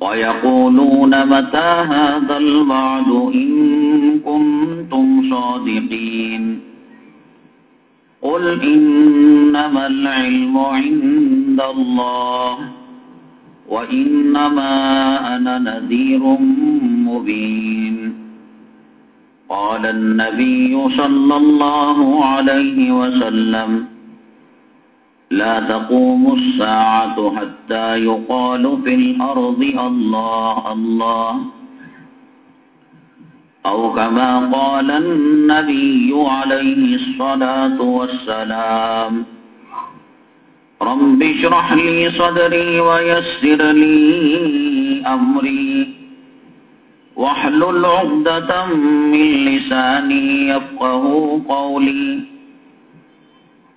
ويقولون متى هذا الوعد إن كنتم صادقين قل إنما العلم عند الله وإنما أنا نذير مبين قال النبي صلى الله عليه وسلم لا تقوم الساعة حتى يقال في الأرض الله الله. أو كما قال النبي عليه الصلاة والسلام رب اشرح لي صدري ويسر لي أمري. واحلل عقدة من لساني يفقه قولي.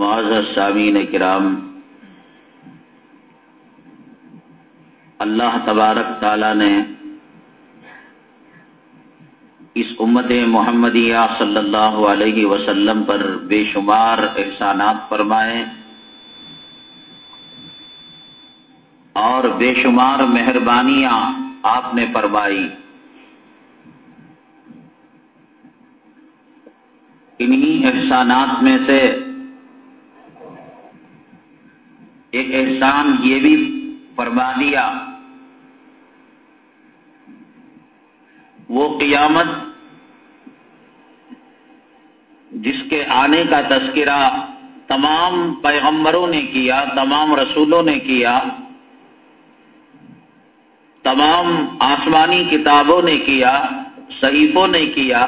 معزز سامین کرام، اللہ تبارک تعالی نے اس امت محمدیہ صلی اللہ علیہ وسلم پر بے شمار احسانات فرمائے اور بے شمار مہربانیاں آپ نے فرمائی۔ انہی احسانات میں سے ایک احسان یہ بھی فرما دیا۔ وہ قیامت جس کے آنے کا تذکرہ تمام پیغمبروں نے کیا، تمام رسولوں نے کیا، تمام آسمانی کتابوں نے کیا، صحیفوں نے کیا،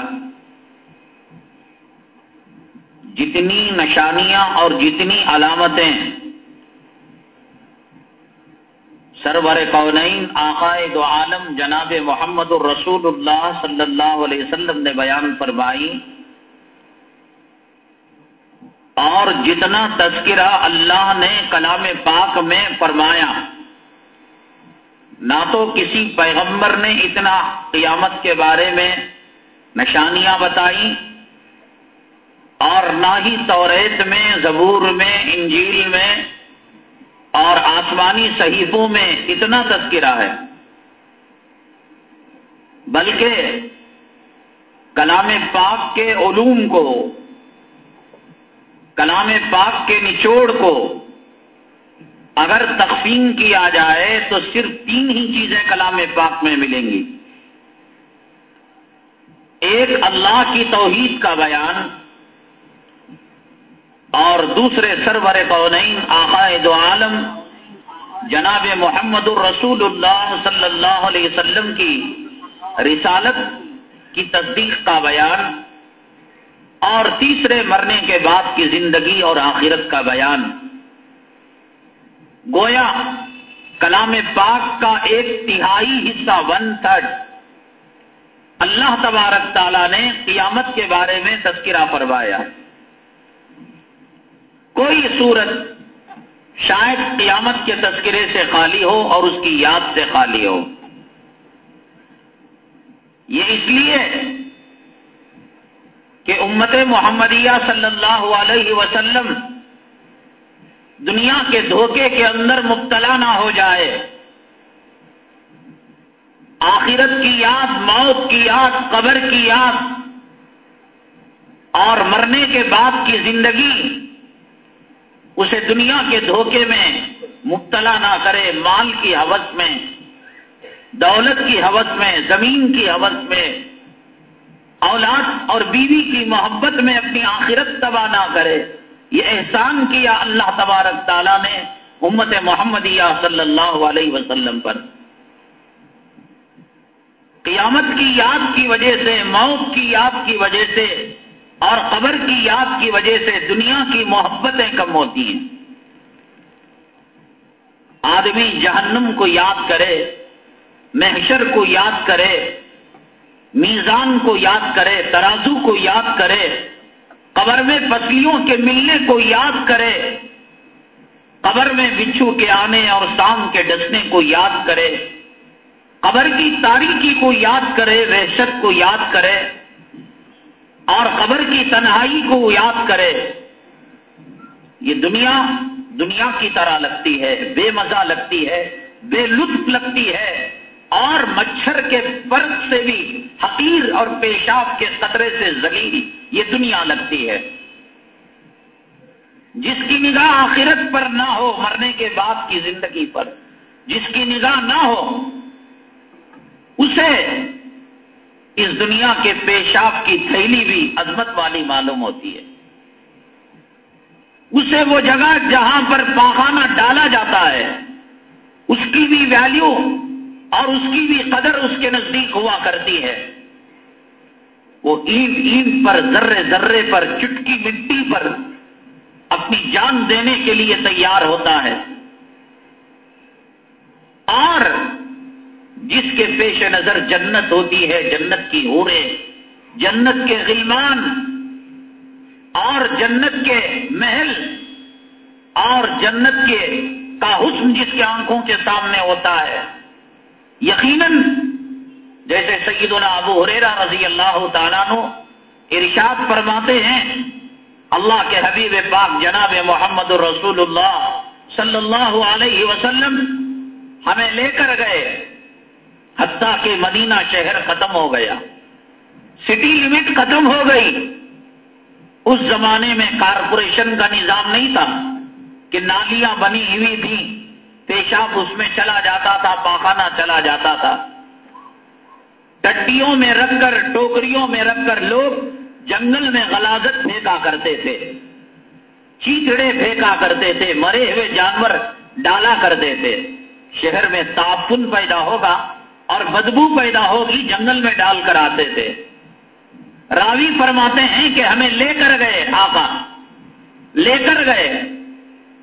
جتنی نشانیاں اور جتنی علامتیں سرور کونین، آقائے دو عالم، جناب محمد الرسول اللہ صلی اللہ علیہ وسلم نے بیان فرمائی، اور جتنا تذکرہ اللہ نے کلام پاک میں فرمایا، نہ تو کسی پیغمبر نے اتنا قیامت کے بارے میں نشانیاں بتائی، اور نہ ہی توریت میں، زبور میں، انجیل میں اور آسمانی صحیفوں میں اتنا تذکرہ ہے۔ بلکہ کلام پاک کے علوم کو، کلام پاک کے نچوڑ کو اگر تقسیم کیا جائے تو صرف تین ہی چیزیں کلام پاک میں ملیں گی۔ ایک اللہ کی توحید کا بیان اور دوسرے سرور کونین آقائے دو عالم، جناب محمد الرسول اللہ صلی اللہ علیہ وسلم کی رسالت کی تصدیق کا بیان، اور تیسرے مرنے کے بعد کی زندگی اور آخرت کا بیان۔ گویا کلام پاک کا ایک تہائی حصہ ون تھرڈ۔ اللہ تبارک تعالیٰ نے قیامت کے بارے میں تذکرہ فرمایا۔ کوئی صورت شاید قیامت کے تذکرے سے خالی ہو اور اس کی یاد سے خالی ہو۔ یہ اس لیے کہ امت محمدیہ صلی اللہ علیہ وسلم دنیا کے دھوکے کے اندر مبتلا نہ ہو جائے۔ آخرت کی یاد، موت کی یاد، قبر کی یاد اور مرنے کے بعد کی زندگی اسے دنیا کے دھوکے میں مبتلا نہ کرے، مال کی حوث میں، دولت کی حوث میں، زمین کی حوث میں، اولاد اور بیوی کی محبت میں اپنی آخرت تباہ نہ کرے۔ یہ احسان کیا اللہ تبارک تعالیٰ نے امت محمدیہ صلی اللہ علیہ وسلم پر۔ قیامت کی یاد کی وجہ سے، موت کی یاد کی وجہ سے اور قبر کی یاد کی وجہ سے دنیا کی محبتیں کم ہوتی ہیں۔ آدمی جہنم کو یاد کرے، محشر کو یاد کرے، میزان کو یاد کرے، ترازو کو یاد کرے، قبر میں پتلیوں کے ملنے کو یاد کرے، قبر میں بچھو کے آنے اور سام کے ڈسنے کو یاد کرے، قبر کی تاریخی کو یاد کرے، وحشت کو یاد کرے۔ اور قبر کی تنہائی کو یاد کرے۔ یہ دنیا دنیا کی طرح لگتی ہے، بے مزہ لگتی ہے، بے لطف لگتی ہے۔ اور مچھر کے فرق سے بھی، حقیر اور پیشاب کے قطرے سے زلیل یہ دنیا لگتی ہے۔ جس کی نگاہ آخرت پر نہ ہو مرنے کے بعد کی زندگی پر، جس کی نگاہ نہ ہو، اسے اس دنیا کے پیشاب کی تھیلی بھی عظمت والی معلوم ہوتی ہے۔ اسے وہ جگہ جہاں پر پاخانہ ڈالا جاتا ہے، اس کی بھی ویلیو اور اس کی بھی قدر اس کے نزدیک ہوا کرتی ہے۔ وہ اینٹ اینٹ پر ذرے ذرے پر چٹکی مٹی پر اپنی جان دینے کے لیے تیار ہوتا ہے۔ اور جس کے پیش نظر جنت ہوتی ہے، جنت کی ہورے، جنت کے غلمان، اور جنت کے محل، اور جنت کے کا حسن جس کے آنکھوں کے سامنے ہوتا ہے۔ یقیناً جیسے سیدنا ابو حریرا رضی اللہ تعالیٰ نو ارشاد فرماتے ہیں، اللہ کے حبیب پاک جناب محمد الرسول اللہ صلی اللہ علیہ وسلم ہمیں لے کر گئے۔ حتیٰ کہ مدینہ شہر ختم ہو گیا۔ سٹی لمٹ ختم ہو گئی۔ اس زمانے میں کارپوریشن کا نظام نہیں تھا کہ نالیاں بنی ہوئی تھیں، پیشاب اس میں چلا جاتا تھا، پاخانہ چلا جاتا تھا۔ ٹٹیوں میں رکھ کر، ٹوکریوں میں رکھ کر لوگ جنگل میں غلازت پھینکا کرتے تھے۔ چیچڑے پھینکا کرتے تھے، مرے ہوئے جانور ڈالا کرتے تھے۔ شہر میں تاپن پیدا ہوگا۔ اور بدبو پیدا ہوگی جنگل میں ڈال کر آتے تھے۔ راوی فرماتے ہیں کہ ہمیں لے کر گئے آقا۔ لے کر گئے۔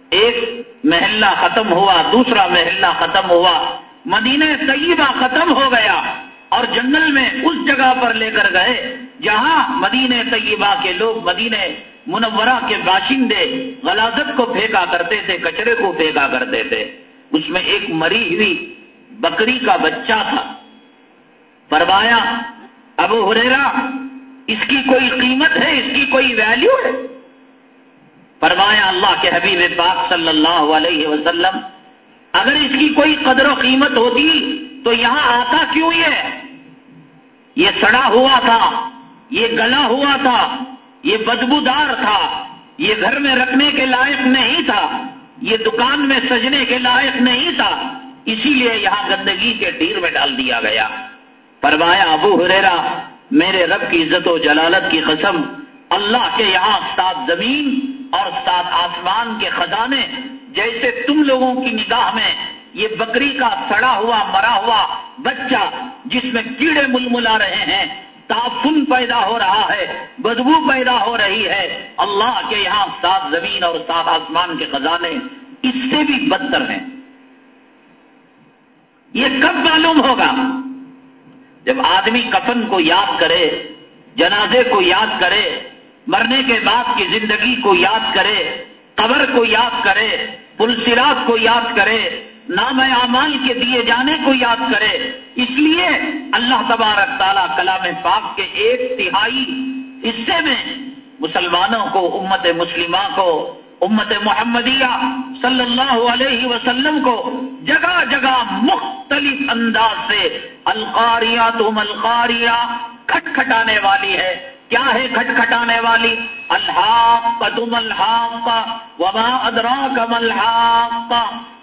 ایک محلہ ختم ہوا، دوسرا محلہ ختم ہوا۔ مدینہ طیبہ ختم ہو گیا اور جنگل میں اس جگہ پر لے کر گئے جہاں مدینہ طیبہ کے لوگ مدینہ منورہ کے باشندے غلازت کو پھینکا کرتے تھے، کچرے کو پھینکا کرتے تھے۔ اس میں ایک مری ہوئی بکری کا بچہ تھا۔ فرمایا، ابو ہریرا اس کی کوئی قیمت ہے؟ اس کی کوئی ویلیو ہے؟ فرمایا، اللہ کے حبیب پاک صلی اللہ علیہ وسلم، اگر اس کی کوئی قدر و قیمت ہوتی تو یہاں آتا کیوں یہ؟ یہ سڑا ہوا تھا، یہ گلا ہوا تھا، یہ بدبودار تھا، یہ گھر میں رکھنے کے لائق نہیں تھا، یہ دکان میں سجنے کے لائق نہیں تھا۔ اسی لیے یہاں گندگی کے ڈھیر میں ڈال دیا گیا۔ فرمایا، ابو ہریرا میرے رب کی عزت و جلالت کی قسم، اللہ کے یہاں سات زمین اور سات آسمان کے خزانے، جیسے تم لوگوں کی نگاہ میں یہ بکری کا سڑا ہوا، مرا ہوا بچہ، جس میں کیڑے مل ملا رہے ہیں، تعفن پیدا ہو رہا ہے، بدبو پیدا ہو رہی ہے، اللہ کے یہاں سات زمین اور سات آسمان کے خزانے اس سے بھی بدتر ہیں۔ یہ کب معلوم ہوگا؟ جب آدمی کفن کو یاد کرے، جنازے کو یاد کرے، مرنے کے بعد کی زندگی کو یاد کرے، قبر کو یاد کرے پلسرات کو یاد کرے، نام اعمال کے دیے جانے کو یاد کرے، اس لیے اللہ تبارک تعالیٰ کلام پاک کے ایک تہائی حصے میں مسلمانوں کو، امت مسلمہ کو امت محمدیہ صلی اللہ علیہ وسلم کو جگہ جگہ مختلف انداز سے القاریہ تم القاریہ کھٹکھٹانے والی ہے۔ کیا ہے کھٹکھٹانے والی؟ الحاق کا تم الحاق وما ادرا کم الحاق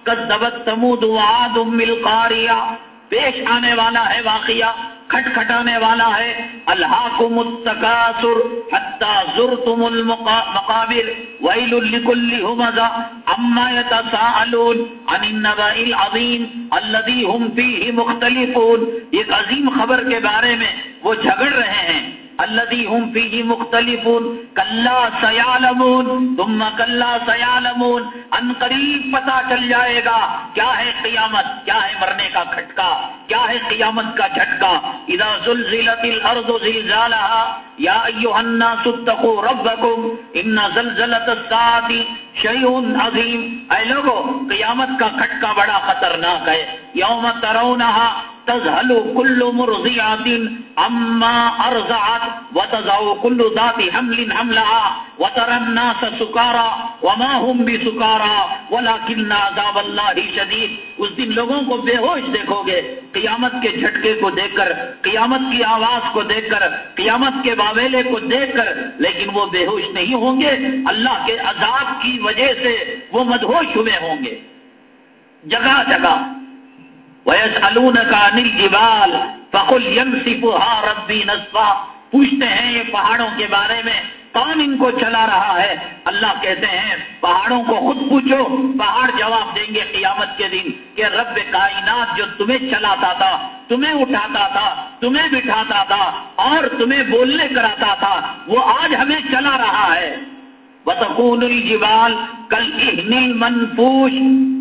کدبت تمود وعاد القاریہ۔ پیش آنے والا ہے واقعہ کھٹکھٹانے والا ہے۔ اللہ کو متقاصر حتہ زرتم المقابر ویل لکل ہمزا اما يتساءلون عن النبأ العظیم الذي هم فيه مختلفون۔ ایک عظیم خبر کے بارے میں وہ جھگڑ رہے ہیں۔ اللہ ہوں پی مختلف کلّا سیالمون تم کلّا سیالمون ان قریب پتا چل جائے گا کیا ہے قیامت، کیا ہے مرنے کا کھٹکا، کیا ہے قیامت کا جھٹکا۔ اذا زلزلت الارض زلزالها، یا ایوہ الناس اتقوا ربکم، ان زلزلت الساعت شیء عظیم۔ اے لوگو، قیامت کا کھٹکا بڑا خطرناک ہے۔ یوم ترونها تزهل كل مرضعات اما ارضعت وتزع كل ذات حمل حملها وترى الناس سكارى وما هم بسكارى ولكن عذاب الله شديد۔ اس دن لوگوں کو بے ہوش دیکھو گے۔ قیامت کے جھٹکے کو دیکھ کر، قیامت کی آواز کو دیکھ کر، قیامت کے باویلے کو دیکھ کر، لیکن وہ بے ہوش نہیں ہوں گے۔ اللہ کے عذاب کی وجہ سے وہ مدہوش ہوئے ہوں گے۔ جگہ جگہ۔ ویس الون کا انل جبال فخل یم ربی نسفا پوچھتے ہیں یہ پہاڑوں کے بارے میں کون ان کو چلا رہا ہے؟ اللہ کہتے ہیں، پہاڑوں کو خود پوچھو، پہاڑ جواب دیں گے قیامت کے دن کہ رب کائنات جو تمہیں چلاتا تھا، تمہیں اٹھاتا تھا، تمہیں بٹھاتا تھا اور تمہیں بولنے کراتا تھا، وہ آج ہمیں چلا رہا ہے۔ بتخون الجبال کل من منفوش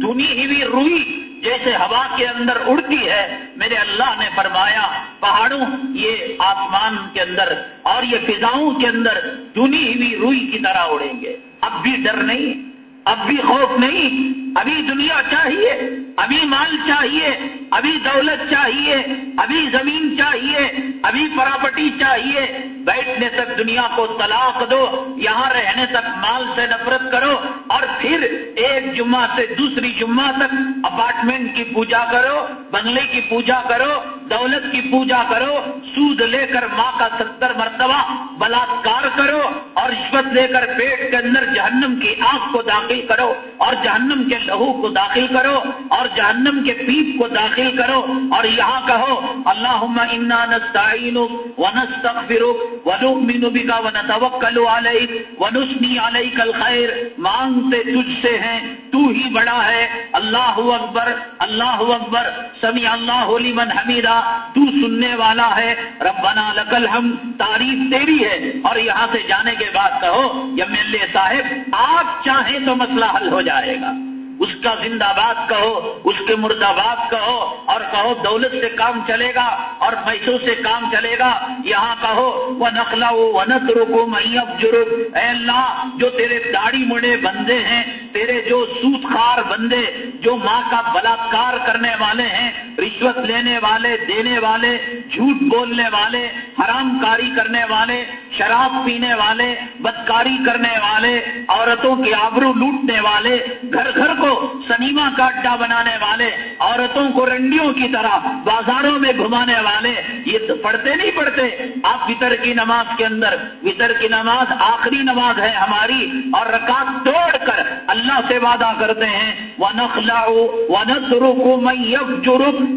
دنی ہی روئی جیسے ہوا کے اندر اڑتی ہے، میرے اللہ نے فرمایا، پہاڑوں، یہ آسمان کے اندر اور یہ فضاؤں کے اندر دنی ہوئی روئی کی طرح اڑیں گے۔ اب بھی ڈر نہیں، اب بھی خوف نہیں، ابھی دنیا چاہیے، ابھی مال چاہیے، ابھی دولت چاہیے، ابھی زمین چاہیے، ابھی پراپرٹی چاہیے بیٹھنے تک دنیا کو طلاق دو، یہاں رہنے تک مال سے نفرت کرو اور پھر ایک جمعہ سے دوسری جمعہ تک اپارٹمنٹ کی پوجا کرو، بنگلے کی پوجا کرو، دولت کی پوجا کرو، سود لے کر ماں کا ستر مرتبہ بلاತ್کار کرو اور رشوت لے کر پیٹ کے اندر جہنم کی آنکھ کو داخل کرو اور جہنم کے لہو کو داخل کرو اور جہنم کے پیپ کو داخل کرو اور یہاں کہو اللہ انا نستعینک ونستغفرک ونؤمن بک ونتوکل علیک ونثنی علیک الخیر مانگتے تجھ سے ہیں، تو ہی بڑا ہے، اللہ اکبر اللہ اکبر سمیع اللہ لمن حمیدہ، تو سننے والا ہے، ربنا لکل ہم تعریف تیری ہے، اور یہاں سے جانے کے بعد کہو یا میلے صاحب، آپ چاہیں تو مسئلہ حل ہو جائے گا۔ اس کا زندہ باد کہو، اس کے مردہ باد کہو اور کہو دولت سے کام چلے گا اور پیسوں سے کام چلے گا۔ یہاں کہو وہ نخلا وہ نت رکو میب جرک اے اللہ، جو تیرے داڑھی مڑے بندے ہیں، تیرے جو سوت خار بندے، جو ماں کا بلاکار کرنے والے ہیں، رشوت لینے والے، دینے والے، جھوٹ بولنے والے، حرام کاری کرنے والے، شراب پینے والے، بدکاری کرنے والے، عورتوں کے آبرو لوٹنے والے، گھر گھر کو سنیما کا اڈا بنانے والے، عورتوں کو رنڈیوں کی طرح بازاروں میں گھمانے والے، یہ پڑھتے نہیں پڑھتے۔ آپ وطر کی نماز کے اندر، وطر کی نماز آخری نماز ہے ہماری، اور رکعت توڑ کر اللہ سے وعدہ کرتے ہیں وہ نخلا وہ نسرو کو میں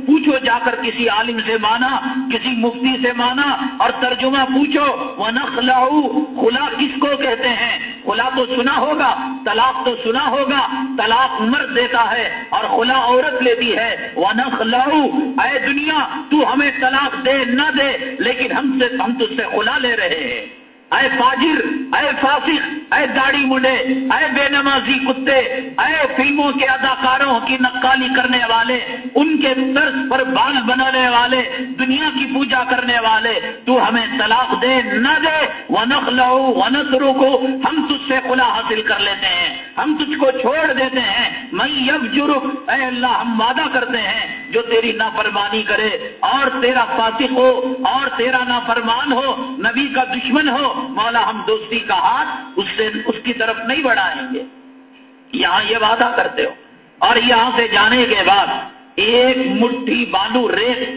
پوچھو جا کر کسی عالم سے مانا، کسی مفتی سے مانا، اور ترجمہ پوچھو وہ نخلا خلا کس کو کہتے ہیں؟ خلا تو سنا ہوگا، طلاق تو سنا ہوگا، طلاق مرد دیتا ہے اور خلا عورت لیتی ہے۔ وہ نہ اے دنیا، تو ہمیں طلاق دے، نہ دے، لیکن ہم سے ہم تجھ سے خلا لے رہے ہیں۔ اے فاجر، اے فاسق اے داڑی منڈے، اے بے نمازی کتے، اے فلموں کے اداکاروں کی نقالی کرنے والے، ان کے طرز پر بال بنانے والے، دنیا کی پوجا کرنے والے، تو ہمیں طلاق دے نہ دے وہ نخ لو وہ ہم تجھ سے خلا حاصل کر لیتے ہیں، ہم تجھ کو چھوڑ دیتے ہیں میں یب جرف اے اللہ ہم وعدہ کرتے ہیں، جو تیری نافرمانی کرے، اور تیرا فاسق ہو، اور تیرا نافرمان ہو، نبی کا دشمن ہو، مولا ہم دوستی کا ہاتھ اس سے اس کی طرف نہیں بڑھائیں گے۔ یہاں یہ وعدہ کرتے ہو۔ اور یہاں سے جانے کے بعد ایک مٹھی بالو ریت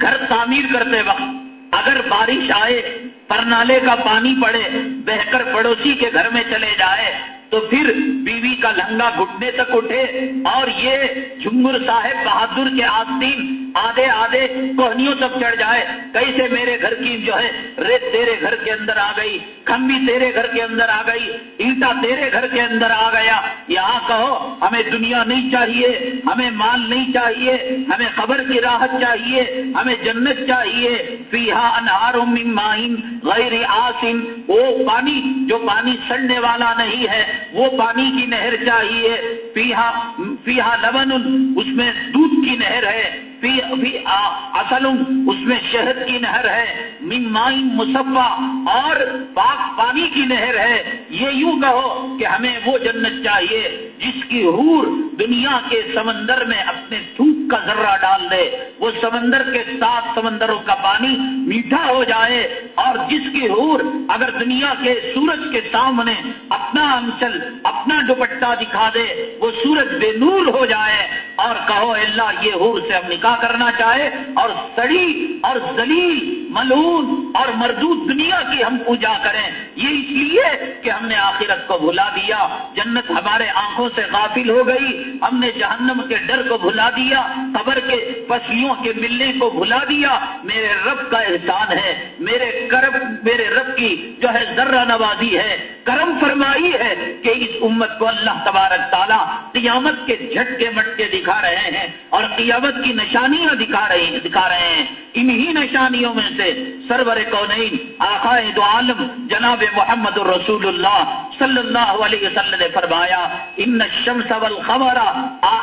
گھر تعمیر کرتے وقت اگر بارش آئے، پرنالے کا پانی پڑے بہ کر پڑوسی کے گھر میں چلے جائے، تو پھر بیوی کا لہنگا گھٹنے تک اٹھے۔ اور یہ جھنگر صاحب بہادر کے آستین آدھے آدھے کوہنیوں تک چڑھ جائے۔ کیسے میرے گھر کی جو ہے ریت تیرے گھر کے اندر آ گئی، کھمبی تیرے گھر کے اندر آ گئی، اینٹا تیرے گھر کے اندر آ گیا۔ یہاں کہو، ہمیں دنیا نہیں چاہیے، ہمیں مال نہیں چاہیے، ہمیں خبر کی راحت چاہیے، ہمیں جنت چاہیے۔ فیحا انہار مائن غیر آسن وہ پانی، جو پانی سڑنے والا نہیں ہے، وہ پانی کی نہر چاہیے۔ فیحا فیحا لبن، اس میں دودھ کی نہر ہے۔ اصل اس میں شہد کی نہر ہے ممائن مصفا اور پاک پانی کی نہر ہے۔ یہ یوں کہو کہ ہمیں وہ جنت چاہیے جس کی حور دنیا کے سمندر میں اپنے تھوک کا ذرہ ڈال دے، وہ سمندر کے سات سمندروں کا پانی میٹھا ہو جائے اور جس کی حور اگر دنیا کے سورج کے سامنے اپنا انچل، اپنا دوپٹہ دکھا دے، وہ سورج بے نور ہو جائے اور کہو اللہ، یہ حور سے ہم نکاح کرنا چاہے اور سڑی اور زلیل ملون اور مردود دنیا کی ہم پوجا کریں۔ یہ اس لیے کہ ہم نے آخرت کو بھلا دیا، جنت ہمارے آنکھوں سے غافل ہو گئی، ہم نے جہنم کے ڈر کو بھلا دیا قبر کے پسلیوں کے ملنے کو بھلا دیا، میرے رب کا احسان ہے، میرے کرم، میرے رب کی جو ہے ذرہ نوازی ہے، کرم فرمائی ہے کہ اس امت کو اللہ تبارک تعالیٰ قیامت کے جھٹکے مٹکے دکھا رہے ہیں اور قیامت کی نشانیاں دکھا رہے دکھا رہے ہیں۔ انہی نشانیوں میں سے سرور کونین آقائے دو عالم جناب محمد الرسول اللہ صلی اللہ علیہ وسلم نے فرمایا ان الشمس والقمر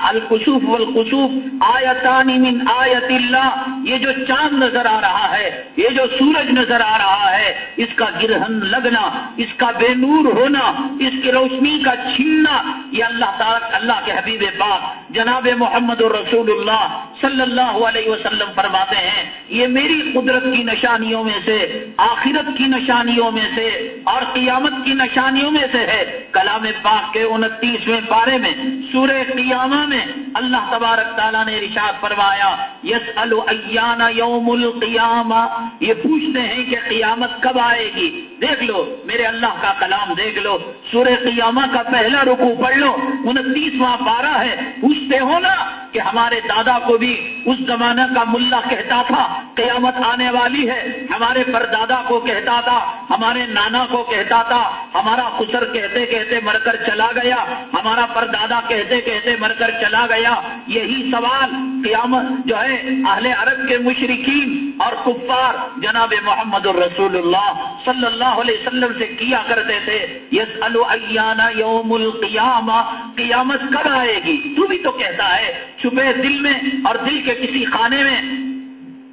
الکسوف والقسوف آیتان من آیت اللہ. یہ جو چاند نظر آ رہا ہے، یہ جو سورج نظر آ رہا ہے، اس کا گرہن لگنا، اس کا بے نور ہونا، اس کی روشنی کا چھیننا یہ اللہ تعالی اللہ کے حبیب پاک جناب محمد الرسول اللہ صلی اللہ علیہ وسلم فرماتے ہیں، یہ میری قدرت کی نشانیوں میں سے، آخرت کی نشانیوں میں سے اور قیامت کی نشانیوں میں سے ہے۔ کلام پاک کے انتیسویں پارے میں، سورہ قیامہ میں اللہ تبارک تعالیٰ نے رشاد فرمایا یس الان یوم القیامہ۔ یہ پوچھتے ہیں کہ قیامت کب آئے گی۔ دیکھ لو، میرے اللہ کا کلام دیکھ لو، سورہ قیامہ کا پہلا رکو پڑھ لو، انتیسواں پارا ہے۔ پوچھتے ہو نا کہ ہمارے دادا کو بھی اس زمانہ کا ملا کہتا تھا، قیامت آنے والی ہے۔ ہمارے پردادا کو کہتا تھا، ہمارے نانا کو کہتا تھا، ہمارا خسر کہتے کہتے مر کر چلا گیا۔ ہمارا پردادا کہتے کہتے مر کر چلا گیا۔ یہی سوال قیامت جو ہے، اہل عرب کے مشرقین اور کفار۔ جناب محمد الرسول اللہ صلی اللہ علیہ وسلم سے کیا کرتے تھے؟ یس النا یوم القیامہ، قیامت کب آئے گی؟ تو بھی تو کہتا ہے، چھپے دل میں اور دل کے کسی خانے میں۔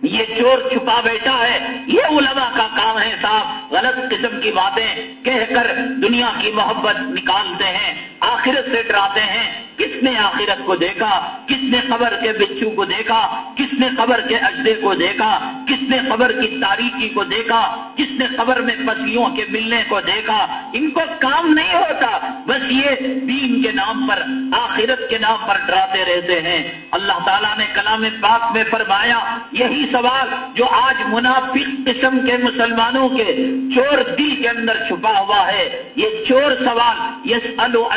یہ چور چھپا بیٹھا ہے، یہ علماء کا کام ہے صاحب۔ غلط قسم کی باتیں کہہ کر دنیا کی محبت نکالتے ہیں، آخرت سے ڈراتے ہیں۔ کس نے آخرت کو دیکھا؟ کس نے قبر کے بچھو کو دیکھا؟ کس نے قبر کے اجدے کو دیکھا؟ کس نے قبر کی تاریخی کو دیکھا؟ کس نے قبر میں پسلیوں کے ملنے کو دیکھا؟ ان کو کام نہیں ہوتا، بس یہ دین کے نام پر، آخرت کے نام پر ڈراتے رہتے ہیں۔ اللہ تعالیٰ نے کلام پاک میں فرمایا، یہی سوال جو آج منافق قسم کے مسلمانوں کے چور دل کے اندر چھپا ہوا ہے۔ یہ چور سوال یس الو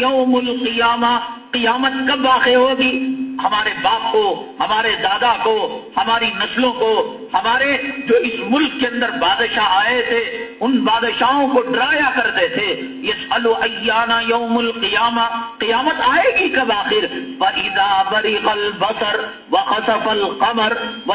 یوم القیامہ قیامت کب واقع ہوگی؟ ہمارے باپ کو، ہمارے دادا کو، ہماری نسلوں کو، ہمارے جو اس ملک کے اندر بادشاہ آئے تھے، ان بادشاہوں کو ڈرایا کرتے تھے۔ یہ سلو یوم القیامہ، قیامت آئے گی کب آخر؟ بریدا بری قل بسر و قصف القمر و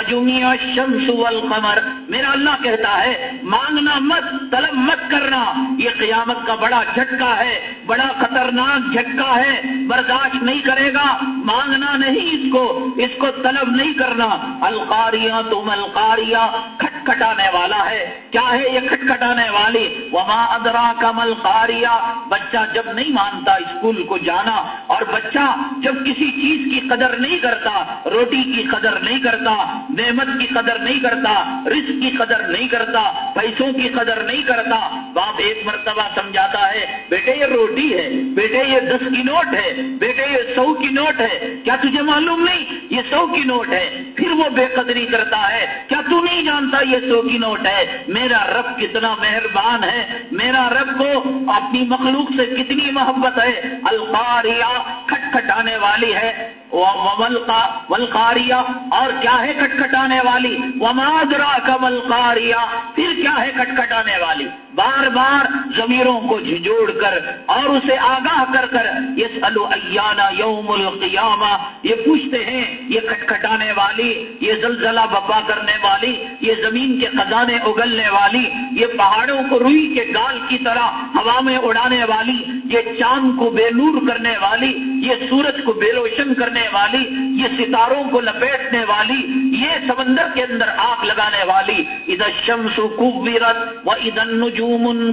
شمس القمر میرا اللہ کہتا ہے، مانگنا مت، طلب مت کرنا۔ یہ قیامت کا بڑا جھٹکا ہے، بڑا خطرناک جھٹکا ہے۔ برداشت نہیں کرے گا، مانگنا نہیں۔ اس کو اس کو طلب نہیں کرنا۔ القاریاں تم القاریہ، کھٹکھٹانے والا ہے۔ کیا ہے یہ کھٹکھٹانے والی؟ وما ادرا کمل قاریہ بچہ جب نہیں مانتا اسکول کو جانا، اور بچہ جب کسی چیز کی قدر نہیں کرتا، روٹی کی قدر نہیں کرتا، نعمت کی قدر نہیں کرتا، رزق کی قدر نہیں کرتا، پیسوں کی قدر نہیں کرتا، باپ ایک مرتبہ سمجھاتا ہے، بیٹے یہ روٹی ہے، بیٹے یہ دس کی نوٹ ہے، بیٹے یہ سو کی نوٹ ہے، کیا تجھے معلوم نہیں، یہ سو کی نوٹ ہے، پھر وہ بے قدری کرتا ہے۔ کیا تو نہیں جانتا یہ سو کی نوٹ ہے؟ میرا رب کتنا مہربان ہے، میرا رب کو اپنی مخلوق سے کتنی محبت ہے۔ القاریہ کھٹکھٹانے والی ہے ولقاریہ اور کیا ہے کٹکھٹانے والی؟ ومادرا کا ملکاریہ پھر کیا ہے کٹکھٹانے والی؟ بار بار ضمیروں کو جھجوڑ کر اور اسے آگاہ کر کر یہ سلو ایانا یوم القیامہ، یہ پوچھتے ہیں، یہ کھٹکھٹانے والی، یہ زلزلہ بپا کرنے والی، یہ زمین کے خزانے اگلنے والی، یہ پہاڑوں کو روئی کے گال کی طرح ہوا میں اڑانے والی، یہ چاند کو بے نور کرنے والی، یہ سورج کو بے روشن کرنے والی، یہ ستاروں کو لپیٹنے والی، یہ سمندر کے اندر آگ لگانے والی۔ ادھر شمس و ادن نجوم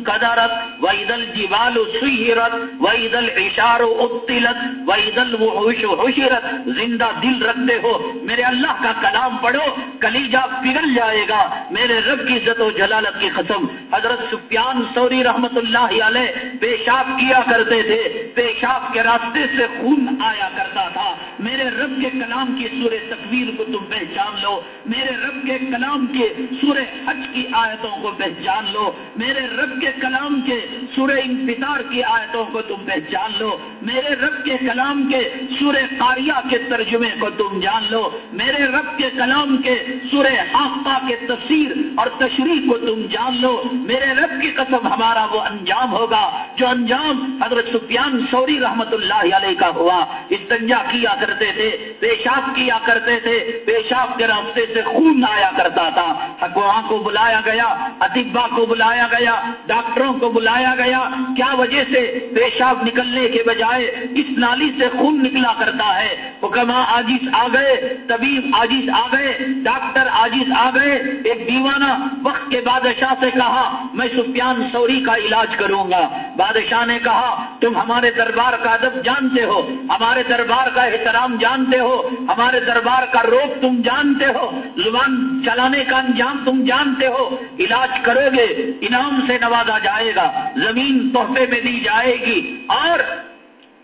قدرت، وإذا الجبال سيرت، وإذا العشار ابتلت وإذا الوحوش حشرت۔ زندہ دل رکھتے ہو، میرے اللہ کا کلام پڑھو کلیجا پگھل جائے گا۔ میرے رب کی عزت و جلالت کی قسم۔ حضرت سفیان سوری رحمت اللہ علیہ پیشاب کیا کرتے تھے۔ پیشاب کے راستے سے خون آیا کرتا تھا۔ میرے رب کے کلام کی سورہ تکویر کو تم پہچان لو۔ میرے رب کے کلام کے سورہ حج کی آیتوں کو پہچان لو۔ میرے میرے رب کے کلام کے سورہ انفطار کی آیتوں کو تم پہچان لو۔ میرے رب کے کلام کے سورہ قاریہ کے ترجمے کو تم جان لو۔ میرے رب کے کلام کے سورہ حاقہ کے تفسیر اور تشریح کو تم جان لو۔ میرے رب کی قسم ہمارا وہ انجام ہوگا جو انجام حضرت سفیان سوری رحمت اللہ علیہ کا ہوا۔ استنجا کیا کرتے تھے، پیشاب کیا کرتے تھے۔ پیشاب کے راستے سے خون آیا کرتا تھا۔ حکومت کو بلایا گیا ادبا کو بلایا گیا ڈاکٹروں کو بلایا گیا، کیا وجہ سے پیشاب نکلنے کے بجائے اس نالی سے خون نکلا کرتا ہے؟ حکما آجیز آ گئے، طبیب آجیز آ گئے، ڈاکٹر آجیز آ گئے۔ ایک دیوانہ وقت کے بادشاہ سے کہا، میں سفیان سوری کا علاج کروں گا۔ بادشاہ نے کہا، تم ہمارے دربار کا ادب جانتے ہو، ہمارے دربار کا احترام جانتے ہو، ہمارے دربار کا روپ تم جانتے ہو زبان چلانے کا انجام تم جانتے ہو۔ علاج کرو گے، انعام سے نوازا جائے گا زمین تحفے میں دی جائے گی اور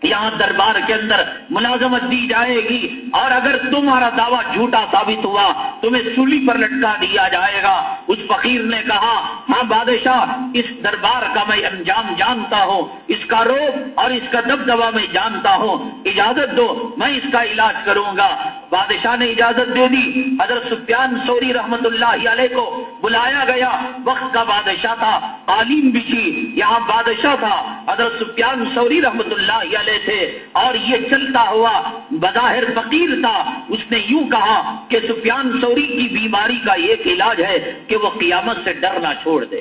یہاں دربار کے اندر ملازمت دی جائے گی اور اگر تمہارا دعویٰ جھوٹا ثابت ہوا، تمہیں سولی پر لٹکا دیا جائے گا۔ اس فقیر نے کہا ہاں بادشاہ، اس دربار کا میں انجام جانتا ہوں، اس کا روپ اور اس کا دبدبا میں جانتا ہوں۔ اجازت دو، میں اس کا علاج کروں گا۔ بادشاہ نے اجازت دے دی۔ حضرت سفیان سوری رحمت اللہ علیہ کو بلایا گیا۔ وقت کا بادشاہ تھا، عالم بچی یہاں بادشاہ تھا۔ حضرت سفیان سوری رحمت اللہ علیہ تھے اور یہ چلتا ہوا بظاہر فقیر تھا، اس نے یوں کہا کہ سفیان سوری کی بیماری کا ایک علاج ہے کہ وہ قیامت سے ڈرنا چھوڑ دے۔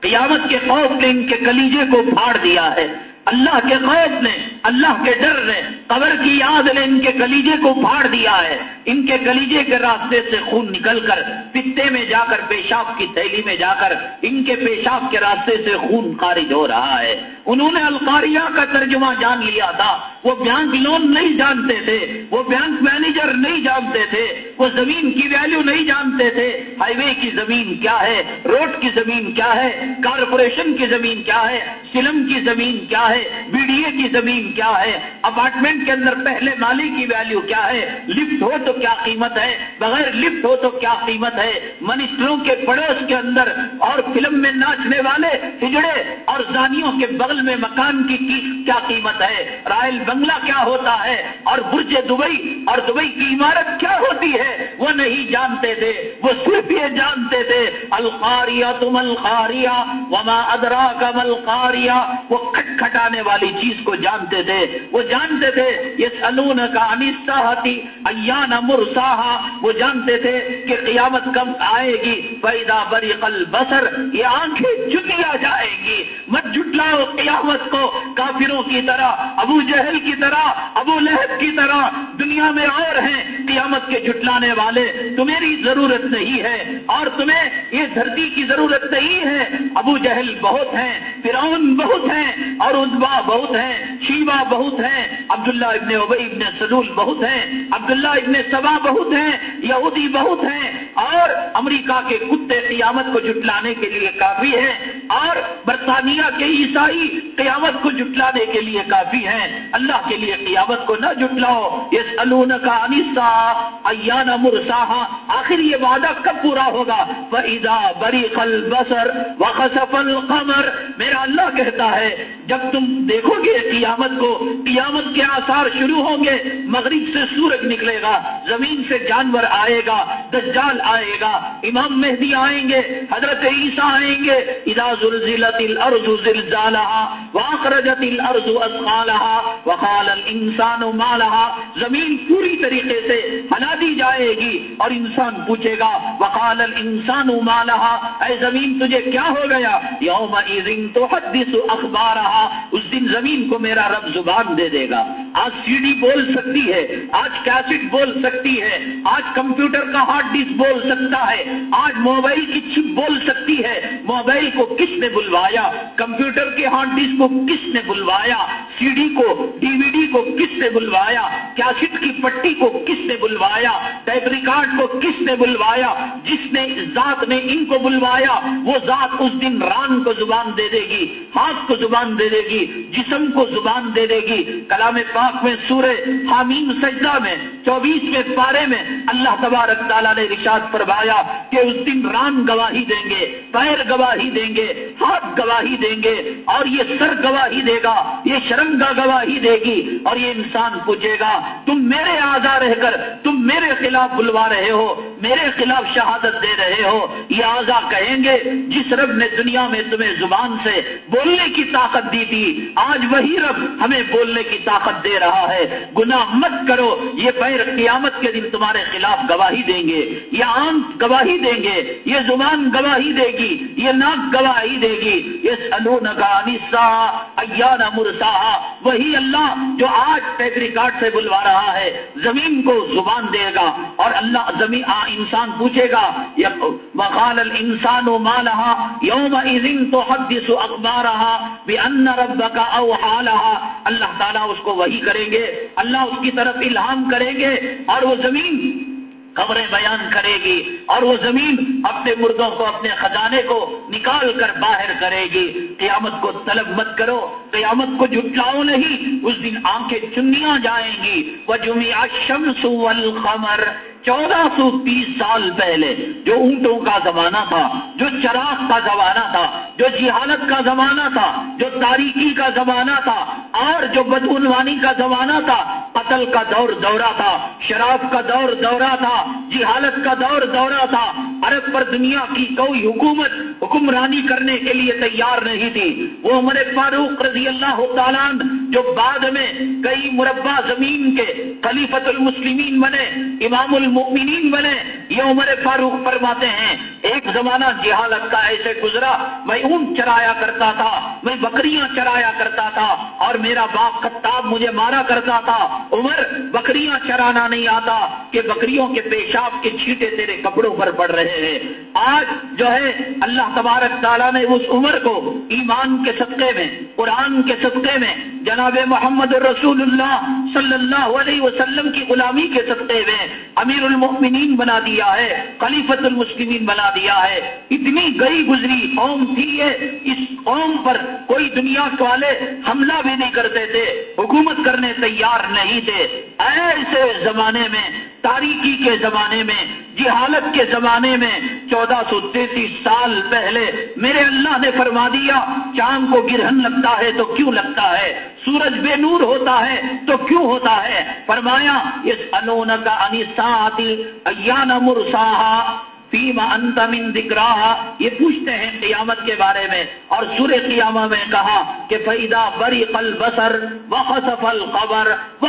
قیامت کے خوف نے ان کے کلیجے کو پھاڑ دیا ہے۔ اللہ کے قید نے، اللہ کے ڈر نے قبر کی یاد نے ان کے کلیجے کو پھاڑ دیا ہے۔ ان کے کلیجے کے راستے سے خون نکل کر، پتے میں جا کر، پیشاب کی تھیلی میں جا کر ان کے پیشاب کے راستے سے خون خارج ہو رہا ہے۔ انہوں نے القاریہ کا ترجمہ جان لیا تھا۔ وہ بینک لون نہیں جانتے تھے، وہ بینک مینیجر نہیں جانتے تھے، وہ زمین کی ویلیو نہیں جانتے تھے۔ ہائی وے کی زمین کیا ہے؟ روڈ کی زمین کیا ہے؟ کارپوریشن کی زمین کیا ہے؟ سلم کی زمین کیا ہے؟ بی ڈی اے کی زمین کیا ہے؟ اپارٹمنٹ کے اندر پہلے مالی کی ویلیو کیا ہے؟ لفٹ ہو تو کیا قیمت ہے؟ بغیر لفٹ ہو تو کیا قیمت ہے؟ منسٹروں کے پڑوس کے اندر اور فلم میں ناچنے والے، ہجڑے اور زانیوں کے بغل میں مکان کی کیا قیمت ہے؟ رائل بنگلہ کیا ہوتا ہے اور برج دبئی اور دبئی کی عمارت کیا ہوتی ہے وہ نہیں جانتے تھے، وہ صرف یہ جانتے تھے، القاریہ تم القاریہ وما ادرا کم القاریہ، وہ کھٹکھٹانے والی چیز کو جانتے تھے۔ وہ جانتے تھے یہ سلون کا انساہتی ایان مرساہا۔ وہ جانتے تھے کہ قیامت کب آئے گی۔ پیدا بری قل بسر یہ آنکھیں چٹیا جائے گی۔ مت جٹلاؤ قیامت کو، کافروں کی طرح۔ ابو جہل کی طرح، ابو لہب کی طرح دنیا میں اور ہیں، قیامت کے جٹلانے والے تمہاری ضرورت نہیں ہے، اور تمہیں یہ دھرتی کی ضرورت نہیں ہے۔ ابو جہل بہت ہیں، فرعون بہت ہیں، اور ادبا بہت ہیں شیوا بہت ہیں، عبداللہ ابن ابئی ابن سلول بہت ہیں، عبداللہ ابن سبا بہت ہیں، یہودی بہت ہیں، اور امریکہ کے کتے قیامت کو جٹلانے کے لیے کافی ہیں، اور برطانیہ کے عیسائی قیامت کو جٹلانے کے لیے کافی ہیں۔ اللہ اللہ کے لیے قیامت کو نہ جٹلاؤ یہ سلون کا انسا ایان مرساہا۔ آخر یہ وعدہ کب پورا ہوگا؟ فیدا بری قل بسر وقصف القمر۔ میرا اللہ کہتا ہے، جب تم دیکھو گے قیامت کو، قیامت کے آثار شروع ہوں گے، مغرب سے سورج نکلے گا، زمین سے جانور آئے گا، دجال آئے گا، امام مہدی آئیں گے، حضرت عیسیٰ آئیں گے۔ ادا زلزلت الارض زلزالها واخرجت الارض اثقالها وقال الانسان ما لها؟ زمین پوری طریقے سے ہلا دی جائے گی اور انسان پوچھے گا، وقال الانسان ما لها؟ اے زمین تجھے کیا ہو گیا؟ یوم اذن تحدث اخبارها، اس دن زمین کو میرا رب زبان دے دے گا۔ آج سی ڈی بول سکتی ہے، آج کیسٹ بول سکتی ہے، آج کمپیوٹر کا ہارڈ ڈسک بول سکتا ہے، آج موبائل کی چپ بول سکتی ہے۔ موبائل کو کس نے بلوایا؟ کمپیوٹر کے ہارڈ ڈسک کو کس نے بلوایا؟ سی ڈی کو ڈی وی ڈی کو کس نے بلوایا؟ کیسٹ کی پٹی کو کس نے بلوایا؟ ٹیپ ریکارڈ کو کس نے بلوایا؟ جس نے ذات نے ان کو بلوایا، وہ ذات اس دن ران کو زبان دے دے گی، ہاتھ کو زبان دے دے گی، جسم کو زبان دے دے گی۔ کلام پاک میں سورہ حامیم سجدہ میں چوبیس کے پارے میں اللہ تبارک تعالیٰ نے رشاد فرمایا کہ اس دن ران گواہی دیں گے، پیر گواہی دیں گے، ہاتھ گواہی دیں گے اور یہ سر گواہی دے گا، یہ شرمگا گواہی دے گی اور یہ انسان پوچھے گا، تم میرے آزا رہ کر، تم میرے خلاف بلوا رہے ہو، میرے خلاف شہادت دے رہے ہو، یہ آزا کہیں گے، جس رب نے دنیا میں تمہیں زبان سے بولنے کی طاقت دی تھی، آج وہی رب ہمیں بولنے کی طاقت دے رہا ہے۔ گناہ مت کرو، یہ پیر قیامت کے دن تمہارے خلاف گواہی دیں گے، یہ آنکھ گواہی دیں گے، یہ زبان گواہی دے گی، یہ ناک گواہی دے گی۔ یہ سلون کا ایان مرسا وہی اللہ جو آج ٹیپ ریکارڈ سے بلوا رہا ہے، زمین کو زبان دے گا اور اللہ زمین، آ، انسان پوچھے گا وقال الانسان ما لها یوم اذن تحدث اخبارها بان ربك اوحى لها اللہ تعالیٰ اس کو وہی کریں گے، اللہ اس کی طرف الہام کریں گے اور وہ زمین خبریں بیان کرے گی اور وہ زمین اپنے مردوں کو، اپنے خزانے کو نکال کر باہر کرے گی۔ قیامت کو طلب مت کرو، قیامت کو جھٹلاؤ نہیں۔ اس دن آنکھیں چنیاں جائیں گی۔ وہ جمعہ شمس والقمر چودہ سو تیس سال پہلے جو اونٹوں کا زمانہ تھا، جو چراغ کا زمانہ تھا، جو جہالت کا زمانہ تھا، جو تاریخی کا زمانہ تھا، اور جو بدعنوانی کا زمانہ تھا، قتل کا دور دورہ تھا، شراب کا دور دورہ تھا، جہالت کا دور دورہ تھا۔ عرب پر دنیا کی کوئی حکومت حکمرانی کرنے کے لیے تیار نہیں تھی۔ وہ عمر فاروق رضی اللہ تعالیٰ جو بعد میں کئی مربع زمین کے خلیفت المسلمین بنے، امام المؤمنین بنے۔ یہ عمر فاروق فرماتے ہیں، ایک زمانہ جہالت کا ایسے گزرا، میں اونٹ چرایا کرتا تھا، میں بکریاں چرایا کرتا تھا، اور میرا باپ خطاب مجھے مارا کرتا تھا۔ عمر، بکریاں چرانا نہیں آتا کہ بکریوں کے پیشاب کے چھیٹے تیرے کپڑوں پر پڑ رہے ہیں۔ آج جو ہے، اللہ تبارک تعالیٰ نے اس عمر کو ایمان کے صدقے میں، قرآن کے صدقے میں، جناب محمد رسول اللہ صلی اللہ علیہ وسلم کی غلامی کے صدقے میں، امیر المؤمنین بنا دیا ہے خلیفت المسلمین بنا دیا ہے۔ اتنی گئی گزری، قوم تھی اس قوم پر کوئی دنیا والے حملہ بھی نہیں کرتے تھے حکومت کرنے تیار نہیں تھے۔ ایسے زمانے میں تاریخی کے زمانے میں، جہالت کے زمانے میں، چودہ سو تینتیس سال پہلے میرے اللہ نے فرما دیا، چاند کو گرہن لگتا ہے تو کیوں لگتا ہے؟ سورج بے نور ہوتا ہے تو کیوں ہوتا ہے؟ فرمایا اس انون کا انساتی ایان مرساہا۔ انت من ذکراہا، یہ پوچھتے ہیں قیامت کے بارے میں، اور سور قیامہ میں کہا کہ فیدا بری قل بسر و خصفل قبر و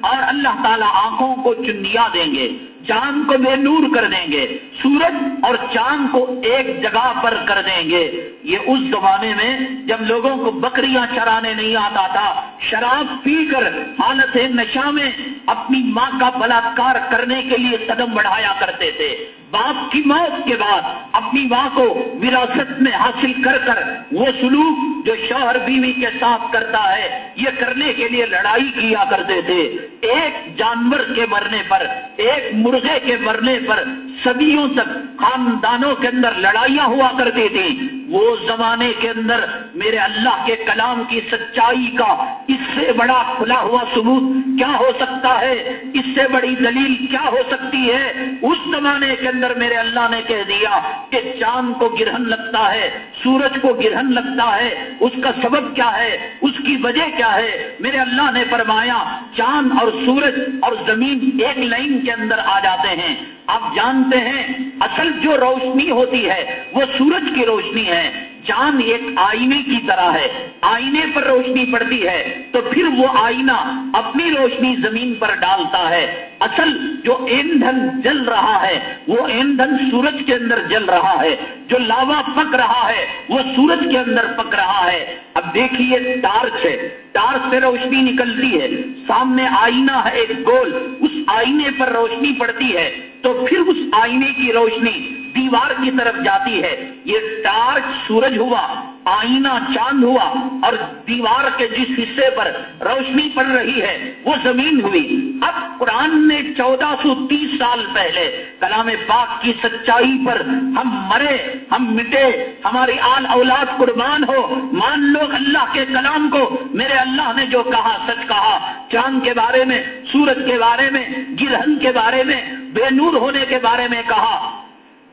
اور اللہ تعالی آنکھوں کو چنیا دیں گے۔ چاند کو بے نور کر دیں گے، سورج اور چاند کو ایک جگہ پر کر دیں گے۔ یہ اس زمانے میں جب لوگوں کو بکریاں چرانے نہیں آتا تھا، شراب پی کر حالت نشا میں اپنی ماں کا بلاکار کرنے کے لیے قدم بڑھایا کرتے تھے۔ باپ کی موت کے بعد اپنی ماں کو وراثت میں حاصل کر کر وہ سلوک جو شوہر بیوی کے ساتھ کرتا ہے، یہ کرنے کے لیے لڑائی کیا کرتے تھے۔ ایک جانور کے مرنے پر، ایک مرغے کے مرنے پر صدیوں تک خاندانوں کے اندر لڑائیاں ہوا کرتی تھی۔ وہ زمانے کے اندر میرے اللہ کے کلام کی سچائی کا اس سے بڑا کھلا ہوا ثبوت کیا ہو سکتا ہے؟ اس سے بڑی دلیل کیا ہو سکتی ہے؟ اس زمانے کے اندر میرے اللہ نے کہہ دیا کہ چاند کو گرہن لگتا ہے، سورج کو گرہن لگتا ہے، اس کا سبب کیا ہے؟ اس کی وجہ کیا ہے؟ میرے اللہ نے فرمایا، چاند اور سورج اور زمین ایک لائن کے اندر آ جاتے ہیں۔ آپ جانتے ہیں اصل جو روشنی ہوتی ہے وہ سورج کی روشنی ہے چاند ایک آئینے کی طرح ہے، آئینے پر روشنی پڑتی ہے، تو پھر وہ آئینہ اپنی روشنی زمین پر ڈالتا ہے۔ اصل جو ایندھن جل رہا ہے، وہ ایندھن سورج کے اندر جل رہا ہے۔ جو لاوا پک رہا ہے، وہ سورج کے اندر پک رہا ہے۔ اب دیکھیے، ٹارچ ہے۔ ٹارچ سے روشنی نکلتی ہے۔ سامنے آئینہ ہے، ایک گول۔ اس آئینے پر روشنی پڑتی ہے، تو پھر اس آئینے کی روشنی دیوار کی طرف جاتی ہے۔ یہ ٹارچ سورج ہوا، آئینہ چاند ہوا اور دیوار کے جس حصے پر روشنی پڑ رہی ہے، وہ زمین ہوئی۔ اب قرآن نے چودہ سو تیس سال پہلے کلام پاک کی سچائی پر ہم مرے، ہم مٹے، ہماری آل اولاد قربان ہو، مان لو اللہ کے کلام کو۔ میرے اللہ نے جو کہا، سچ کہا۔ چاند کے بارے میں، سورج کے بارے میں، گرہن کے بارے میں، بے نور ہونے کے بارے میں کہا۔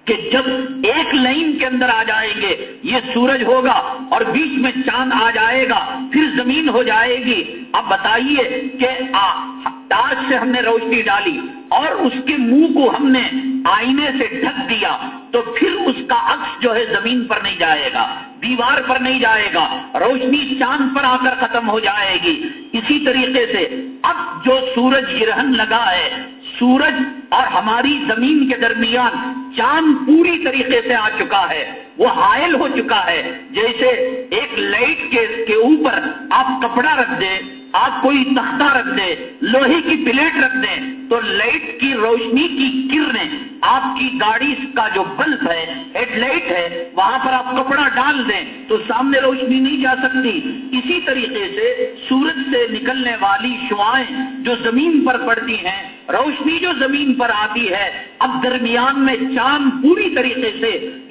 کہ جب ایک لائن کے اندر آ جائیں گے، یہ سورج ہوگا اور بیچ میں چاند آ جائے گا، پھر زمین ہو جائے گی۔ اب بتائیے کہ تاج سے ہم نے روشنی ڈالی اور اس کے منہ کو ہم نے آئینے سے ڈھک دیا، تو پھر اس کا عکس جو ہے زمین پر نہیں جائے گا، دیوار پر نہیں جائے گا، روشنی چاند پر آ کر ختم ہو جائے گی۔ اسی طریقے سے اب جو سورج گرہن لگا ہے، سورج اور ہماری زمین کے درمیان چاند پوری طریقے سے آ چکا ہے، وہ حائل ہو چکا ہے۔ جیسے ایک لائٹ کے اوپر آپ کپڑا رکھ دیں، آپ کوئی تختہ رکھ دیں، لوہے کی پلیٹ رکھ دیں، تو لائٹ کی روشنی کی کرنیں، آپ کی گاڑی کا جو بلب ہے، ہیڈ لائٹ ہے، وہاں پر آپ کپڑا ڈال دیں تو سامنے روشنی نہیں جا سکتی۔ اسی طریقے سے سورج سے نکلنے والی شعائیں جو زمین پر پڑتی ہیں روشنی جو زمین پر آتی ہے، اب درمیان میں چاند پوری طریقے سے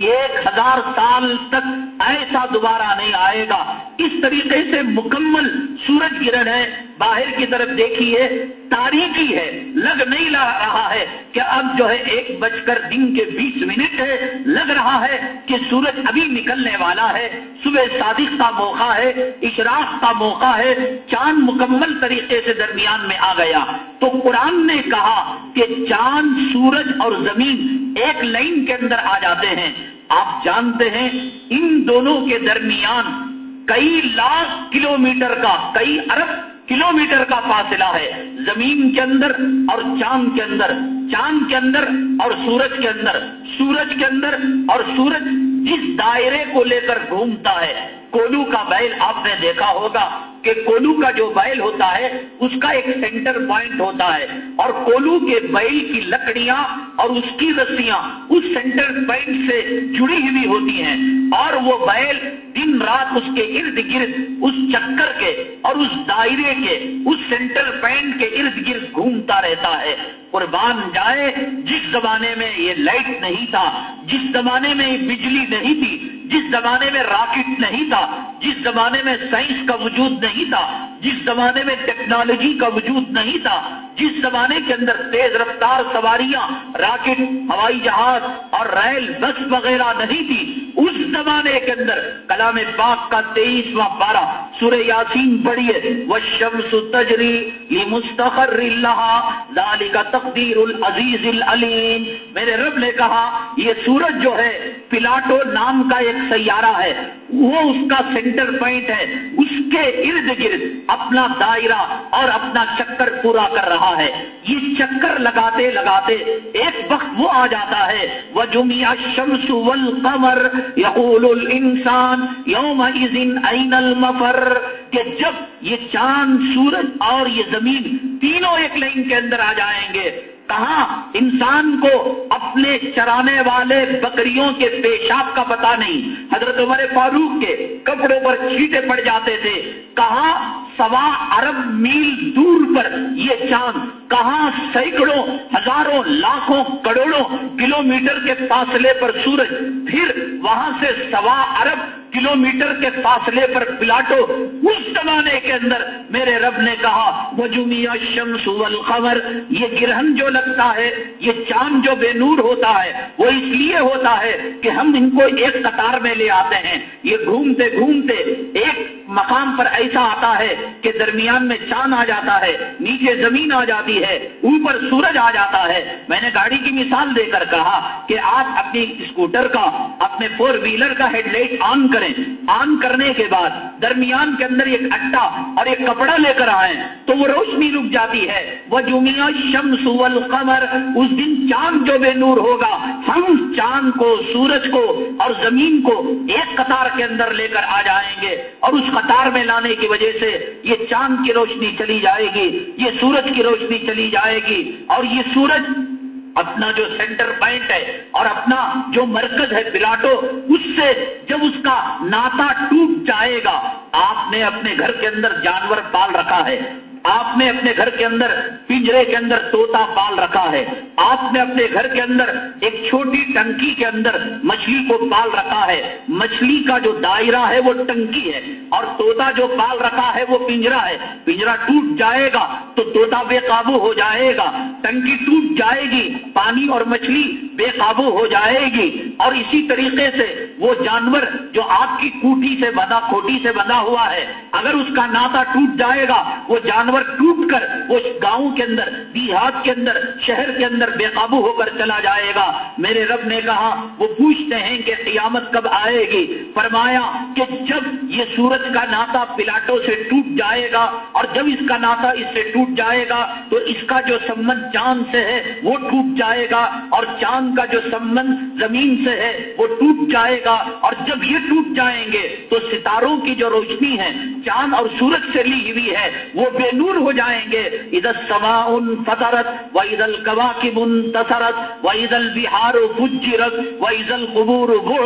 ایک ہزار سال تک ایسا دوبارہ نہیں آئے گا۔ اس طریقے سے مکمل سورج گرہن ہے۔ باہر کی طرف دیکھیے تاریخی ہے، لگ نہیں رہا ہے کہ اب جو ہے ایک بج کر دن کے بیس منٹ ہے۔ لگ رہا ہے کہ سورج ابھی نکلنے والا ہے۔ صبح صادق کا موقع ہے، اشراق کا موقع ہے، چاند مکمل طریقے سے درمیان میں آ گیا۔ تو قرآن نے کہا کہ چاند، سورج اور زمین ایک لائن کے اندر آ جاتے ہیں۔ آپ جانتے ہیں، ان دونوں کے درمیان کئی لاکھ کلومیٹر کا، کئی ارب کلومیٹر کا فاصلہ ہے۔ زمین کے اندر اور چاند کے اندر۔ چاند کے اندر اور سورج کے اندر۔ سورج کے اندر اور سورج جس دائرے کو لے کر گھومتا ہے۔ کولو کا بیل آپ نے دیکھا ہوگا۔ کہ کولو کا جو بیل ہوتا ہے، اس کا ایک سینٹر پوائنٹ ہوتا ہے۔ اور کولو کے بیل کی لکڑیاں اور اس کی رسیاں اس سینٹر پوائنٹ سے جڑی ہوئی ہوتی ہیں۔ اور وہ بیل دن رات اس کے ارد گرد، اس چکر کے اور اس دائرے کے، اس سینٹر پوائنٹ کے ارد گرد گھومتا رہتا ہے۔ قربان جائے، جس زمانے میں یہ لائٹ نہیں تھا، جس زمانے میں یہ بجلی نہیں تھی، جس زمانے میں راکٹ نہیں تھا، جس زمانے میں سائنس کا وجود نہیں تھا، جس زمانے میں ٹیکنالوجی کا وجود نہیں تھا جس زمانے کے اندر تیز رفتار سواریاں، راکٹ، ہوائی جہاز اور ریل، بس وغیرہ نہیں تھی، اس زمانے کے اندر کلام پاک کا تیئیسواں پارہ سورہ یاسین پڑھیے وہ شمس تجری یہ مستقر اللہ دالی کا تقدیر العزیز العلیم میرے رب نے کہا، یہ سورج جو ہے، پلاٹو نام کا ایک سیارہ ہے، وہ اس کا سینٹر پوائنٹ ہے، اس کے ارد گرد اپنا دائرہ اور اپنا چکر پورا کر رہا ہے۔ یہ چکر لگاتے لگاتے ایک وقت وہ آ جاتا ہے۔ وہ جمیا شمس والقمر یقول الانسان یوم این المفر؟ کہ جب یہ چاند، سورج اور یہ زمین تینوں ایک لائن کے اندر آ جائیں گے، کہاں انسان کو اپنے چرانے والے بکریوں کے پیشاب کا پتا نہیں۔ حضرت عمر فاروق کے کپڑوں پر چھیٹے پڑ جاتے تھے۔ کہاں سوا ارب میل دور پر یہ چاند کہاں سینکڑوں، ہزاروں، لاکھوں، کروڑوں کلومیٹر کے فاصلے پر سورج، پھر وہاں سے سوا ارب کلومیٹر کے فاصلے پر پلاٹو اس زمانے کے اندر میرے رب نے کہا وہ جمیا شمس والقمر یہ گرہن جو لگتا ہے، یہ چاند جو بے نور ہوتا ہے، وہ اس لیے ہوتا ہے کہ ہم ان کو ایک قطار میں لے آتے ہیں۔ یہ گھومتے گھومتے ایک مقام پر ایسا آتا ہے کہ درمیان میں چاند آ جاتا ہے، نیچے زمین آ جاتی ہے، اوپر سورج آ جاتا ہے۔ میں نے گاڑی کی مثال دے کر کہا کہ آپ اپنی اسکوٹر کا، اپنے فور ویلر کا ہیڈ لائٹ آن کریں۔ آن کرنے کے بعد درمیان کے اندر ایک اٹا اور ایک کپڑا لے کر آئیں تو وہ روشنی رک جاتی ہے۔ وہ جمیا شمس والقمر۔ اس دن چاند جو بے نور ہوگا، ہم چاند کو، سورج کو اور زمین کو ایک قطار کے اندر لے کر آ جائیں گے اور اس قطار میں لانے کی وجہ سے یہ چاند کی روشنی چلی جائے گی، یہ سورج کی روشنی چلی جائے گی اور یہ سورج اپنا جو سینٹر پوائنٹ ہے اور اپنا جو مرکز ہے پلاٹو، اس سے جب اس کا ناتا ٹوٹ جائے گا، آپ نے اپنے گھر کے اندر جانور پال رکھا ہے۔ آپ نے اپنے گھر کے اندر پنجرے کے اندر توتا پال رکھا ہے۔ آپ نے اپنے گھر کے اندر ایک چھوٹی ٹنکی کے اندر مچھلی کو پال رکھا ہے۔ مچھلی کا جو دائرہ ہے وہ ٹنکی ہے اور توتا جو پال رکھا ہے وہ پنجرا ہے۔ پنجرا ٹوٹ جائے گا تو توتا بے قابو ہو جائے گا۔ ٹنکی ٹوٹ جائے گی، پانی اور مچھلی بے قابو ہو جائے گی۔ اور اسی طریقے سے وہ جانور جو آپ کی کوٹھی سے بندھا کھوٹی سے بندھا ہوا ہے، اگر اس کا ناتا ٹوٹ جائے گا، وہ جانور جانور ٹوٹ کر وہ گاؤں کے اندر، دیہات کے اندر، شہر کے اندر بے قابو ہو کر چلا جائے گا۔ میرے رب نے کہا، وہ پوچھتے ہیں کہ قیامت کب آئے گی؟ فرمایا کہ جب یہ سورج کا ناتا پلاٹو سے ٹوٹ جائے گا اور جب اس کا ناتا اس سے ٹوٹ جائے گا، تو اس کا جو سمبند چاند سے ہے، وہ ٹوٹ جائے گا اور چاند کا جو سمبند زمین سے ہے، وہ ٹوٹ جائے گا۔ اور جب یہ ٹوٹ جائیں گے، تو ستاروں کی جو روشنی ہے، چاند اور سورج سے لی ہوئی ہے، وہ بے نور ہو جائیں گے۔ ادھر سما ان فترت و عید القوا کی منتصرت و عید البہار فجرت و عید القبور گڑ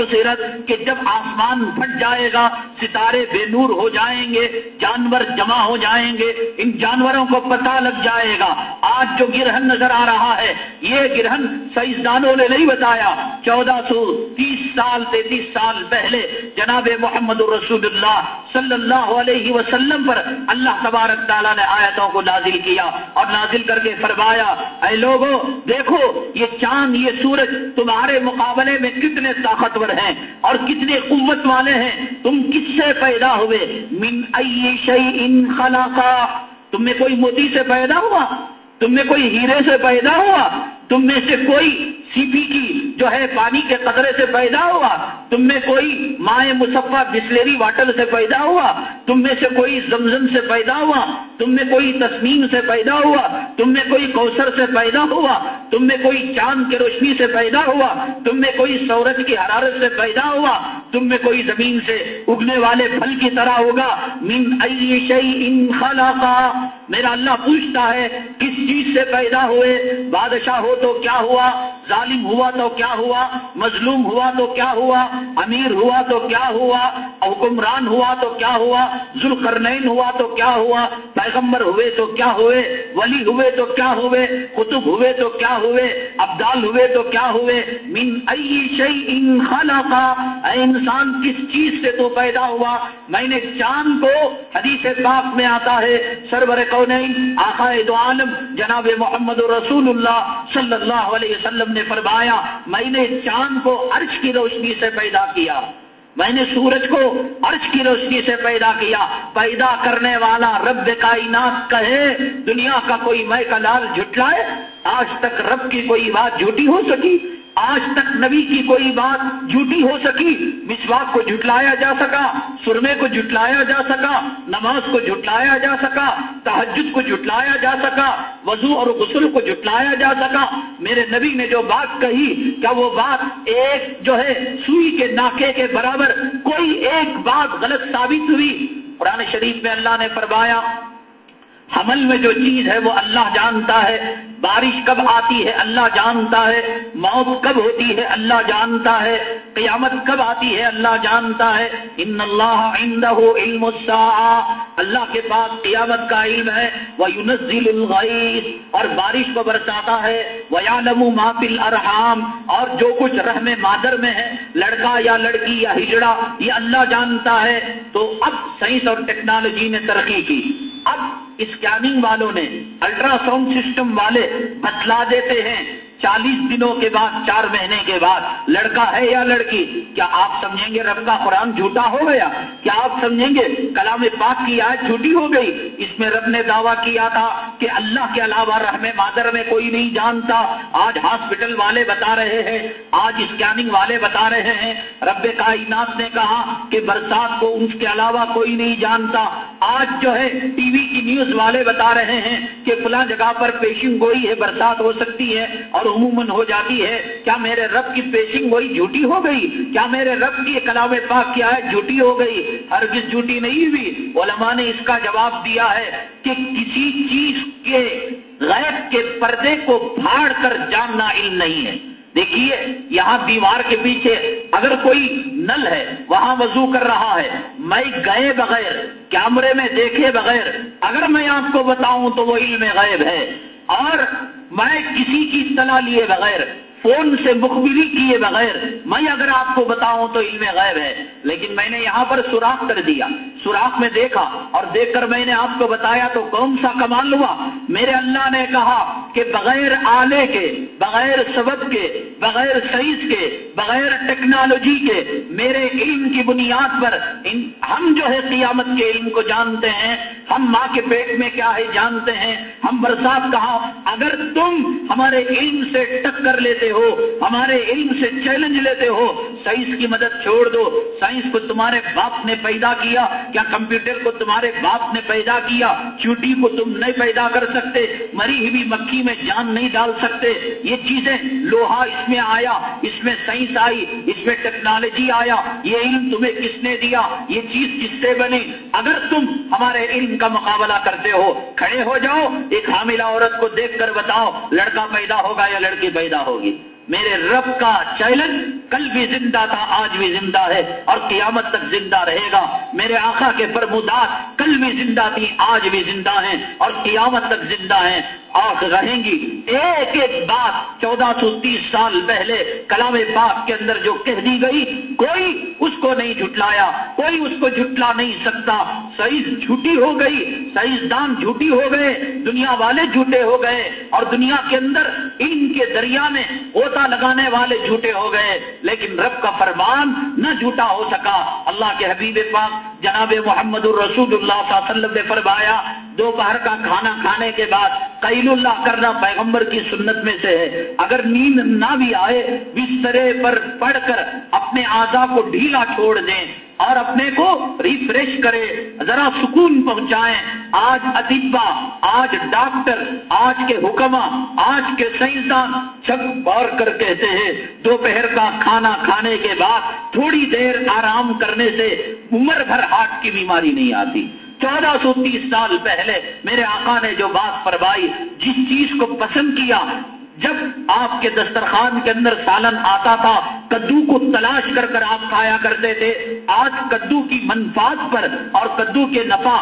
کہ جب آسمان پھٹ جائے گا، ستارے بے نور ہو جائیں گے، جانور جمع ہو جائیں گے، ان جانوروں کو پتہ لگ جائے گا۔ آج جو گرہن نظر آ رہا ہے، یہ گرہن سائنسدانوں نے نہیں بتایا۔ چودہ سو تیس سال، تینتیس سال پہلے جناب محمد الرسول اللہ صلی اللہ علیہ وسلم پر اللہ تبارک تعالیٰ نے آیتوں کو نازل کیا اور نازل کر کے فرمایا، اے لوگوں دیکھو، یہ چاند، یہ سورج تمہارے مقابلے میں کتنے طاقتور ہیں اور کتنے قوت والے ہیں۔ تم کس سے پیدا ہوئے؟ من ای ان تم میں کوئی موتی سے پیدا ہوا؟ تم میں کوئی ہیرے سے پیدا ہوا؟ تم میں سے کوئی سی پی کی جو ہے پانی کے قطرے سے پیدا ہوا، تم میں کوئی مائع مصفہ بسلیری واٹر سے پیدا ہوا، تم میں سے کوئی زمزم سے پیدا ہوا، تم میں کوئی تسمیم سے پیدا ہوا، تم میں کوئی کوثر سے پیدا ہوا، تم میں کوئی چاند کی روشنی سے پیدا ہوا، تم میں کوئی سورج کی حرارت سے پیدا ہوا، تم میں کوئی زمین سے اگنے والے پھل کی طرح ہوگا۔ من ای شعی ان خلا میرا اللہ پوچھتا ہے، کس چیز سے پیدا ہوئے؟ بادشاہ ہو تو کیا ہوا؟ ظالم ہوا تو کیا ہوا؟ مظلوم ہوا تو کیا ہوا؟ امیر ہوا تو کیا ہوا؟ حکمران ہوا تو کیا ہوا؟ ذوالقرنین ہوا تو کیا ہوا؟ پیغمبر ہوئے تو کیا ہوئے؟ ولی ہوئے تو کیا ہوئے؟ قطب ہوئے تو کیا ہوئے؟ ابدال ہوئے تو کیا ہوئے؟ من ای شی ان خالہ کا انسان، کس چیز سے تو پیدا ہوا؟ میں نے چاند کو حدیث پاک میں آتا ہے، سرور کونین آقا دو عالم، جناب محمد رسول اللہ صلی اللہ علیہ وسلم نے فرمایا، میں نے چاند کو عرش کی روشنی سے پیدا کیا۔ میں نے سورج کو عرش کی روشنی سے پیدا کیا۔ پیدا کرنے والا رب کائنات کہے، دنیا کا کوئی میں کا لال جھٹلائے، آج تک رب کی کوئی بات جھوٹی ہو سکی۔ آج تک نبی کی کوئی بات جھوٹی ہو سکی، مسواک کو جھٹلایا جا سکا، سرمے کو جھٹلایا جا سکا، نماز کو جھٹلایا جا سکا تحجد کو جھٹلایا جا سکا، وضو اور غسل کو جھٹلایا جا سکا۔ میرے نبی نے جو بات کہی، کیا وہ بات ایک جو ہے سوئی کے ناکے کے برابر کوئی ایک بات غلط ثابت ہوئی؟ قرآن شریف میں اللہ نے فرمایا حمل میں جو چیز ہے وہ اللہ جانتا ہے، بارش کب آتی ہے اللہ جانتا ہے، موت کب ہوتی ہے اللہ جانتا ہے، قیامت کب آتی ہے اللہ جانتا ہے۔ ان اللہ عندہ علم اللہ کے پاس قیامت کا علم ہے۔ وہ یونزل الغیث اور بارش کو برساتا ہے۔ وہ یالم ماپل ارحام اور جو کچھ رحم مادر میں ہے، لڑکا یا لڑکی یا ہجڑا، یہ اللہ جانتا ہے۔ تو اب سائنس اور ٹیکنالوجی نے ترقی کی۔ اب اسکیننگ والوں نے الٹرا ساؤنڈ سسٹم والے بتلا دیتے ہیں چالیس دنوں کے بعد، چار مہینے کے بعد، لڑکا ہے یا لڑکی؟ کیا آپ سمجھیں گے رب کا قرآن جھوٹا ہو گیا؟ کیا آپ سمجھیں گے کلام پاک کی آج جھوٹی ہو گئی؟ اس میں رب نے دعویٰ کیا تھا کہ اللہ کے علاوہ رحم مادر میں کوئی نہیں جانتا۔ آج ہاسپٹل والے بتا رہے ہیں، آج اسکیننگ والے بتا رہے ہیں۔ رب کائنات نے کہا کہ برسات کو اس کے علاوہ کوئی نہیں جانتا۔ آج جو ہے، ٹی وی کی نیوز والے بتا رہے ہیں کہ فلاں جگہ پر پیشنگ گوئی ہے، برسات ہو سکتی ہے اور عموماً ہو جاتی ہے، کیا میرے رب کی پیشنگ وہی جھوٹی ہو گئی؟ کیا میرے رب کی کلام پاک کیا ہے جھوٹی ہو گئی؟ ہرگز جھوٹی نہیں ہوئی۔ علماء نے اس کا جواب دیا ہے کہ کسی چیز کے غیب کے پردے کو پھاڑ کر جاننا علم نہیں ہے۔ دیکھیے، یہاں دیوار کے پیچھے اگر کوئی نل ہے، وہاں وضو کر رہا ہے۔ میں گئے بغیر، کیمرے میں دیکھے بغیر، اگر میں آپ کو بتاؤں تو وہ علم غیب ہے۔ اور میں کسی کی اطلاع لیے بغیر، فون سے مخبری کیے بغیر، میں اگر آپ کو بتاؤں تو علم غیب ہے، لیکن میں نے یہاں پر سوراخ کر دیا۔ سوراخ میں دیکھا اور دیکھ کر میں نے آپ کو بتایا تو کون سا کمال ہوا؟ میرے اللہ نے کہا کہ بغیر آلے کے، بغیر سبب کے، بغیر سائز کے، بغیر ٹیکنالوجی کے میرے علم کی بنیاد پر ہم جو ہے قیامت کے علم کو جانتے ہیں، ہم ماں کے پیٹ میں کیا ہے جانتے ہیں، ہم برسات کہا اگر تم ہمارے علم سے ٹکر لیتے ہو، ہمارے علم سے چیلنج لیتے ہو سائنس کی مدد چھوڑ دو سائنس کو تمہارے باپ نے پیدا کیا کیا کمپیوٹر کو تمہارے باپ نے پیدا کیا؟ چوٹی کو تم نہیں پیدا کر سکتے، مری ہوئی مکھی میں جان نہیں ڈال سکتے۔ یہ چیزیں لوہا اس میں آیا، اس میں سائنس آئی، اس میں ٹیکنالوجی آیا۔ یہ علم تمہیں کس نے دیا؟ یہ چیز کس سے بنی؟ اگر تم ہمارے علم کا مقابلہ کرتے ہو، کھڑے ہو جاؤ، ایک حاملہ عورت کو دیکھ کر بتاؤ، لڑکا پیدا ہوگا یا لڑکی پیدا ہوگی؟ میرے رب کا چیلنج کل بھی زندہ تھا، آج بھی زندہ ہے اور قیامت تک زندہ رہے گا۔ میرے آقا کے فرمودات کل بھی زندہ تھی آج بھی زندہ ہیں اور قیامت تک زندہ ہیں۔ اور رہیں گی۔ ایک ایک بات چودہ سو تیس سال پہلے کلام پاک کے اندر جو کہہ دی گئی، کوئی اس کو نہیں جھٹلایا، کوئی اس کو جھٹلا نہیں سکتا۔ سائز جھوٹی ہو گئی سائنسدان جھوٹی ہو گئے، دنیا والے جھوٹے ہو گئے اور دنیا کے اندر ان کے دریا میں ہوتا لگانے والے جھوٹے ہو گئے۔ لیکن رب کا فرمان نہ جھوٹا ہو سکا۔ اللہ کے حبیب پاک جناب محمد الرسول اللہ صلی اللہ علیہ وسلم نے فرمایا دوپہر کا کھانا کھانے کے بعد قیل اللہ کرنا پیغمبر کی سنت میں سے ہے۔ اگر نیند نہ بھی آئے، بسترے پر پڑھ کر اپنے آزا کو ڈھیلا چھوڑ دیں اور اپنے کو ریفریش کرے ذرا سکون پہنچائیں۔ آج ادیبا آج ڈاکٹر، آج کے حکمہ، آج کے سائنسدان چھک بور کر کہتے ہیں، دوپہر کا کھانا کھانے کے بعد تھوڑی دیر آرام کرنے سے عمر بھر ہارٹ کی بیماری نہیں آتی۔ چودہ سو تیس سال پہلے میرے آقا نے جو بات فرمائی، جس چیز کو پسند کیا، جب آپ کے دسترخوان کے اندر سالن آتا تھا، کدو کو تلاش کر کر آپ کھایا کرتے تھے، آج کدو کی منفاط پر اور کدو کے نفع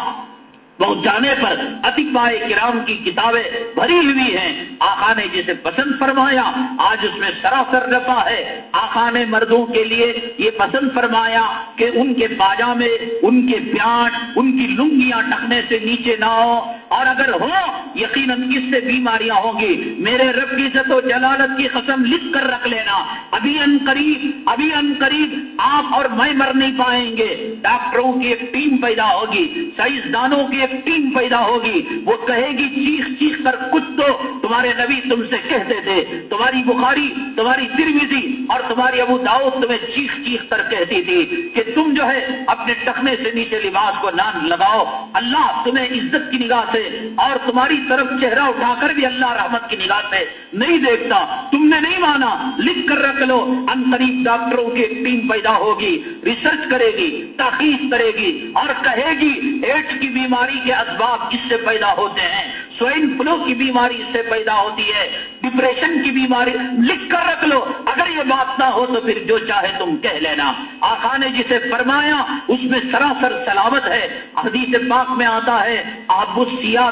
پہنچانے پر اتباع کرام کی کتابیں بھری ہوئی ہیں۔ آخا نے جسے پسند فرمایا، آج اس میں سراسر رفا ہے۔ آخا نے مردوں کے لیے یہ پسند فرمایا کہ ان کے پاجامے ان کے پیاٹ، ان کی لنگیاں ٹکنے سے نیچے نہ ہو اور اگر ہو یقیناً کس سے بیماریاں ہوں گی۔ میرے رب کی عزت و جلالت کی قسم لکھ کر رکھ لینا۔ ابھی ان قریب، ابھی ان قریب آپ اور میں مر نہیں پائیں گے۔ ڈاکٹروں کی ایک ٹیم پیدا ہوگی، سائنسدانوں کی ایک ٹیم پیدا ہوگی۔ وہ کہے گی، چیخ چیخ کر کچھ تو تمہارے نبی تم سے کہتے تھے۔ تمہاری بخاری، تمہاری ترمیزی اور تمہاری ابو داؤد تمہیں چیخ چیخ کر کہتی تھی کہ تم جو ہے اپنے ٹکنے سے نیچے لباس کو نان لگاؤ۔ اللہ تمہیں عزت کی نگاہ سے اور تمہاری طرف چہرہ اٹھا کر بھی اللہ رحمت کی نگاہ سے نہیں دیکھتا۔ تم نے نہیں مانا۔ لکھ کر رکھ لو۔ ان قریب ڈاکٹروں کی ایک ٹیم پیدا ہوگی ریسرچ کرے گی تحقیق کرے گی اور کہے گی ایڈس کی بیماری کے اسباب کس سے پیدا ہوتے ہیں؟ سوائن فلو کی بیماری اس سے پیدا ہوتی ہے۔ ڈپریشن کی بیماری لکھ کر رکھ لو۔ اگر یہ بات نہ ہو تو پھر جو چاہے تم کہہ لینا۔ آقا نے جسے فرمایا، اس میں سراسر سلامت ہے۔ حدیث پاک میں آتا ہے آب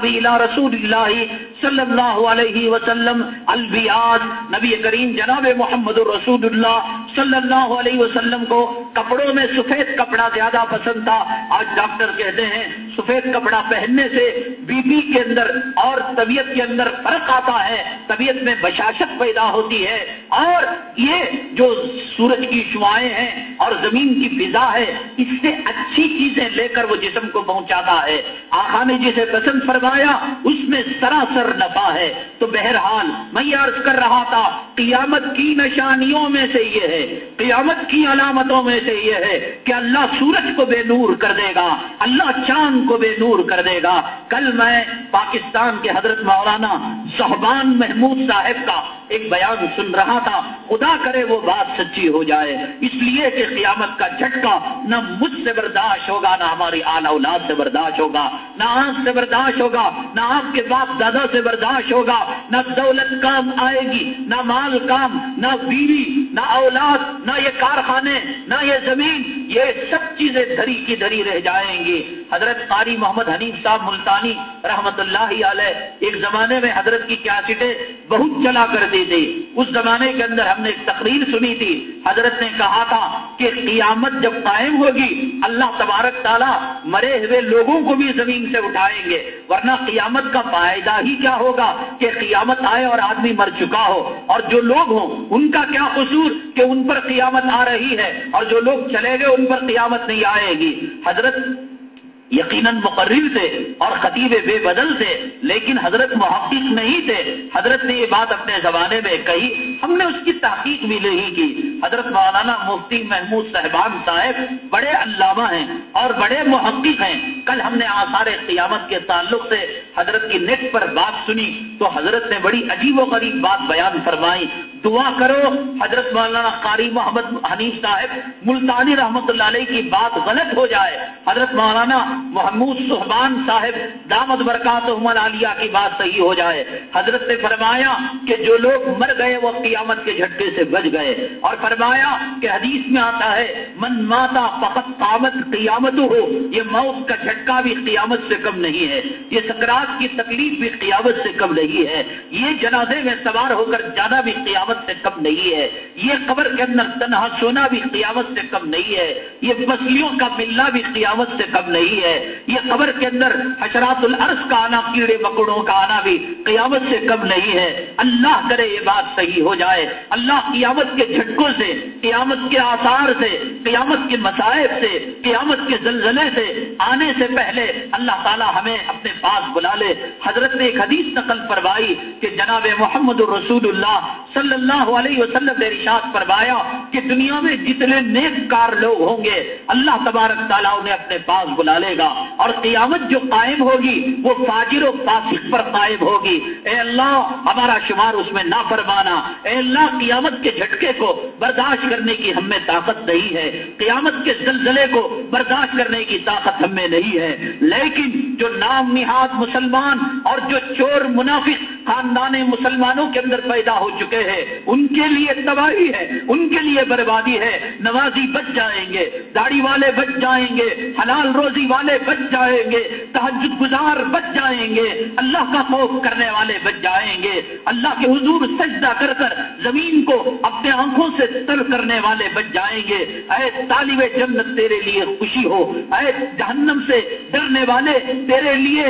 بھی رسول اللہ صلی اللہ علیہ وسلم البیات نبی کریم جناب محمد الرسول اللہ صلی اللہ علیہ وسلم کو کپڑوں میں سفید کپڑا زیادہ پسند تھا۔ آج ڈاکٹر کہتے ہیں، سفید کپڑا پہننے سے بی پی کے اندر اور طبیعت کے اندر فرق آتا ہے۔ طبیعت میں بشاشت پیدا ہوتی ہے اور یہ جو سورج کی شعائیں ہیں اور زمین کی فضا ہے، اس سے اچھی چیزیں لے کر وہ جسم کو پہنچاتا ہے۔ آخا نے جسے پسند فرمایا، اس میں سراسر نفع ہے۔ تو بہرحال میں یہ عرض کر رہا تھا، قیامت کی نشانیوں میں سے یہ ہے، قیامت کی علامتوں میں سے یہ ہے کہ اللہ سورج کو بے نور کر دے گا، اللہ چاند کو بے نور کر دے گا۔ کل میں پاکستان کے حضرت مولانا صحبان محمود صاحب کا ایک بیان سن رہا تھا، خدا کرے وہ بات سچی ہو جائے۔ اس لیے کہ قیامت کا جھٹکا نہ مجھ سے برداشت ہوگا، نہ ہماری آل اولاد سے برداشت ہوگا، نہ آنکھ سے برداشت ہوگا، نہ آپ کے باپ دادا سے برداشت ہوگا۔ نہ دولت کام آئے گی، نہ مال کام، نہ بیوی، نہ اولاد، نہ یہ کارخانے، نہ یہ زمین، یہ سب چیزیں دھری کی دھری رہ جائیں گی۔ حضرت قاری محمد حنیف صاحب ملتانی رحمت اللہ علیہ، ایک زمانے میں حضرت کی کیاسٹیں بہت چلا کرتی تھی۔ اس زمانے کے اندر ہم نے ایک تقریر سنی تھی۔ حضرت نے کہا تھا کہ قیامت جب قائم ہوگی، اللہ تبارک تعالیٰ مرے ہوئے لوگوں کو بھی زمین سے اٹھائیں گے۔ ورنہ قیامت کا فائدہ ہی کیا ہوگا کہ قیامت آئے اور آدمی مر چکا ہو۔ اور جو لوگ ہوں، ان کا کیا قصور کہ ان پر قیامت آ رہی ہے؟ اور جو لوگ چلے گئے، ان پر قیامت نہیں آئے گی۔ حضرت یقیناً مقرر تھے اور خطیب بے بدل تھے، لیکن حضرت محقق نہیں تھے۔ حضرت نے یہ بات اپنے زمانے میں کہی، ہم نے اس کی تحقیق بھی نہیں کی۔ حضرت مولانا مفتی محمود صاحبان صاحب بڑے علامہ ہیں اور بڑے محقق ہیں۔ کل ہم نے آثار قیامت کے تعلق سے حضرت کی نیٹ پر بات سنی تو حضرت نے بڑی عجیب و غریب بات بیان فرمائی۔ دعا کرو، حضرت مولانا قاری محمد حنیف صاحب، ملتانی رحمت اللہ علیہ کی بات غلط ہو جائے۔ حضرت مولانا محمود صحبان صاحب دامد برکات عالیہ کی بات صحیح ہو جائے۔ حضرت نے فرمایا کہ جو لوگ مر گئے وہ قیامت کے جھٹکے سے بچ گئے۔ اور فرمایا کہ حدیث میں آتا ہے، من ماتا فقط قامت قیامت ہو، یہ موت کا جھٹکا بھی قیامت سے کم نہیں ہے۔ یہ سکرات کی تکلیف بھی قیامت سے کم نہیں ہے۔ یہ جنازے میں سوار ہو کر جانا بھی قیامت سے کم نہیں ہے۔ یہ قبر کے اندر تنہا سونا بھی قیامت سے کم نہیں ہے۔ یہ مچھلیوں کا ملنا بھی قیامت سے کم نہیں ہے۔ یہ قبر کے اندر حشرات العرض کا آنا، کیڑے مکڑوں کا آنا بھی قیامت سے کم نہیں ہے۔ اللہ کرے یہ بات صحیح ہو جائے۔ اللہ قیامت کے جھٹکوں سے، قیامت کے آثار سے، قیامت کے مسائب سے، قیامت کے زلزلے سے آنے سے پہلے اللہ تعالیٰ ہمیں اپنے پاس بلا لے۔ حضرت نے ایک حدیث نقل فرمائی کہ جناب محمد الرسول اللہ صلی اللہ علیہ وسلم نے رشاد فرمایا کہ دنیا میں جتنے نیک کار لوگ ہوں گے، اللہ تبارک تعالیٰ انہیں اپنے پاس بلا لے گا۔ اور قیامت جو قائم ہوگی، وہ فاجر و فاسق پر قائم ہوگی۔ اے اللہ، ہمارا شمار اس میں نہ فرمانا اے اللہ، قیامت کے جھٹکے کو برداشت کرنے کی ہم میں طاقت نہیں ہے۔ قیامت کے زلزلے کو برداشت کرنے کی طاقت ہم میں نہیں ہے۔ لیکن جو نام نہاد مسلمان اور جو چور منافق خاندان مسلمانوں کے اندر پیدا ہو چکے ہیں ان کے لیے تباہی ہے، ان کے لیے بربادی ہے۔ نمازی بچ جائیں گے، داڑھی والے بچ جائیں گے، حلال روزی والے بچ جائیں گے تحجد گزار بچ جائیں گے۔ اللہ کا خوف کرنے والے بچ جائیں گے۔ اللہ کے حضور سجدہ کر کر زمین کو اپنے آنکھوں سے تر کرنے والے بچ جائیں گے۔ اے طالب جنت، تیرے لیے خوشی ہو۔ اے جہنم سے ڈرنے والے، تیرے لیے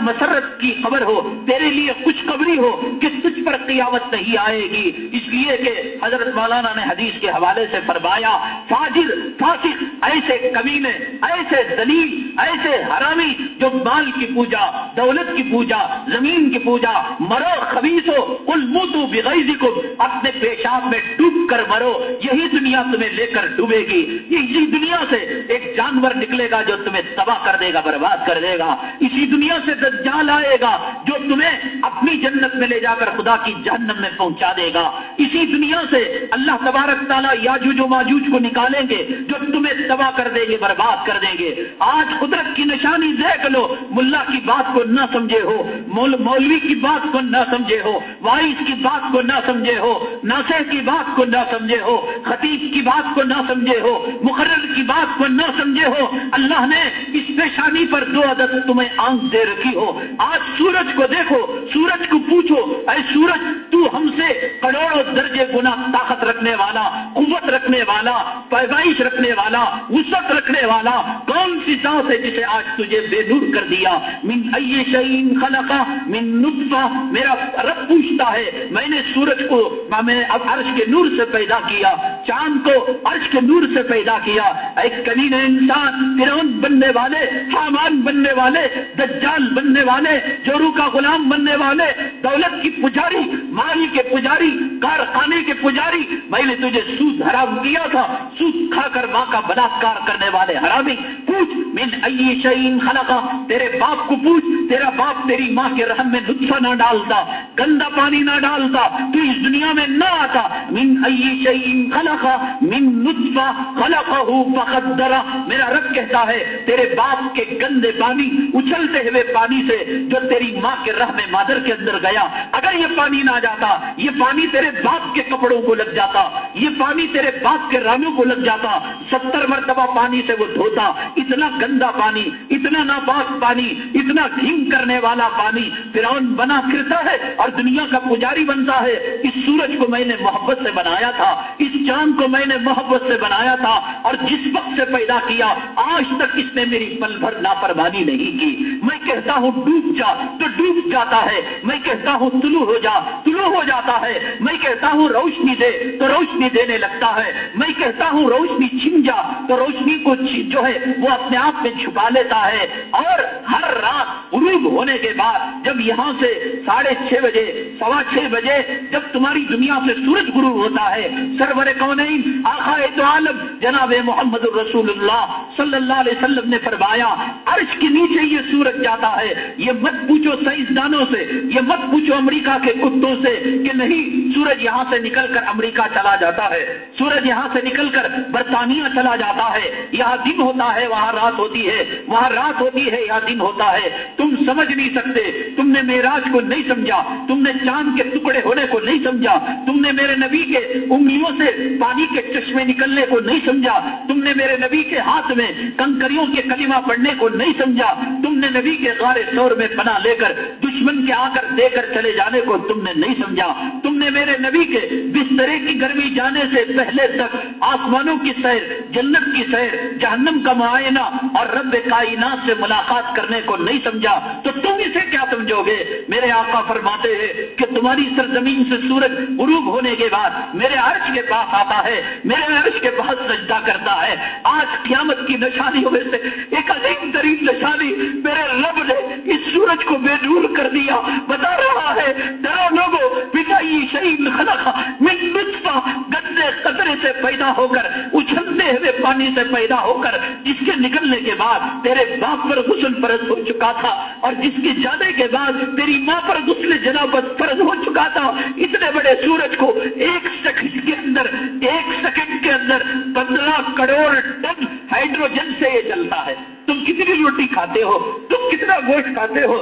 مسرت کی خبر ہو۔ تیرے لیے خوشخبری ہو کہ تجھ پر قیامت نہیں آئے گی۔ اس لیے کہ حضرت مولانا نے حدیث کے حوالے سے فرمایا، فاجر، فاسق، ایسے کمینے، ایسے زلیل ایسے حرامی جو مال کی پوجا، دولت کی پوجا، زمین کی پوجا، مرو خبیص ہو کل منہ بغیزی کو اپنے پیشاب میں ڈوب کر مرو، یہی دنیا تمہیں لے کر ڈوبے گی۔ اسی دنیا سے ایک جانور نکلے گا جو تمہیں تباہ کر دے گا، برباد کر دے گا۔ اسی دنیا سے دجال آئے گا جو تمہیں اپنی جنت میں لے جا کر خدا کی جہنم میں پہنچا دے گا۔ اسی دنیا سے اللہ تبارک تعالیٰ یاجوج و ماجوج کو نکالیں گے، جو تمہیں تباہ کر دیں گے، برباد کر دیں گے۔ آج قدرت کی نشانی دیکھ لو، ملا کی بات کو نہ سمجھے ہو مولوی کی بات کو نہ سمجھے ہو، وائس کی بات کو نہ سمجھے ہو ناسے کی بات کو نہ سمجھے ہو، خطیب کی بات کو نہ سمجھے ہو، مقرر کی بات کو نہ سمجھے ہو۔ اللہ نے اس پیشانی پر دو عدد تمہیں آنکھ دے رکھی ہو۔ آج سورج کو دیکھو، سورج کو پوچھو، اے سورج، تو ہم سے کروڑوں درجے گنا طاقت رکھنے والا، قوت رکھنے والا، پیدائش رکھنے والا وسط رکھنے والا، کون سی ذات ہے جسے آج تجھے بے نور کر دیا؟ من ائی شعین خلقا من نطفہ۔ میرا رب پوچھتا ہے، میں نے سورج کو، میں اب عرش کے نور سے پیدا کیا، چاند کو عرش کے نور سے پیدا کیا۔ ایک کلین انسان فرون بننے والے، حامان بننے والے، دجال بننے والے جورو کا غلام بننے والے، دولت کی پجاری، مال کے پجاری کارخانے کے پجاری میں نے تجھے سود حرام کیا تھا، سود کھا کر ماں کا بلاکار کرنے والے حرامی، پوچھ، من ائی شعین خلقا تیرے باپ کو پوچھ، تیرا باپ تیری ماں کے رحم میں نطفہ نہ ڈالتا، گندا پانی نہ ڈالتا، تو اس دنیا میں نہ آتا، من ائی شعین خلقا من نطفہ خلقہ فقدرا میرا رب کہتا ہے، تیرے باپ کے گندے پانی، اچھلتے ہوئے پانی سے جو تیری ماں کے رحم مادر کے اندر گیا، اگر یہ پانی نہ جاتا، یہ پانی تیرے باپ کے کپڑوں کو لگ جاتا، یہ پانی تیرے باپ کے رانوں کو لگ جاتا، ستر مرتبہ پانی سے وہ دھوتا، اتنا گندا پانی، اتنا ناپاک پانی، اتنا ڈھینگ کرنے والا پانی فرعون بنا کرتا ہے اور دنیا کا پجاری بنتا ہے۔ اس سورج کو میں نے محبت سے بنایا تھا، اس چاند کو میں نے محبت سے بنایا تھا اور جس وقت سے پیدا کیا، آج تک اس نے میری پل بھر لاپرواہی نہیں کی۔ میں کہتا ہوں ڈوب جا، تو ڈوب جاتا ہے۔ میں کہتا ہوں طلوع ہو جا، طلوع ہو جاتا ہے۔ میں کہتا ہوں روشنی دے تو روشنی دینے لگتا ہے۔ میں کہتا ہوں روشنی چھن جا تو روشنی کو جو ہے وہ اپنے آپ میں چھپا لیتا ہے۔ اور ہر رات غروب ہونے کے بعد جب یہاں سے ساڑھے چھ بجے، سوا چھ بجے جب تمہاری دنیا سے سورج غروب ہوتا ہے، سرور کون آخا تو عالم، جناب محمد الرسول اللہ صلی اللہ علیہ وسلم نے فرمایا، عرش کے نیچے یہ سورج جاتا ہے۔ یہ مت پوچھو سائنسدانوں سے، یہ مت پوچھو امریکہ کے کتوں سے کہ نہیں سورج یہاں سے نکل کر امریکہ چلا جاتا ہے۔ سورج یہاں سے نکل کر برطانیہ چلا جاتا ہے۔ یہاں دن ہوتا ہے، وہاں رات ہوتی ہے۔ وہاں رات ہوتی ہے، یہاں دن ہوتا ہے۔ تم سمجھ نہیں سکتے۔ تم نے میراج کو نہیں سمجھا۔ تم نے چاند کے ٹکڑے ہونے کو نہیں سمجھا۔ تم نے میرے نبی کے انگلیوں سے پانی کے چشمے نکلنے کو نہیں سمجھا۔ تم نے میرے نبی کے ہاتھ میں کنکریوں کے کلمہ پڑھنے کو نہیں سمجھا۔ تم نے نبی کے غار سور میں پناہ لے کر دشمن کے آ کر دے کر چلے جانے کو تم نے نہیں سمجھا۔ تم نے میرے نبی کے بسترے کی گرمی جانے سے پہلے تک آسمانوں کی سیر، جنت کی سیر، جہنم کا معائنہ اور رب کائنات سے ملاقات کرنے کو نہیں سمجھا۔ تو تم اسے کیا سمجھو گے؟ میرے آقا فرماتے ہیں کہ تمہاری سرزمین سے سورج غروب ہونے کے بعد میرے عرش کے پاس آتا ہے، میرے عرش کے پاس سجدہ کرتا ہے۔ آج قیامت کی نشانیوں میں سے ایک عظیم ترین نشانی میرے رب نے اس سورج کو بے دور کر کر دیا، بتا رہا ہے ڈرو لوگوں پتا یہ شہید خلقہ من نطفہ گندے قطرے سے پیدا ہو کر، اچھلتے ہوئے پانی سے پیدا ہو کر، جس کے نکلنے کے بعد تیرے باپ پر غسل فرض ہو چکا تھا، اور جس کے جانے کے بعد تیری ماں پر غسل جنابت فرض ہو چکا تھا۔ اتنے بڑے سورج کو ایک سیکنڈ کے اندر، ایک سیکنڈ کے اندر پندرہ کروڑ ٹن ہائیڈروجن سے یہ چلتا ہے۔ تم کتنی روٹی کھاتے ہو؟ تم کتنا گوشت کھاتے ہو؟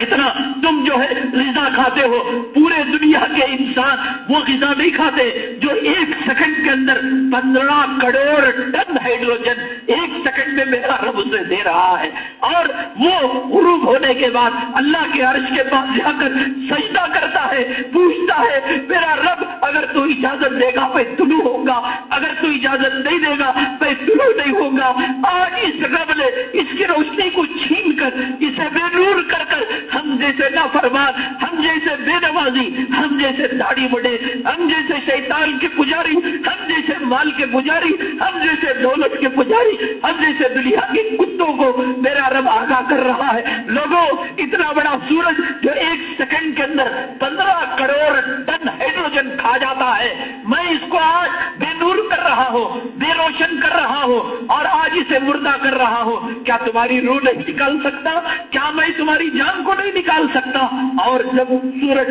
اتنا تم جو ہے غذا کھاتے ہو، پورے دنیا کے انسان وہ غذا نہیں کھاتے جو ایک سیکنڈ کے اندر پندرہ کروڑ ٹن ہائیڈروجن ایک سیکنڈ میں میرا رب اسے دے رہا ہے۔ اور وہ غروب ہونے کے بعد اللہ کے عرش کے پاس جا کر سجدہ کرتا ہے، پوچھتا ہے، میرا رب، اگر تو اجازت دے گا میں طلوع ہوگا اگر تو اجازت نہیں دے گا میں طلوع نہیں ہوگا آج اس رب نے اس کی روشنی کو چھین کر، اسے بے نور کر کر ہم جیسے نہ فرمان ہم جیسے بے نوازی، ہم جیسے داڑھی بڑے ہم جیسے شیطان کے پجاری، ہم جیسے مال کے پجاری، ہم جیسے دولت کے پجاری ہم جیسے دنیا کے کتوں کو میرا رب آگاہ کر رہا ہے۔ لوگوں، اتنا بڑا سورج جو ایک سیکنڈ کے اندر پندرہ کروڑ ٹن ہائیڈروجن کھا جاتا ہے۔ میں اس کو آج بے نور کر رہا ہوں، بے روشن کر رہا ہوں اور آج اسے مردہ کر رہا ہوں۔ کیا تمہاری روح نہیں نکال سکتا؟ کیا میں تمہاری جان کو نہیں نکال سکتا؟ اور جب سورج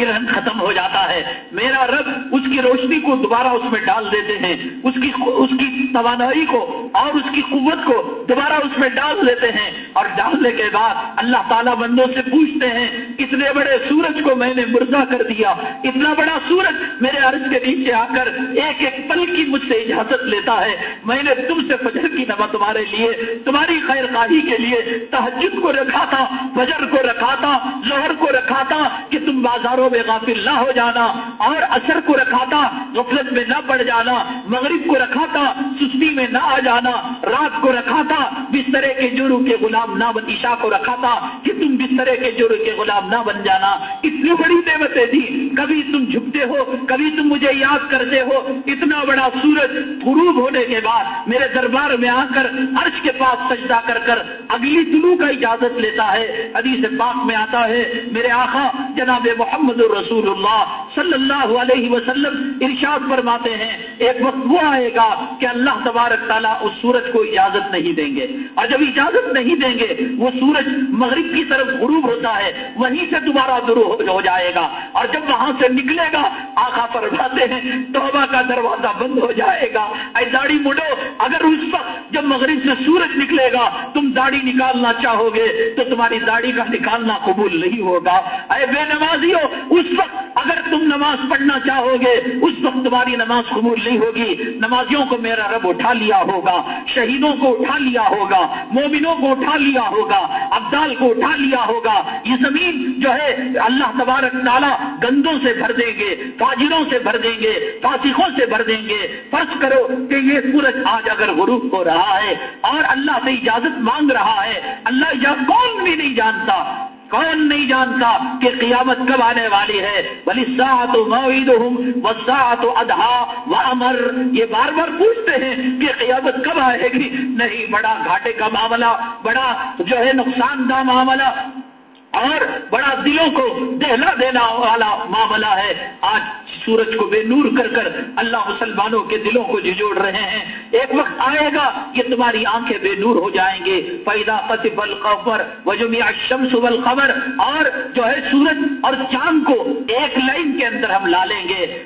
گرہن ختم ہو جاتا ہے۔ میرا رب اس کی روشنی کو دوبارہ اس میں ڈال دیتے ہیں۔ اس کی اس کی توانائی کو اور اس کی قوت کو دوبارہ اس میں ڈال دیتے ہیں۔ اور ڈالنے کے بعد اللہ تعالیٰ بندوں سے پوچھتے ہیں، اتنے بڑے سورج کو میں نے مردہ کر دیا، اتنا بڑا سورج میرے عرض کے نیچے آ کر ایک ایک پل کی مجھ سے اجازت لیتا ہے۔ میں نے تم سے فجر کی نما تمہارے لیے، تمہاری خیر خواہی کے لیے تحجد کو رکھا تھا، فجر کو رکھا تھا زہر کو رکھا تھا کہ تم بازاروں میں غافل نہ ہو جانا، اور اثر کو رکھا تھا غفلت میں نہ پڑ جانا، مغرب کو رکھا تھا سستی میں نہ آ جانا، رات کو رکھا تھا بسترے کے جرو کے غلام نہ بن عشا کو رکھا تھا کہ تم بسترے کے جرو کے غلام نہ بن جانا۔ اتنی بڑی نعمتیں تھی کبھی تم جھکتے ہو، کبھی تم مجھے یاد کرتے ہو۔ اتنا بڑا سورج غروب ہونے کے بعد میرے دربار میں آ کر عرش کے پاس سجدہ کر کر اگلی طلوع کا اجازت لیتا ہے۔ حدیث پاک میں آتا ہے، میرے آخا جناب محمد محمد رسول اللہ صلی اللہ علیہ وسلم ارشاد فرماتے ہیں، ایک وقت وہ آئے گا کہ اللہ تبارک تعالیٰ اس سورج کو اجازت نہیں دیں گے۔ اور جب اجازت نہیں دیں گے، وہ سورج مغرب کی طرف غروب ہوتا ہے، وہیں سے دوبارہ درو ہو جائے گا۔ اور جب وہاں سے نکلے گا آخا فرماتے ہیں، توبہ کا دروازہ بند ہو جائے گا۔ اے داڑھی مڈو اگر اس وقت جب مغرب سے سورج نکلے گا، تم داڑھی نکالنا چاہو گے، تو تمہاری داڑھی کا نکالنا قبول نہیں ہوگا۔ اے بے نمازیوں اس وقت اگر تم نماز پڑھنا چاہو گے، اس وقت تمہاری نماز قبول نہیں ہوگی۔ نمازیوں کو میرا رب اٹھا لیا ہوگا، شہیدوں کو اٹھا لیا ہوگا، مومنوں کو اٹھا لیا ہوگا، ابدال کو اٹھا لیا ہوگا۔ یہ زمین جو ہے، اللہ تبارک تعالیٰ گندوں سے بھر دیں گے، فاجروں سے بھر دیں گے، فاسقوں سے بھر دیں گے۔ فرض کرو کہ یہ سورج آج اگر غروب ہو رہا ہے اور اللہ سے اجازت مانگ رہا ہے، اللہ کون بھی نہیں جانتا۔ کون نہیں جانتا کہ قیامت کب آنے والی ہے؟ بلی سا تو موید ہوں سا تو ادھا و امر یہ بار بار پوچھتے ہیں کہ قیامت کب آئے گی؟ نہیں، بڑا گھاٹے کا معاملہ، بڑا جو ہے نقصان دہ معاملہ۔ اور بڑا دلوں کو دہلا دینا والا معاملہ ہے۔ آج سورج کو بے نور کر کر اللہ مسلمانوں کے دلوں کو جھجوڑ رہے ہیں۔ ایک وقت آئے گا کہ تمہاری آنکھیں بے نور ہو جائیں گے۔ پیدا قطب القبر وجمیا شمس الخبر اور جو ہے سورج اور چاند کو ایک لائن کے اندر ہم لا لیں گے۔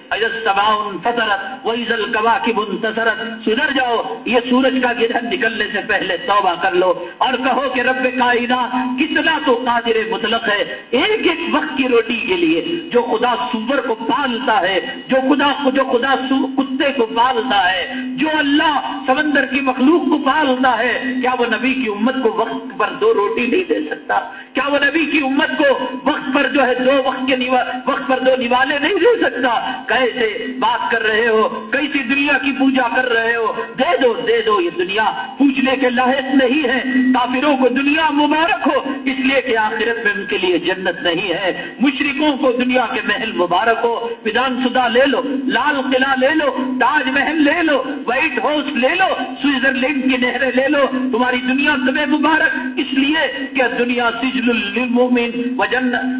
فطرت ویزل کبا کی منتصرت سدھر جاؤ۔ یہ سورج کا گرہن نکلنے سے پہلے توبہ کر لو اور کہو کہ رب کائنات کتنا تو قادر مطلق ہے، ایک ایک وقت کی روٹی کے لیے جو خدا سور کو پالتا ہے، جو خدا جو خدا کتے کو پالتا ہے، جو اللہ سمندر کی مخلوق کو پالتا ہے، کیا وہ نبی کی امت کو وقت پر دو روٹی نہیں دے سکتا؟ کیا وہ نبی کی امت کو وقت پر جو ہے دو وقت کے وقت پر دو نوالے نہیں دے سکتا؟ کیسے بات کر رہے ہو؟ کیسی دنیا کی پوجا کر رہے ہو؟ دے دو دے دو، یہ دنیا پوچھنے کے لاحق نہیں ہے۔ کافروں کو دنیا مبارک ہو، اس لیے کہ آخرت میں ان کے لیے جنت نہیں ہے۔ مشرقوں کو دنیا کے محل مبارک ہو۔ ودھان سدھا لے لو، لال قلعہ لے لو، تاج محل لے لو، وائٹ ہاؤس لے لو، سوئٹزرلینڈ کی نہریں لے لو۔ تمہاری دنیا تمہیں مبارک۔ اس لیے کہ دنیا سجل للمومن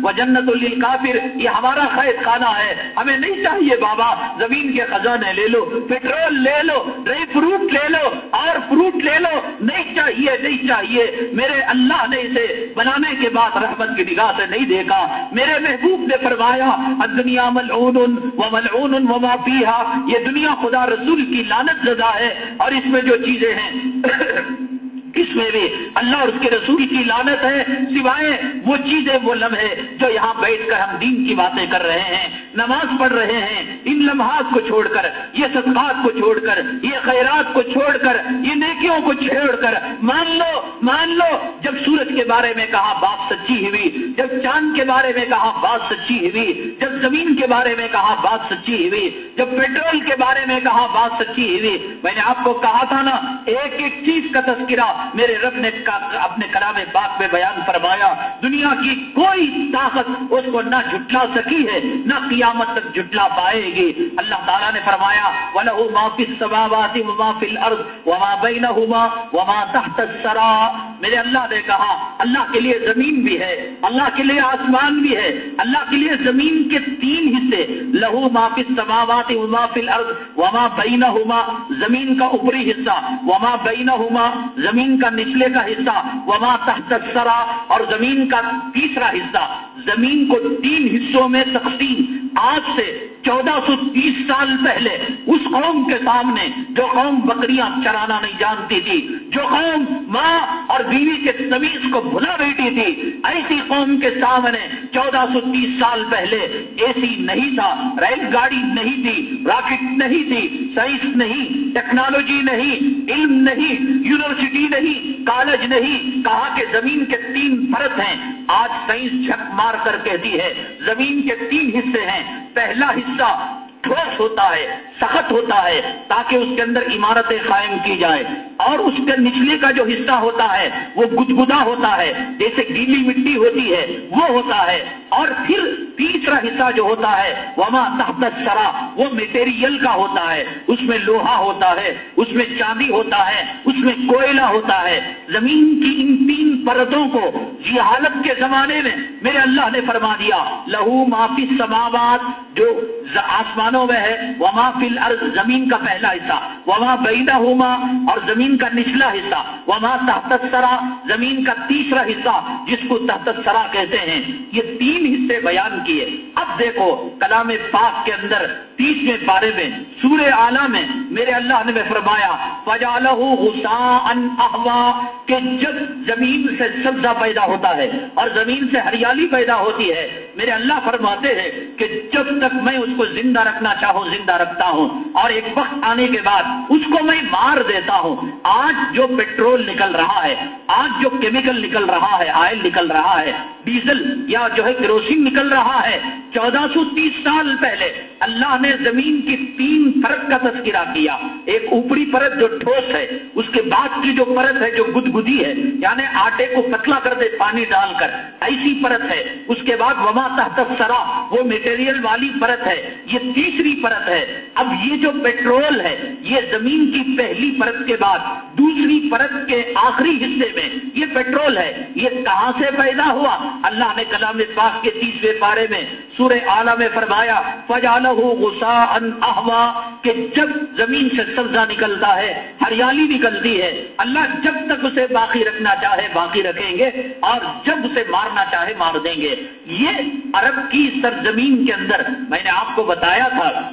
وجنت للکافر، یہ ہمارا خیر خانہ ہے۔ ہمیں نہیں چاہیے بابا، زمین کے خزانے لے لو، پیٹرول لے لو، ڈرائی فروٹ لے لو، اور فروٹ لے لو۔ نہیں چاہیے نہیں چاہیے۔ میرے اللہ نے اسے بنانے کے بعد رحمت کی نگاہ سے نہیں دیکھا، میرے محبوب نے فرمایا دنیا ملعون و ملعون و فیہا، یہ دنیا خدا رسول کی لانت زدہ ہے اور اس میں جو چیزیں ہیں، اس میں بھی اللہ اور اس کے رسول کی لانت ہے، سوائے وہ چیزیں وہ لمحے جو یہاں بیٹھ کر ہم دین کی باتیں کر رہے ہیں۔ نماز پڑھ رہے ہیں، ان لمحات کو چھوڑ کر، یہ صدقات کو چھوڑ کر، یہ خیرات کو چھوڑ کر، یہ نیکیوں کو چھوڑ کر، مان لو مان لو، جب سورج کے بارے میں کہا بات سچی ہوئی، جب چاند کے بارے میں کہا بات سچی ہوئی، جب زمین کے بارے میں کہا بات سچی ہوئی، جب پیٹرول کے بارے میں کہا بات سچی ہوئی، میں نے آپ کو کہا تھا نا، ایک ایک چیز کا تذکرہ میرے رب نے اپنے کلام پاک میں بیان فرمایا، دنیا کی کوئی طاقت اس کو نہ جھٹلا سکی ہے، نہ کیا قیامت تک جھٹلا پائے گی۔ اللہ تعالیٰ نے فرمایا، وَلَهُ مَا فِي السَّمَاوَاتِ وَمَا فِي الْأَرْضِ وَمَا بَيْنَهُمَا وَمَا تَحْتَ السَّرَا میرے اللہ نے کہا، اللہ کے لیے زمین بھی ہے، اللہ کے لیے آسمان بھی ہے، اللہ کے لیے زمین کے تین حصے۔ لہو ما فی السماوات وما فی الارض وما بینہما زمین کا اوپری حصہ۔ وما بینہما زمین کا نچلے کا حصہ۔ وما تحت السرا اور زمین کا تیسرا حصہ۔ زمین کو تین حصوں میں تقسیم۔ آج سے چودہ سو تیس سال پہلے اس قوم کے سامنے جو قوم بکریاں چرانا نہیں جانتی تھی، جو قوم ماں اور بیوی کے تمیز کو بھلا بیٹھی تھی، ایسی قوم کے سامنے چودہ سو تیس سال پہلے اے سی نہیں تھا، ریل گاڑی نہیں تھی، راکٹ نہیں تھی، سائنس نہیں، ٹیکنالوجی نہیں، علم نہیں، یونیورسٹی نہیں، کالج نہیں، کہا کہ زمین کے تین فرد ہیں۔ آج سائنس جھک مار کر کہتی ہے، زمین کے تین حصے ہیں۔ پہلا حصہ ٹھوس ہوتا ہے۔ سخت ہوتا ہے تاکہ اس کے اندر عمارتیں قائم کی جائے اور اس کے نچلے کا جو حصہ ہوتا ہے، وہ گدگدا ہوتا ہے۔ جیسے گیلی مٹی ہوتی ہے، وہ ہوتا ہے۔ اور پھر تیسرا حصہ جو ہوتا ہے، وما تحت سرا وہ میٹیریل کا ہوتا ہے۔ اس میں لوہا ہوتا ہے، اس میں چاندی ہوتا ہے، اس میں کوئلہ ہوتا ہے۔ زمین کی ان تین پرتوں کو یہ حالت کے زمانے میں میرے اللہ نے فرما دیا۔ لہو معافی سماوات جو آسمانوں میں ہے، وما فی الارض زمین کا پہلا حصہ، وما بینا ہوما اور زمین کا نچلا حصہ، وما تحت سرا زمین کا تیسرا حصہ، جس کو تحت سرا کہتے ہیں۔ یہ تین حصے بیان کیے۔ اب دیکھو کلام پاک کے اندر تیسویں پارے میں، سورہ آلہ میں میرے اللہ نے فرمایا فجالہ غسان احوا کہ جب زمین سے سبزہ پیدا ہوتا ہے اور زمین سے ہریالی پیدا ہوتی ہے میرے اللہ فرماتے ہیں کہ جب تک میں اس کو زندہ رکھنا چاہوں، زندہ رکھتا ہوں، اور ایک وقت آنے کے بعد اس کو میں مار دیتا ہوں، آج جو پیٹرول نکل رہا ہے، آج جو کیمیکل نکل رہا ہے آئل نکل رہا ہے ڈیزل یا جو ہے کروسین نکل رہا ہے چودہ سو تیس سال پہلے اللہ نے زمین کی تین پرت کا تذکرہ کیا۔ ایک اوپری پرت جو ٹھوس ہے، اس کے بعد کی جو پرت ہے، جو گدگدی ہے یعنی آٹے کو پتلا کر دے، پانی ڈال کر۔ ایسی پرت ہے۔ اس کے بعد وما تحت سرا وہ میٹیریل والی پرت ہے۔ یہ تیسری پرت ہے۔ اب یہ جو پیٹرول ہے، یہ زمین کی پہلی پرت کے بعد، دوسری پرت کے آخری حصے میں یہ پیٹرول ہے۔ یہ کہاں سے پیدا ہوا؟ اللہ نے کلام پاک کے تیسرے پارے میں سورہ آلہ میں فرمایا فجالہ غسا ان احوا کہ جب زمین سے سبزہ نکلتا ہے، ہریالی نکلتی ہے، اللہ جب تک اسے باقی رکھنا چاہے، باقی رکھیں گے، اور جب اسے مارنا چاہے، مار دیں گے۔ یہ عرب کی سرزمین کے اندر میں نے آپ کو بتایا تھا،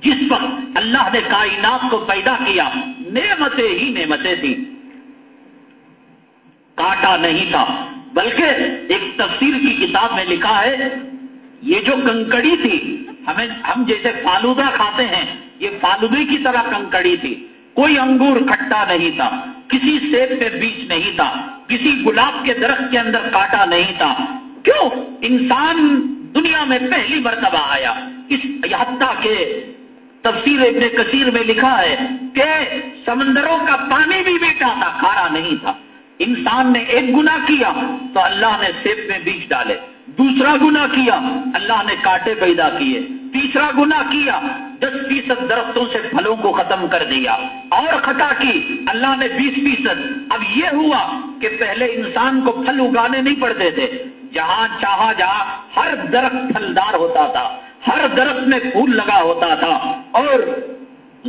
جس وقت اللہ نے کائنات کو پیدا کیا، نعمتیں ہی نعمتیں تھیں۔ کاٹا نہیں تھا۔ بلکہ ایک تفسیر کی کتاب میں لکھا ہے، یہ جو کنکڑی تھی، ہمیں ہم جیسے فالودہ کھاتے ہیں، یہ فالودے کی طرح کنکڑی تھی۔ کوئی انگور کھٹا نہیں تھا، کسی سیب میں بیج نہیں تھا، کسی گلاب کے درخت کے اندر کاٹا نہیں تھا۔ کیوں؟ انسان دنیا میں پہلی مرتبہ آیا۔ اس حتیٰ کے تفسیر ابن کثیر میں لکھا ہے کہ سمندروں کا پانی بھی بیٹا تھا، کھارا نہیں تھا۔ انسان نے ایک گنا کیا تو اللہ نے سیب میں بیج ڈالے، دوسرا گنا کیا، اللہ نے کاٹے پیدا کیے، تیسرا گنا کیا، دس فیصد درختوں سے پھلوں کو ختم کر دیا، اور خطا کی، اللہ نے بیس فیصد۔ اب یہ ہوا کہ پہلے انسان کو پھل اگانے نہیں پڑتے تھے، جہاں چاہا جہاں ہر درخت پھلدار ہوتا تھا، ہر درخت میں پھول لگا ہوتا تھا، اور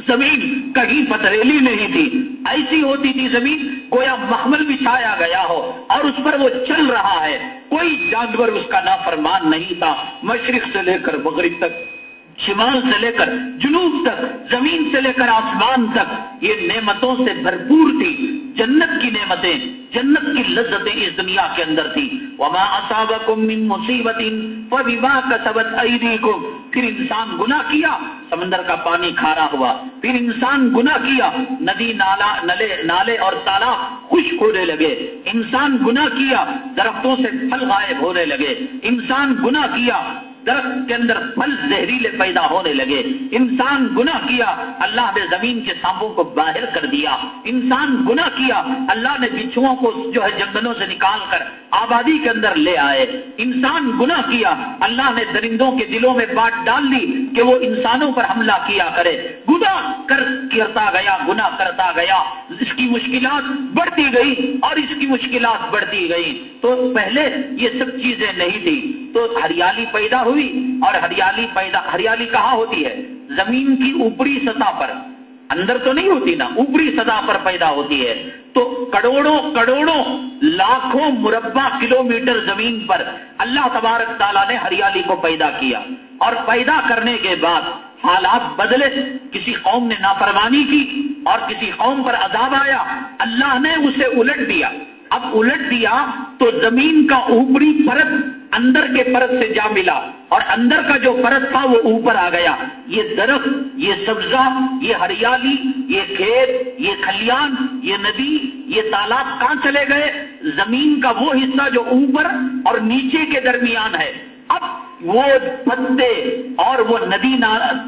زمین کہیں پتریلی نہیں تھی۔ ایسی ہوتی تھی زمین کویا مخمل بچھایا گیا ہو اور اس پر وہ چل رہا ہے۔ کوئی جانور اس کا نافرمان نہیں تھا۔ مشرق سے لے کر مغرب تک شمال سے لے کر جنوب تک، زمین سے لے کر آسمان تک، یہ نعمتوں سے بھرپور تھی۔ جنت کی نعمتیں، جنت کی لذتیں اس دنیا کے اندر تھی وما اصابکم من مصیبت فبما کسبت ایدیکم پھر انسان گنا کیا، سمندر کا پانی کھارا ہوا۔ پھر انسان گنا کیا، ندی، نالا، نلے، نالے اور تالا خشک ہونے لگے۔ انسان گنا کیا، درختوں سے پھل غائب ہونے لگے۔ انسان گنا کیا درخت کے اندر پھل زہریلے پیدا ہونے لگے۔ انسان گنا کیا، اللہ نے زمین کے سانپوں کو باہر کر دیا۔ انسان گنا کیا، اللہ نے بچھوؤں کو جو ہے جنگلوں سے نکال کر آبادی کے اندر لے آئے۔ انسان گنا کیا، اللہ نے درندوں کے دلوں میں بات ڈال دی کہ وہ انسانوں پر حملہ کیا کرے۔ گنا کر کرتا گیا گنا کرتا گیا۔ اس کی مشکلات بڑھتی گئی اور اس کی مشکلات بڑھتی گئی تو پہلے یہ سب چیزیں نہیں تھی تو ہریالی پیدا ہوئی اور ہریالی پیدا ہریالی کہاں ہوتی ہے؟ زمین کی اوپری سطح پر۔ اندر تو نہیں ہوتی نا، اوپری سطح پر پیدا ہوتی ہے۔ تو کروڑوں کروڑوں، لاکھوں مربع کلومیٹر زمین پر اللہ تبارک تعالیٰ نے ہریالی کو پیدا کیا۔ اور پیدا کرنے کے بعد حالات بدلے۔ کسی قوم نے نافرمانی کی اور کسی قوم پر عذاب آیا۔ اللہ نے اسے الٹ دیا۔ اب الٹ دیا تو زمین کا اوپری پرت اندر کے پرت سے جا ملا اور اندر کا جو پرت تھا وہ اوپر آ گیا۔ یہ درخت، یہ سبزہ، یہ ہریالی، یہ کھیت، یہ کھلیان، یہ ندی، یہ تالاب کہاں چلے گئے؟ زمین کا وہ حصہ جو اوپر اور نیچے کے درمیان ہے۔ اب وہ پتے اور وہ ندی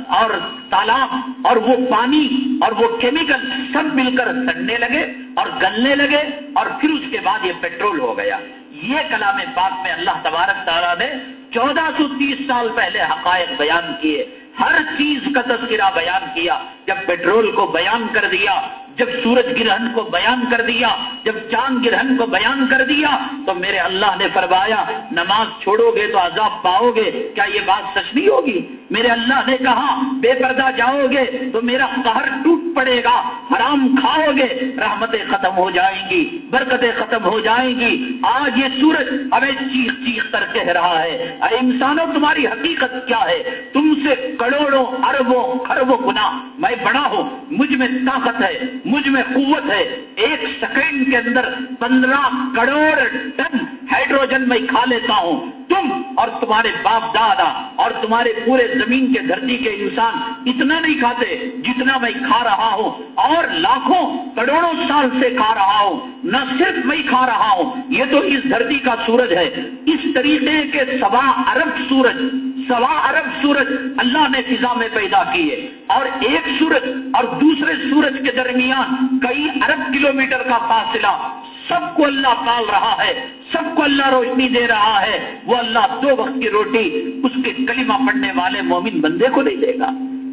اور تالاب اور وہ پانی اور وہ کیمیکل سب مل کر سڑنے لگے اور گلنے لگے اور پھر اس کے بعد یہ پیٹرول ہو گیا۔ یہ کلام پاک میں اللہ تبارک تعالیٰ نے چودہ سو تیس سال پہلے حقائق بیان کیے، ہر چیز کا تذکرہ بیان کیا، جب پیٹرول کو بیان کر دیا جب سورج گرہن کو بیان کر دیا، جب چاند گرہن کو بیان کر دیا، تو میرے اللہ نے فرمایا، نماز چھوڑو گے تو عذاب پاؤ گے، کیا یہ بات سچ نہیں ہوگی؟ میرے اللہ نے کہا، بے پردہ جاؤ گے تو میرا قہر ٹوٹ پڑے گا، حرام کھاؤ گے، رحمتیں ختم ہو جائیں گی، برکتیں ختم ہو جائیں گی۔ آج یہ سورج ہمیں چیخ چیخ کر کہہ رہا ہے، اے انسانوں، تمہاری حقیقت کیا ہے؟ تم سے کروڑوں، اربوں خربوں گنا میں بڑا ہوں، مجھ میں طاقت ہے مجھ میں قوت ہے۔ ایک سیکنڈ کے اندر پندرہ کروڑ ٹن ہائیڈروجن میں کھا لیتا ہوں۔ تم اور تمہارے باپ دادا اور تمہارے پورے زمین کے دھرتی کے انسان اتنا نہیں کھاتے جتنا میں کھا رہا ہوں۔ اور لاکھوں کروڑوں سال سے کھا رہا ہوں۔ نہ صرف میں کھا رہا ہوں، یہ تو اس دھرتی کا سورج ہے۔ اس طریقے کے سوا ارب سورج سوا ارب سورج اللہ نے فضا میں پیدا کیے اور ایک سورج اور دوسرے سورج کے درمیان کئی ارب کلومیٹر کا فاصلہ سب کو اللہ پال رہا ہے، سب کو اللہ روشنی دے رہا ہے۔ وہ اللہ دو وقت کی روٹی، اس کے کلمہ پڑھنے والے مومن بندے کو نہیں دے گا۔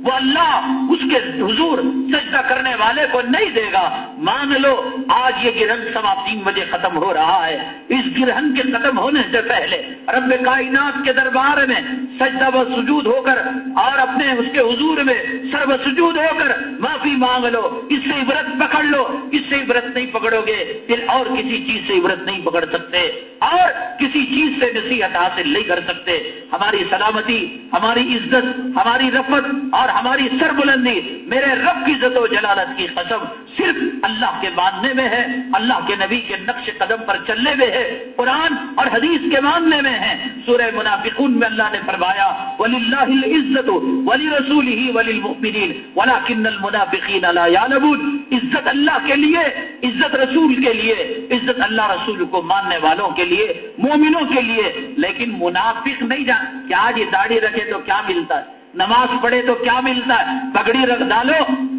وہ اللہ اس کے حضور سجدہ کرنے والے کو نہیں دے گا۔ مان لو، آج یہ گرہن سوا تین بجے ختم ہو رہا ہے۔ اس گرہن کے ختم ہونے سے پہلے رب کائنات کے دربار میں سجدہ و سجود ہو کر اور اپنے اس کے حضور میں سرو سجود ہو کر معافی مانگ لو۔ اس سے عبرت پکڑ لو۔ اس سے عبرت نہیں پکڑو گے۔ پھر اور کسی چیز سے عبرت نہیں پکڑ سکتے اور کسی چیز سے نصیحت حاصل نہیں کر سکتے۔ ہماری سلامتی، ہماری عزت، ہماری رفت اور ہماری سربلندی، میرے رب کی عزت و جلالت کی قسم صرف اللہ کے ماننے میں ہے، اللہ کے نبی کے نقش قدم پر چلنے میں ہے، قرآن اور حدیث کے ماننے میں ہے۔ سورہ منافقون میں اللہ نے فرمایا ولی اللہ عزت ولی رسول ہی ولی المؤمنین ولا کن المنافقین عزت اللہ کے لیے، عزت رسول کے لیے، عزت اللہ رسول کو ماننے والوں کے لیے، مومنوں کے لیے۔ لیکن منافق نہیں جان، کیا یہ داڑھی رکھے تو کیا ملتا ہے؟ نماز پڑھے تو کیا ملتا ہے؟ پگڑی رکھ ڈالو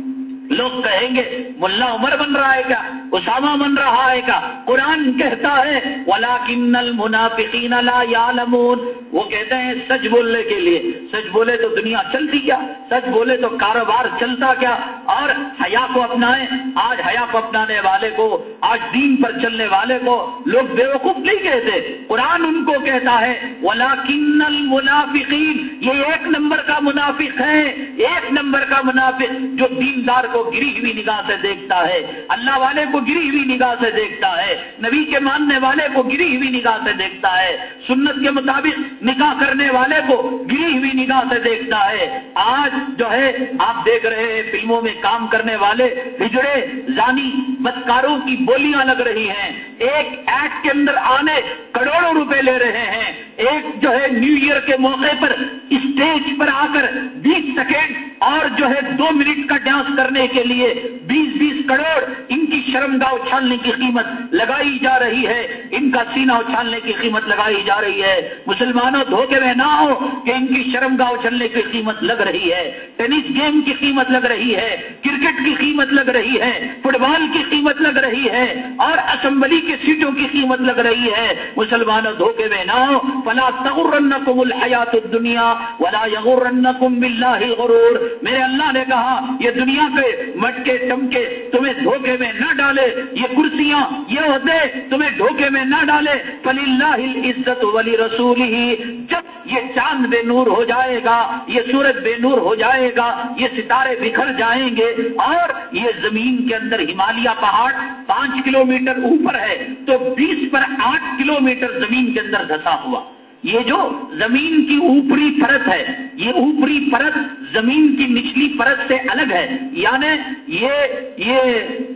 لوگ کہیں گے ملا عمر بن رہا ہے کیا؟ اسامہ بن رہا ہے کیا قرآن کہتا ہے ولاکن المنافقین لا یعلمون وہ کہتے ہیں، سچ بولنے کے لیے۔ سچ بولے تو دنیا چلتی کیا؟ سچ بولے تو کاروبار چلتا کیا؟ اور حیا کو اپنائیں۔ آج حیا کو اپنانے والے کو، آج دین پر چلنے والے کو لوگ بے وقوف نہیں کہتے۔ قرآن ان کو کہتا ہے ولاکن المنافقین یہ ایک نمبر کا منافق ہے ایک نمبر کا منافق جو دیندار کو گری ہوئی نگاہ سے دیکھتا ہے۔ اللہ والے کو گری ہوئی نگاہ سے دیکھتا ہے، نبی کے ماننے والے کو گری ہوئی نگاہ سے دیکھتا ہے، سنت کے مطابق نکاح کرنے والے کو گری ہوئی نگاہ سے دیکھتا ہے۔ آج جو ہے، آپ دیکھ رہے ہیں، فلموں میں کام کرنے والے بجڑے زانی بدکاروں کی بولیاں لگ رہی ہیں۔ ایک ایکٹ کے اندر آنے کروڑوں روپے لے رہے ہیں۔ ایک جو ہے، نیو ایئر کے موقع پر اسٹیج پر آ کر بیس سیکنڈ اور جو ہے، دو منٹ کا ڈانس کرنے کے لیے بیس بیس کروڑ ان کی شرمگاہ اچھالنے کی قیمت لگائی جا رہی ہے، ان کا سینہ اچھالنے کی قیمت لگائی جا رہی ہے۔ مسلمانوں دھوکے میں نہ ہو کہ ان کی شرمگاہ اچھلنے کی قیمت لگ رہی ہے۔ ٹینس گیم کی قیمت لگ رہی ہے، کرکٹ کی قیمت لگ رہی ہے، فٹ بال کی قیمت لگ رہی ہے اور اسمبلی کی سیٹوں کی قیمت لگ رہی ہے۔ مسلمانوں دھوکے میں نہ ہو۔ فلا تغرنکم الحیات الدنیا ولا یغرنکم باللہ الغرور میرے اللہ نے کہا، یہ دنیا کے مٹکے، چمکے تمہیں دھوکے میں نہ ڈالے۔ یہ کرسیاں، یہ ہوتے تمہیں دھوکے میں نہ ڈالے۔ فلی اللہ عزت ولی رسول ہی جب یہ چاند بے نور ہو جائے گا، یہ سورج بے نور ہو جائے گا، یہ ستارے بکھر جائیں گے اور یہ زمین کے اندر ہمالیہ پہاڑ پانچ کلومیٹر اوپر ہے، تو بیس پر آٹھ کلومیٹر زمین کے اندر دھسا ہوا۔ یہ جو زمین کی اوپری پرت ہے، یہ اوپری پرت زمین کی نچلی پرت سے الگ ہے۔ یعنی یہ یہ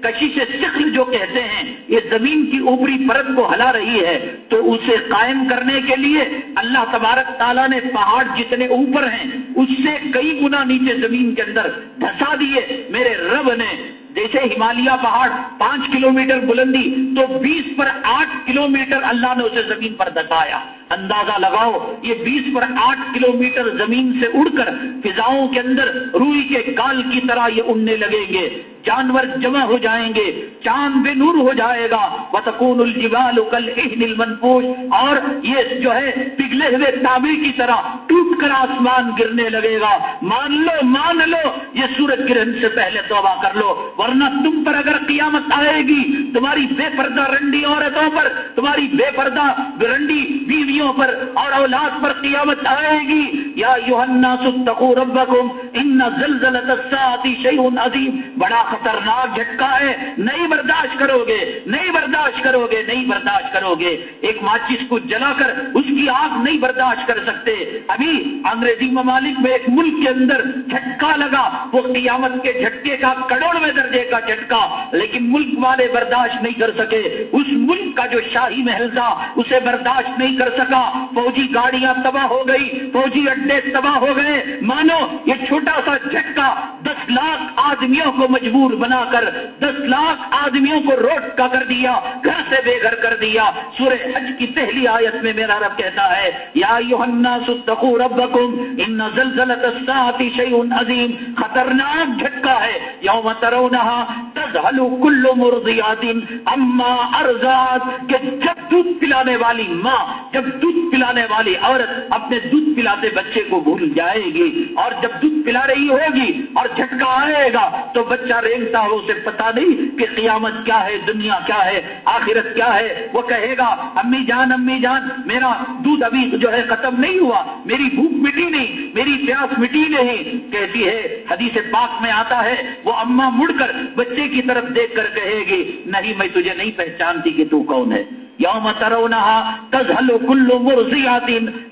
کشش سکھ جو کہتے ہیں، یہ زمین کی اوپری پرت کو ہلا رہی ہے۔ تو اسے قائم کرنے کے لیے اللہ تبارک تعالیٰ نے پہاڑ جتنے اوپر ہیں، اس سے کئی گنا نیچے زمین کے اندر دھسا دیے۔ میرے رب نے، جیسے ہمالیہ پہاڑ پانچ کلومیٹر بلندی، تو بیس پر آٹھ کلومیٹر اللہ نے اسے زمین پر دکھایا اندازہ لگاؤ، یہ بیس پر آٹھ کلومیٹر زمین سے اڑ کر فضاؤں کے اندر روئی کے کال کی طرح یہ اڑنے لگیں گے۔ جانور جمع ہو جائیں گے، چاند بے نور ہو جائے گا۔ بتکون الجبال کل نل منپوش اور یہ جو ہے، پگھلے ہوئے تابے کی طرح ٹوٹ کر آسمان گرنے لگے گا۔ مان لو مان لو، یہ سورج گرہن سے پہلے توبہ کر لو، ورنہ تم پر اگر قیامت آئے گی، تمہاری بے پردہ رنڈی عورتوں پر، تمہاری بے پردہ رنڈی بیویوں پر اور اولاد پر قیامت آئے گی۔ یا یوہنا ستقو ربکم، ان زلزلت الساعت شیء عظیم۔ بڑا خطرناک جھٹکا ہے، نہیں برداشت کرو گے، نہیں برداشت کرو گے، نہیں برداشت کرو گے۔ ایک ماچس کو جلا کر اس کی آگ نہیں برداشت کر سکتے۔ ابھی انگریزی ممالک میں ایک ملک کے اندر جھٹکا لگا۔ وہ قیامت کے جھٹکے کا کروڑویں درجے کا جھٹکا، لیکن ملک والے برداشت نہیں کر سکے۔ اس ملک کا جو شاہی محل تھا، اسے برداشت نہیں کر سکا۔ فوجی گاڑیاں تباہ ہو گئی، فوجی اڈے تباہ ہو گئے۔ مانو، یہ چھوٹا سا جھٹکا دس لاکھ آدمیوں کو مجبور بنا کر دس لاکھ آدمیوں کو روٹ کا کر دیا، گھر سے بے گھر کر دیا۔ سورہ حج کی پہلی آیت میں میرا رب کہتا ہے، یا یوحنا ستقو ربکم ان زلزلت الساعت شیء عظیم۔ خطرناک جھٹکا ہے۔ یوم ترونہا تذہل کل مرضیات، اما ارزاد کہ جب دودھ پلانے والی ماں، جب دودھ پلانے والی عورت اپنے دودھ پلاتے بچے کو بھول جائے گی اور جب دودھ پلا رہی ہوگی اور جھٹکا آئے گا، تو بچہ رینگتا ہو اسے پتا نہیں کہ قیامت کیا ہے، دنیا کیا ہے، آخرت کیا ہے۔ وہ کہے گا، امی جان امی جان، میرا دودھ ابھی جو ہے ختم نہیں ہوا، میری بھوک مٹی نہیں، میری پیاس مٹی نہیں۔ کہتی ہے، حدیث پاک میں آتا ہے، وہ اما مڑ کر بچے کی طرف دیکھ کر کہے گی، نہیں، میں تجھے نہیں پہچانتی کہ تو کون ہے۔ یوم ترونها تذهل كل مرضیات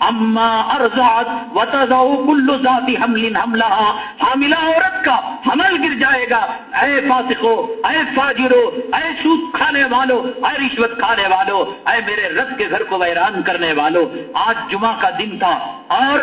اما ارضعت وتضع كل ذات حمل حملها. حاملہ عورت کا حمل گر جائے گا. اے فاسقو، اے فاجرو، اے سود کھانے والو، اے رشوت کھانے والو، اے میرے رب کے گھر کو ویران کرنے والو. آج جمعہ کا دن تھا اور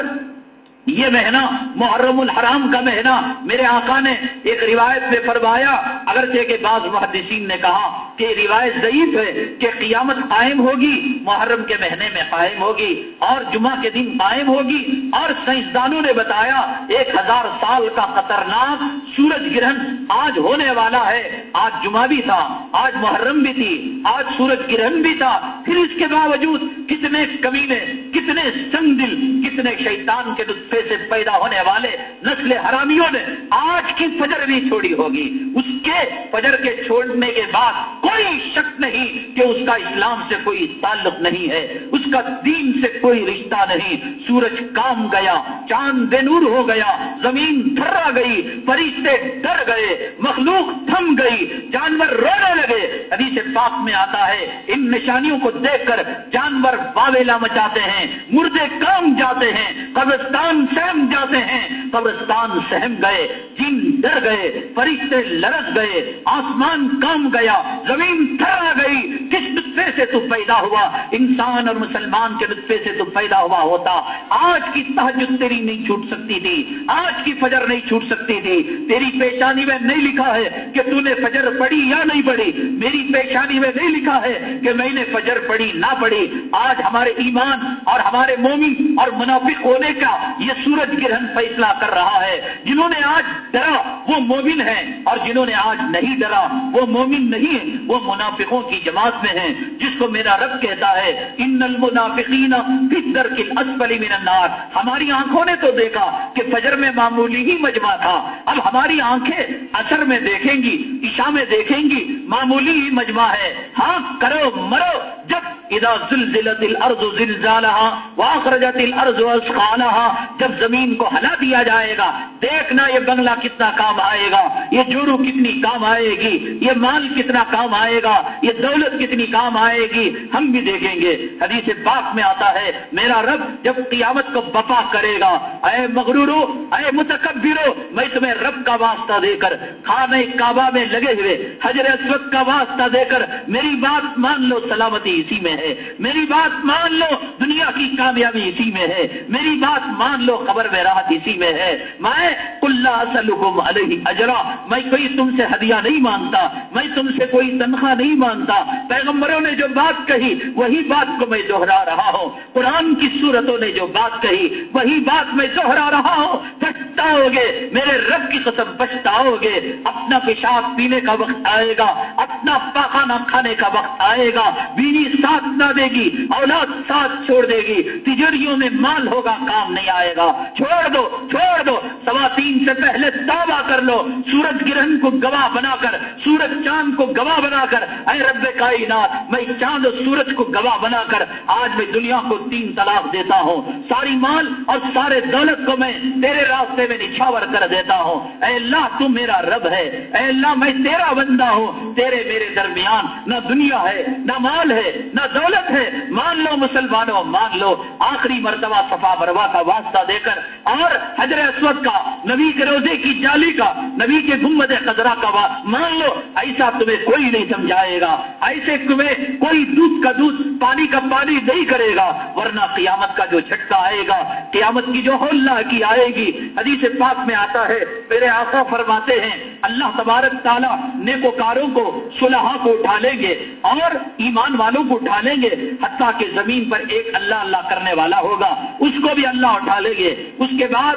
یہ مہینہ محرم الحرام کا مہینہ میرے آقا نے ایک روایت میں فرمایا، اگرچہ کے بعض محدثین نے کہا کہ روایت ضعیف ہے کہ قیامت قائم ہوگی، محرم کے مہینے میں قائم ہوگی، اور جمعہ کے دن قائم ہوگی، اور سائنسدانوں نے بتایا، ایک ہزار سال کا خطرناک سورج گرہن آج ہونے والا ہے، آج جمعہ بھی تھا، آج محرم بھی تھی، آج سورج گرہن بھی تھا، پھر اس کے باوجود کتنے کمینے، کتنے کتنے سنگ دل، کتنے شیطان کے نسخے سے پیدا ہونے والے نسل حرامیوں نے آج کی فجر بھی چھوڑی ہوگی۔ اس کے فجر کے چھوڑنے کے بعد کوئی شک نہیں کہ اس کا اسلام سے کوئی تعلق نہیں ہے، اس کا دین سے کوئی رشتہ نہیں۔ سورج کام گیا، چاند بے نور ہو گیا، زمین تھرا گئی، فرشتے ڈر گئے، مخلوق تھم گئی، جانور رونے لگے۔ ابھی سے پاک میں آتا ہے، ان نشانیوں کو دیکھ کر جانور واویلا مچاتے ہیں، مردے کام جاتے ہیں، قبرستان سہم جاتے ہیں۔ قبرستان سہم گئے، جن ڈر گئے، فرشتے لڑک گئے۔ آسمان کام گیا، زمین تھرا گئی، کس نطفے سے تو پیدا ہوا؟ انسان اور مسلمان کے نطفے سے تو پیدا ہوا ہوتا۔ آج کی تحجد تیری نہیں چھوٹ سکتی تھی، آج کی فجر نہیں چھوٹ سکتی تھی۔ تیری پیشانی میں نہیں لکھا ہے کہ تو نے فجر پڑھی یا نہیں پڑھی۔ میری پیشانی میں نہیں لکھا ہے کہ میں نے فجر پڑھی نہ پڑھی۔ آج ہمارے ایمان اور ہمارے مومن اور منافق ہونے کا یہ سورج گرہن فیصلہ کر رہا ہے۔ جنہوں نے آج ڈرا وہ مومن ہیں اور جنہوں نے آج نہیں ڈرا۔ وہ مومن نہیں ہے، وہ منافقوں کی جماعت میں ہیں جس کو میرا رب کہتا ہے، ان المنافقین فدر کی اسفلی من النار۔ ہماری آنکھوں نے تو دیکھا کہ فجر میں معمولی ہی مجمع تھا۔ اب ہماری آنکھیں اثر میں دیکھیں گی، عشاء میں دیکھیں گی، معمولی ہی مجمع ہے۔ ہاں کرو، مرو، جب اذا زلزلت الارض زلزالها واخرجت الارض اسقالها، جب زمین کو ہلا دیا جائے گا، دیکھنا یہ بنگلہ کتنا کام آئے گا، یہ جورو کتنی کام آئے گی، یہ مال کتنا کام آئے گا، یہ دولت کتنی کام آئے گی، ہم بھی دیکھیں گے۔ حدیث پاک میں آتا ہے، میرا رب جب قیامت کو بپا کرے گا، اے مغرورو، اے متکبرو، میں تمہیں رب کا واسطہ دے کر خانے کعبہ میں لگے ہوئے حجر اسود کا واسطہ دے کر، میری بات مان لو، سلامتی اسی میں ہے۔ میری بات مان لو، دنیا کی کامیابی اسی میں ہے۔ میری بات مان لو خبر میں راحت اسی میں ہے۔ میں اللہ علیہ اجرا۔ میں کوئی تم سے ہدیہ نہیں مانتا میں تم سے کوئی تنخواہ نہیں مانتا پیغمبروں نے جو بات کہی، وہی بات کو میں دوہرا رہا ہوں۔ قرآن کی صورتوں نے جو بات کہی، وہی بات میں دوہرا رہا ہوں۔ پچھتاؤ گے میرے رب کی قسم پچھتاؤ گے اپنا پیشاب پینے کا وقت آئے گا۔ اپنا پاخانہ کھانے کا وقت آئے گا۔ بیوی ساتھ نہ دے گی، اولاد ساتھ چھوڑ دے گی تجریوں میں مال ہوگا، کام نہیں آئے گا۔ چھوڑ دو چھوڑ دو۔ سوا تین سے پہلے دعویٰ کر لو، سورج گرہن کو گواہ بنا کر، سورج چاند کو گواہ بنا کر۔ اے رب کائنات، میں چاند سورج کو گواہ بنا کر آج میں دنیا کو تین طلاق دیتا ہوں۔ ساری مال اور سارے دولت کو میں تیرے راستے میں نچھاور کر دیتا ہوں۔ اے اللہ تم میرا رب ہے۔ اے اللہ، میں تیرا بندہ ہوں۔ تیرے میرے درمیان نہ دنیا ہے، نہ مال ہے، نہ دولت ہے۔ مان لو مسلمانوں، مان لو۔ آخری مرتبہ صفا بروا کا واسطہ دے کر اور حضر اسود کا، نبی کے روزے کی جالی کا، نبی کے گمبد قدرہ کا مان لو، ایسا تمہیں کوئی نہیں سمجھائے گا۔ ایسے تمہیں کوئی دودھ کا دودھ، پانی کا پانی نہیں کرے گا۔ ورنہ قیامت کا جو جھٹکا آئے گا، قیامت کی جو ہولہ کی آئے گی۔ حدیث پاک میں آتا ہے، میرے آقا فرماتے ہیں اللہ تبارک تعالیٰ نیکوکاروں کو صلحہ کو اٹھا لیں گے اور ایمان والوں کو اٹھا لیں گے، حتیٰ کہ زمین پر ایک اللہ اللہ کرنے والا ہوگا۔ اس کو بھی اللہ اٹھا لیں گے۔ اس کے بعد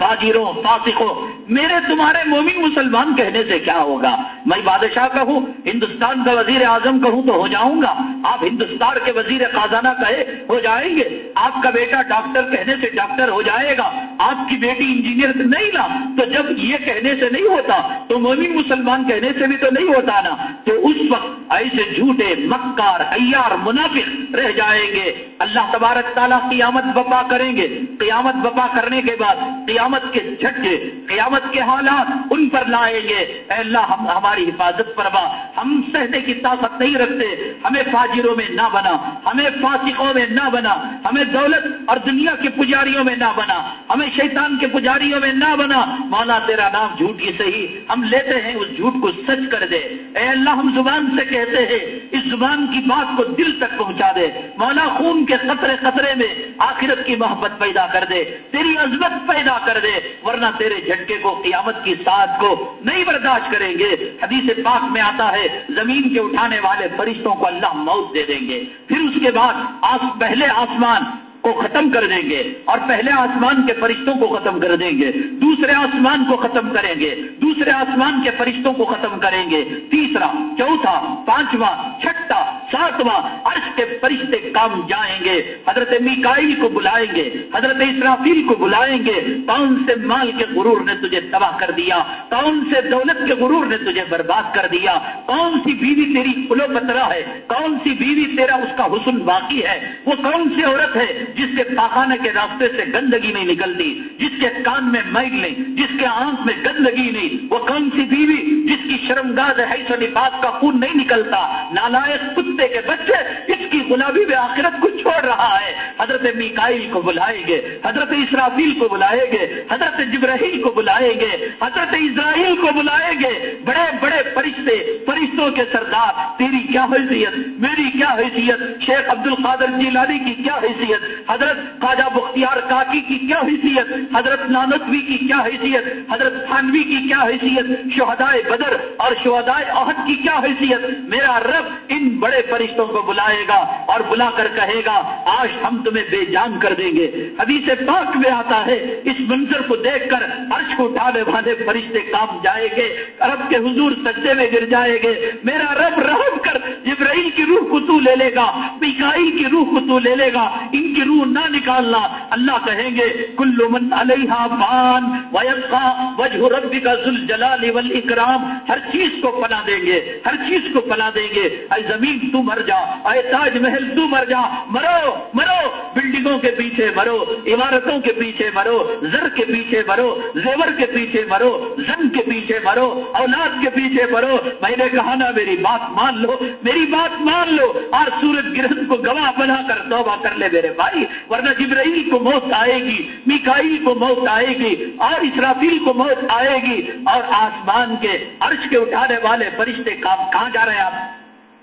فاجروں، فاسقوں، میرے تمہارے مومن مسلمان کہنے سے کیا ہوگا؟ میں بادشاہ کہوں ہندوستان کا وزیر اعظم کہوں تو ہو جاؤں گا۔ آپ ہندوستان کے وزیر خزانہ کہے ہو جائیں گے۔ آپ کا بیٹا ڈاکٹر کہنے سے ڈاکٹر ہو جائے گا۔ آپ کی بیٹی انجینئر نہیں نا، تو جب یہ کہنے سے نہیں ہوتا، تو مومن مسلمان کہنے سے بھی تو نہیں ہوتا نا۔ تو اس وقت ایسے جھوٹے، مکار ایار منافق رہ جائیں گے۔ اللہ تبارک تعالیٰ قیامت بپا کریں گے۔ قیامت بپا کرنے کے بعد، قیامت کے جھٹکے، قیامت کے حالات ان پر لائیں گے۔ اے اللہ، ہم ہماری حفاظت فرما۔ ہم سہنے کی طاقت نہیں رکھتے۔ ہمیں فاجروں میں نہ بنا۔ ہمیں فاسقوں میں نہ بنا۔ ہمیں دولت اور دنیا کے پجاریوں میں نہ بنا۔ ہمیں شیطان کے پجاریوں میں نہ بنا۔ مولا، تیرا نام جھوٹ ہی صحیح۔ ہم لیتے ہیں اس جھوٹ کو سچ کر دے۔ اے اللہ، ہم زبان سے کہتے ہیں، اس زبان کی بات کو دل تک پہنچا دے۔ مولا، خون کے قطرے قطرے میں آخرت کی محبت پیدا کر دے۔ تیری عظمت پیدا کر دے، ورنہ تیرے جھٹکے کو، قیامت کی ساتھ کو نہیں برداشت کریں گے۔ حدیث پاک میں آتا ہے، زمین کے اٹھانے والے فرشتوں کو اللہ موت دے دیں گے۔ پھر اس کے بعد آس پہلے آسمان کو ختم کر دیں گے اور پہلے آسمان کے فرشتوں کو ختم کر دیں گے، دوسرے آسمان کو ختم کریں گے، دوسرے آسمان کے فرشتوں کو ختم کریں گے، تیسرا، چوتھا، پانچواں، چھٹا، ساتواں، عرش کے فرشتے کام جائیں گے، حضرت میکائل کو بلائیں گے، حضرت اسرافیل کو بلائیں گے، کون سے مال کے غرور نے تجھے تباہ کر دیا، کون سے دولت کے غرور نے تجھے برباد کر دیا، کون سی بیوی تیری کلو پترا ہے، کون سی بیوی تیرا اس کا حسن باقی ہے، وہ کون سی عورت ہے جس کے پاخانے کے راستے سے گندگی نہیں نکلتی، جس کے کان میں میل نہیں، جس کے آنکھ میں گندگی نہیں، وہ کون سی بیوی جس کی شرمگاز ہے سو نفاق کا خون نہیں نکلتا؟ نالائق کتے کے بچے اس کی گلابی میں آخرت کو چھوڑ رہا ہے۔ حضرت میکائل کو بلائیں گے حضرت اسرافیل کو بلائیں گے حضرت جبرحیل کو بلائیں گے حضرت اسرائیل کو بلائیں گے بڑے بڑے فرشتے، فرشتوں کے سردار، تیری کیا حیثیت، میری کیا حیثیت، شیخ عبد القادر جیلانی کی کیا حیثیت؟ حضرت خواجہ بختیار کاکی کی کیا حیثیت؟ حضرت نانتوی کی کیا حیثیت؟ حضرت خانوی کی کیا حیثیت؟ شہدائے بدر اور شہدائے عہد کی کیا حیثیت؟ میرا رب ان بڑے فرشتوں کو بلائے گا اور بلا کر کہے گا، آج ہم تمہیں بے جان کر دیں گے۔ حدیث پاک میں آتا ہے، اس منظر کو دیکھ کر عرش کو اٹھانے والے فرشتے کام جائے گے، رب کے حضور سچے میں گر جائے گے۔ میرا رب رحم کر جبرائیل کی روح کو تو لے لے گا، میکائیل کی روح کو تو لے لے گا، ان کی روح نہ نکالنا۔ اللہ کہیں گے کلو من علیہ فان ویبقا وجہ ربی کا ذل جلال اکرام ہر چیز کو پنا دیں گے، ہر چیز کو پنا دیں گے۔ اے زمین تو مر جا، اے تاج محل تو مر جا۔ مرو مرو، بلڈنگوں کے پیچھے مرو، عمارتوں کے پیچھے مرو، زر کے پیچھے مرو، زیور کے پیچھے مرو، زن کے پیچھے مرو، اولاد کے پیچھے مرو۔ میں نے کہا نا، میری بات مان لو، میری بات مان لو۔ اور سورج گرہن کو گواہ بنا کر توبہ کر لے میرے بھائی۔ ورنہ جبرائیل کو موت آئے گی، میکائیل کو موت آئے گی، اور اسرافیل کو موت آئے گی، اور آسمان کے عرش کے اٹھانے والے فرشتے کام کہاں جا رہے ہیں آپ؟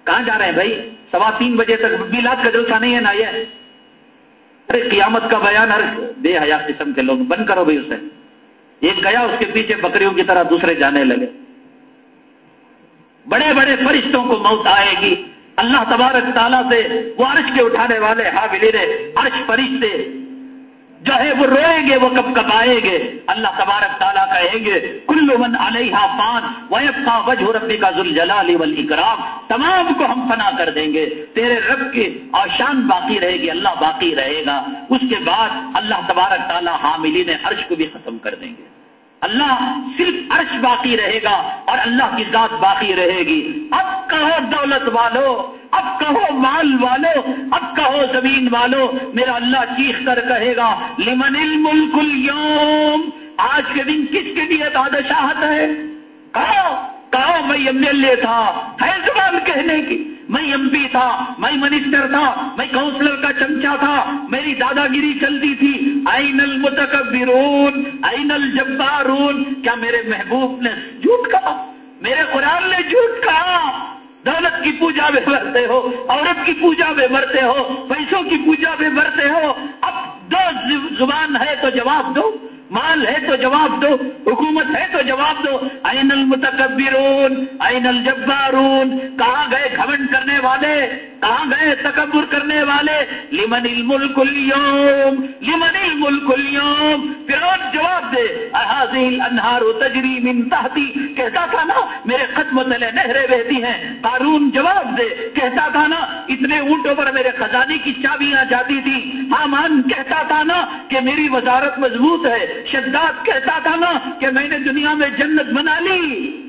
کہاں جا رہے ہیں بھائی؟ سوا تین بجے تک میلاد کا جلسہ نہیں ہے نا یہ؟ ارے، قیامت کا بیان ہر بے حیا قسم کے لوگ، بند کرو بھائی اسے۔ ایک گیا، اس کے پیچھے بکریوں کی طرح دوسرے جانے لگے۔ بڑے بڑے فرشتوں کو موت آئے گی۔ اللہ تبارک تعالیٰ سے وہ عرش کے اٹھانے والے ہاں ملے عرش فرشتے جو ہے وہ روئیں گے، وہ کب کب آئیں گے؟ اللہ تبارک تعالیٰ کہیں گے کلو من علیہ پان ویب کا وجہ ربی کا ذل جلال اکرام تمام کو ہم فنا کر دیں گے۔ تیرے رب کی آشان باقی رہے گی، اللہ باقی رہے گا۔ اس کے بعد اللہ تبارک تعالیٰ حاملین عرش کو بھی ختم کر دیں گے۔ اللہ صرف عرش باقی رہے گا اور اللہ کی ذات باقی رہے گی۔ اب کہو دولت والو، اب کہو مال والو، اب کہو زمین والو، میرا اللہ چیخ کر کہے گا، لمن الملک اليوم؟ آج کے دن کس کے لیے بادشاہت ہے؟ کہو کہو میں ایم ایل اے تھا، ہے زبان کہنے کی۔ میں ایم پی تھا، میں منسٹر تھا، میں کاؤنسلر کا چمچا تھا، میری دادا گیری چلتی تھی۔ این المتکبرون این الجبارون، کیا میرے محبوب نے جھوٹ کہا؟ میرے قرآن نے جھوٹ کہا۔ دولت کی پوجا میں مرتے ہو، عورت کی پوجا میں مرتے ہو، پیسوں کی پوجا میں مرتے ہو۔ اب دو زبان ہے تو جواب دو۔ مال ہے تو جواب دو، حکومت ہے تو جواب دو۔ این المتکبرون این الجبارون کہاں گئے گھمنڈ کرنے والے؟ کہاں گئے تکبر کرنے والے۔ لمن الملک اليوم، لمن الملک اليوم۔ پھر جواب دے۔ احاظل انہار و تجری من تحتی۔ کہتا تھا نا، میرے قدم تلے نہریں بہتی ہیں۔ قارون جواب دے۔ کہتا تھا نا، اتنے اونٹوں پر میرے خزانے کی چابیاں جاتی تھی۔ حامان کہتا تھا نا کہ میری وزارت مضبوط ہے۔ شداد کہتا تھا نا کہ میں نے دنیا میں جنت بنا لی۔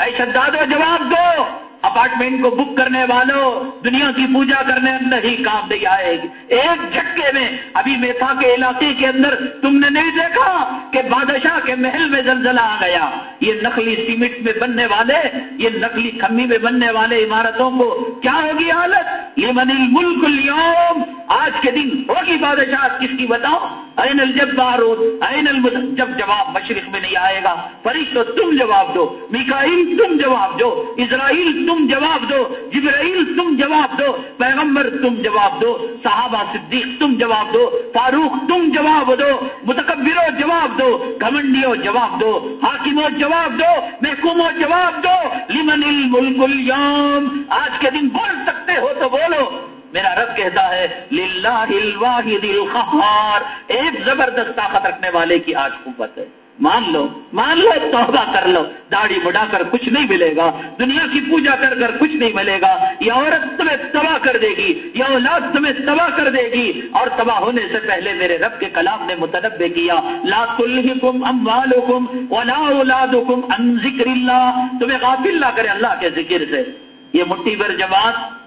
اے شداد و جواب دو۔ اپارٹمنٹ کو بک کرنے والوں دنیا کی پوجا کرنے اندر ہی کام نہیں آئے گی۔ ایک جھٹکے میں ابھی میتھا کے علاقے کے اندر تم نے نہیں دیکھا کہ بادشاہ کے محل میں زلزلہ آ گیا؟ یہ نقلی سیمنٹ میں بننے والے، یہ نقلی کمی میں بننے والے عمارتوں کو کیا ہوگی حالت؟ یہ من ملک اليوم آج کے دن ہوگی بادشاہ کس کی بتاؤ این الجبار این المد جب جواب مشرق میں نہیں آئے گا فرش تم جواب دو میکائیل تم جواب دو اسرائیل تم جواب دو جبرائیل تم جواب دو پیغمبر تم جواب دو صحابہ صدیق تم جواب دو فاروق تم جواب دو متکبرو جواب دو گمنڈیوں جواب دو حاکموں جواب دو محکوموں جواب دو لمن الملک اليوم آج کے دن بول سکتے ہو تو بولو میرا رب کہتا ہے، للہ الواحد القہار، ایک زبردست طاقت رکھنے والے کی آج قوت ہے۔ مان لو مان لو، توبہ کر لو۔ داڑھی بڑھا کر کچھ نہیں ملے گا۔ دنیا کی پوجا کر کر کچھ نہیں ملے گا۔ یہ عورت تمہیں تمہیں تباہ کر دے گی۔ یہ اولاد تمہیں تباہ کر دے گی۔ اور تباہ ہونے سے پہلے میرے رب کے کلام نے متنوع کیا، لا تلہکم اموالکم ولا اولادکم ان ذکر اللہ۔ تمہیں غافل نہ کرے اللہ کے ذکر سے۔ یہ مٹھی بھر جماعت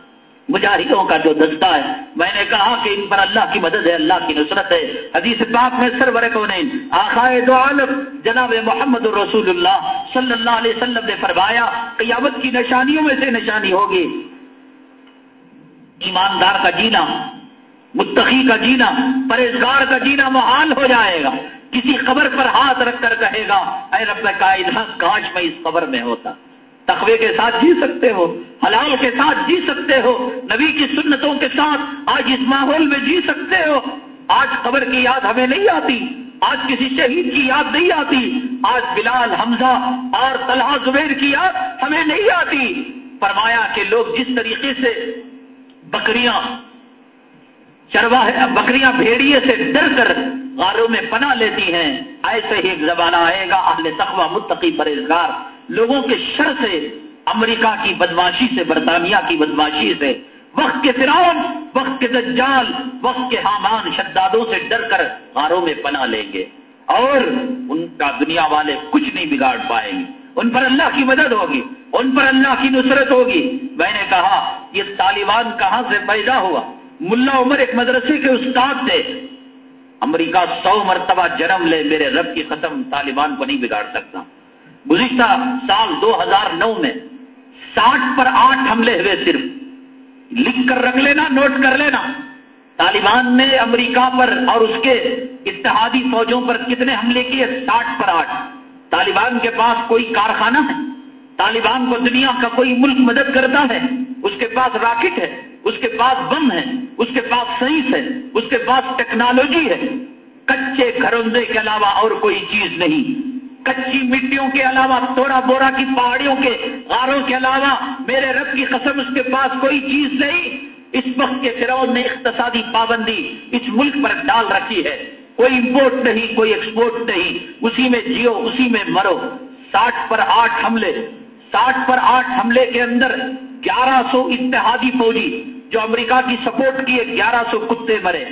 مجاہدوں کا جو دستہ ہے، میں نے کہا کہ ان پر اللہ کی مدد ہے، اللہ کی نصرت ہے۔ حدیث پاک میں سرور کو نہیں آخائے دو عالم، جناب محمد الرسول اللہ صلی اللہ علیہ وسلم نے فرمایا، قیامت کی نشانیوں میں سے نشانی ہوگی۔ ایماندار کا جینا، متقی کا جینا، پرہیزگار کا جینا محال ہو جائے گا۔ کسی خبر پر ہاتھ رکھ کر کہے گا، اے رب کا کاش میں اس خبر میں ہوتا۔ تقوی کے ساتھ جی سکتے ہو، حلال کے ساتھ جی سکتے ہو، نبی کی سنتوں کے ساتھ آج اس ماحول میں جی سکتے ہو۔ آج خبر کی یاد ہمیں نہیں آتی، آج کسی شہید کی یاد نہیں آتی۔ آج بلال، حمزہ اور طلحہ، زبیر کی یاد ہمیں نہیں آتی۔ فرمایا کہ لوگ جس طریقے سے بکریاں چرواہ بکریاں بھیڑیے سے ڈر کر غاروں میں پناہ لیتی ہیں، ایسے ہی ایک زمانہ آئے گا، اہل تقوی متقی پرہیزگار۔ لوگوں کے شر سے، امریکہ کی بدماشی سے، برطانیہ کی بدماشی سے، وقت کے فرعون، وقت کے دجال، وقت کے حامان شدادوں سے ڈر کر غاروں میں پناہ لیں گے۔ اور ان کا دنیا والے کچھ نہیں بگاڑ پائیں گے۔ ان پر اللہ کی مدد ہوگی، ان پر اللہ کی نصرت ہوگی۔ میں نے کہا، یہ طالبان کہاں سے پیدا ہوا؟ ملا عمر ایک مدرسے کے استاد تھے۔ امریکہ سو مرتبہ جنم لے، میرے رب کی ختم طالبان کو نہیں بگاڑ سکتا۔ گزشتہ سال دو ہزار نو میں ساٹھ پر آٹھ حملے ہوئے صرف۔ لکھ کر رکھ لینا، نوٹ کر لینا۔ طالبان نے امریکہ پر اور اس کے اتحادی فوجوں پر کتنے حملے کیے؟ ساٹھ پر آٹھ۔ طالبان کے پاس کوئی کارخانہ ہے؟ طالبان کو دنیا کا کوئی ملک مدد کرتا ہے؟ اس کے پاس راکٹ ہے؟ اس کے پاس بم ہے؟ اس کے پاس سائنس ہے؟ اس کے پاس ٹیکنالوجی ہے؟ کچے گھروندے کے علاوہ اور کوئی چیز نہیں۔ کچی مٹیوں کے علاوہ توڑا بورا کی پہاڑیوں کے غاروں کے علاوہ میرے رب کی قسم، اس کے پاس کوئی چیز نہیں۔ اس وقت کے فرعون نے اقتصادی پابندی اس ملک پر ڈال رکھی ہے۔ کوئی امپورٹ نہیں، کوئی ایکسپورٹ نہیں۔ اسی میں جیو، اسی میں مرو۔ ساٹھ پر آٹھ حملے، ساٹھ پر آٹھ حملے کے اندر گیارہ سو اتحادی فوجی، جو امریکہ کی سپورٹ کیے، گیارہ سو کتے مرے۔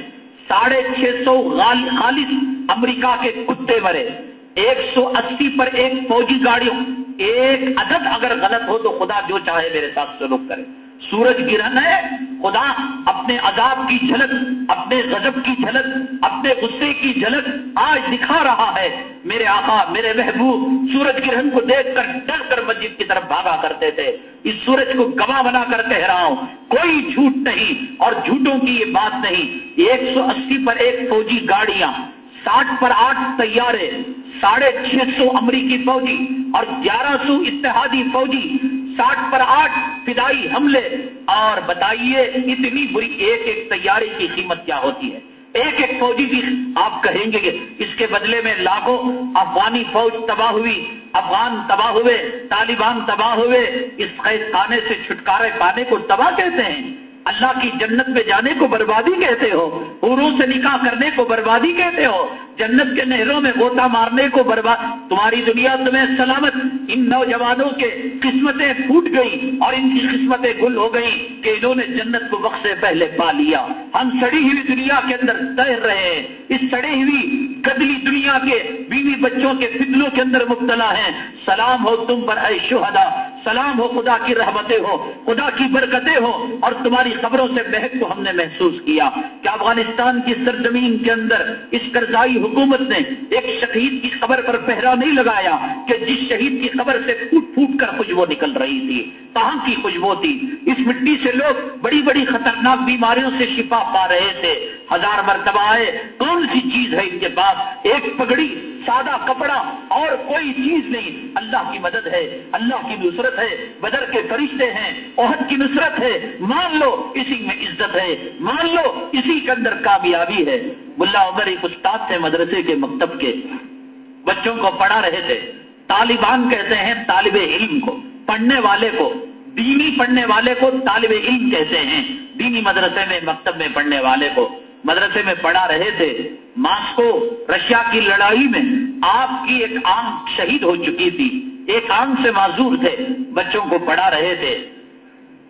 ساڑھے چھ سو خالص امریکہ کے کتے مرے۔ ایک سو اسی پر ایک فوجی گاڑیوں، ایک عدد اگر غلط ہو تو خدا جو چاہے میرے ساتھ سلوک کرے۔ سورج گرہن ہے، خدا اپنے عذاب کی جھلک، اپنے غضب کی جھلک، اپنے غصے کی جھلک آج دکھا رہا ہے۔ میرے آقا، میرے محبوب، سورج گرہن کو دیکھ کر ڈر کر مسجد کی طرف بھاگا کرتے تھے۔ اس سورج کو گواہ بنا کر کہہ رہا ہوں، کوئی جھوٹ نہیں اور جھوٹوں کی یہ بات نہیں۔ ایک سو اسی پر ایک فوجی گاڑیاں ساٹھ پر آٹھ تیارے، ساڑھے چھ سو امریکی فوجی اور گیارہ سو اتحادی فوجی، ساٹھ پر آٹھ فدائی حملے۔ اور بتائیے، اتنی بری ایک ایک تیاری کی قیمت کیا ہوتی ہے؟ ایک ایک فوجی کی آپ کہیں گے کہ اس کے بدلے میں لاکھوں افغانی فوج تباہ ہوئی، افغان تباہ ہوئے، طالبان تباہ ہوئے، اس قید خانے سے چھٹکارے پانے کو تباہ کہتے ہیں۔ اللہ کی جنت میں جانے کو بربادی کہتے ہو پوروں سے نکاح کرنے کو بربادی کہتے ہو، جنت کے نہروں میں گوتا مارنے کو برباد، تمہاری دنیا تمہیں سلامت، ان نوجوانوں کے قسمتیں پھوٹ گئی اور ان کی قسمتیں گل ہو گئی کہ انہوں نے جنت کو وقت سے پہلے پا لیا۔ ہم سڑی ہوئی دنیا کے اندر تیر رہے ہیں۔ اس سڑی ہوئی گدلی دنیا کے بیوی بچوں کے فتنوں کے اندر مبتلا ہیں۔ سلام ہو تم پر اے شہدا سلام ہو، خدا کی رحمتیں ہو، خدا کی برکتیں ہو، اور تمہاری خبروں سے بہت کو ہم نے محسوس کیا کہ افغانستان کی سرزمین کے اندر اس کرزائی حکومت نے ایک شہید کی خبر پر پہرا نہیں لگایا کہ جس شہید کی خبر سے پھوٹ پھوٹ کر خوشبو نکل رہی تھی، کہاں کی خوشبو تھی؟ اس مٹی سے لوگ بڑی بڑی خطرناک بیماریوں سے شفا پا رہے تھے۔ ہزار مرتبہ آئے، کون سی چیز ہے ان کے پاس؟ ایک پگڑی سادہ کپڑا اور کوئی چیز نہیں۔ اللہ کی مدد ہے، اللہ کی نصرت ہے۔ بدر کے فرشتے ہیں، عہد کی نصرت ہے۔ مان لو اسی میں عزت ہے۔ مان لو اسی کے اندر کامیابی ہے۔ ملا عمر ایک استاد تھے مدرسے کے مکتب کے۔ بچوں کو پڑھا رہے تھے۔ طالبان کہتے ہیں طالب علم کو، پڑھنے والے کو۔ دینی پڑھنے والے کو طالب علم کہتے ہیں۔ دینی مدرسے میں، مکتب میں پڑھنے والے کو۔ مدرسے میں پڑھا رہے تھے۔ ماسکو رشیا کی لڑائی میں آپ کی ایک آنکھ شہید ہو چکی تھی۔ ایک آنکھ سے معذور تھے، بچوں کو پڑھا رہے تھے۔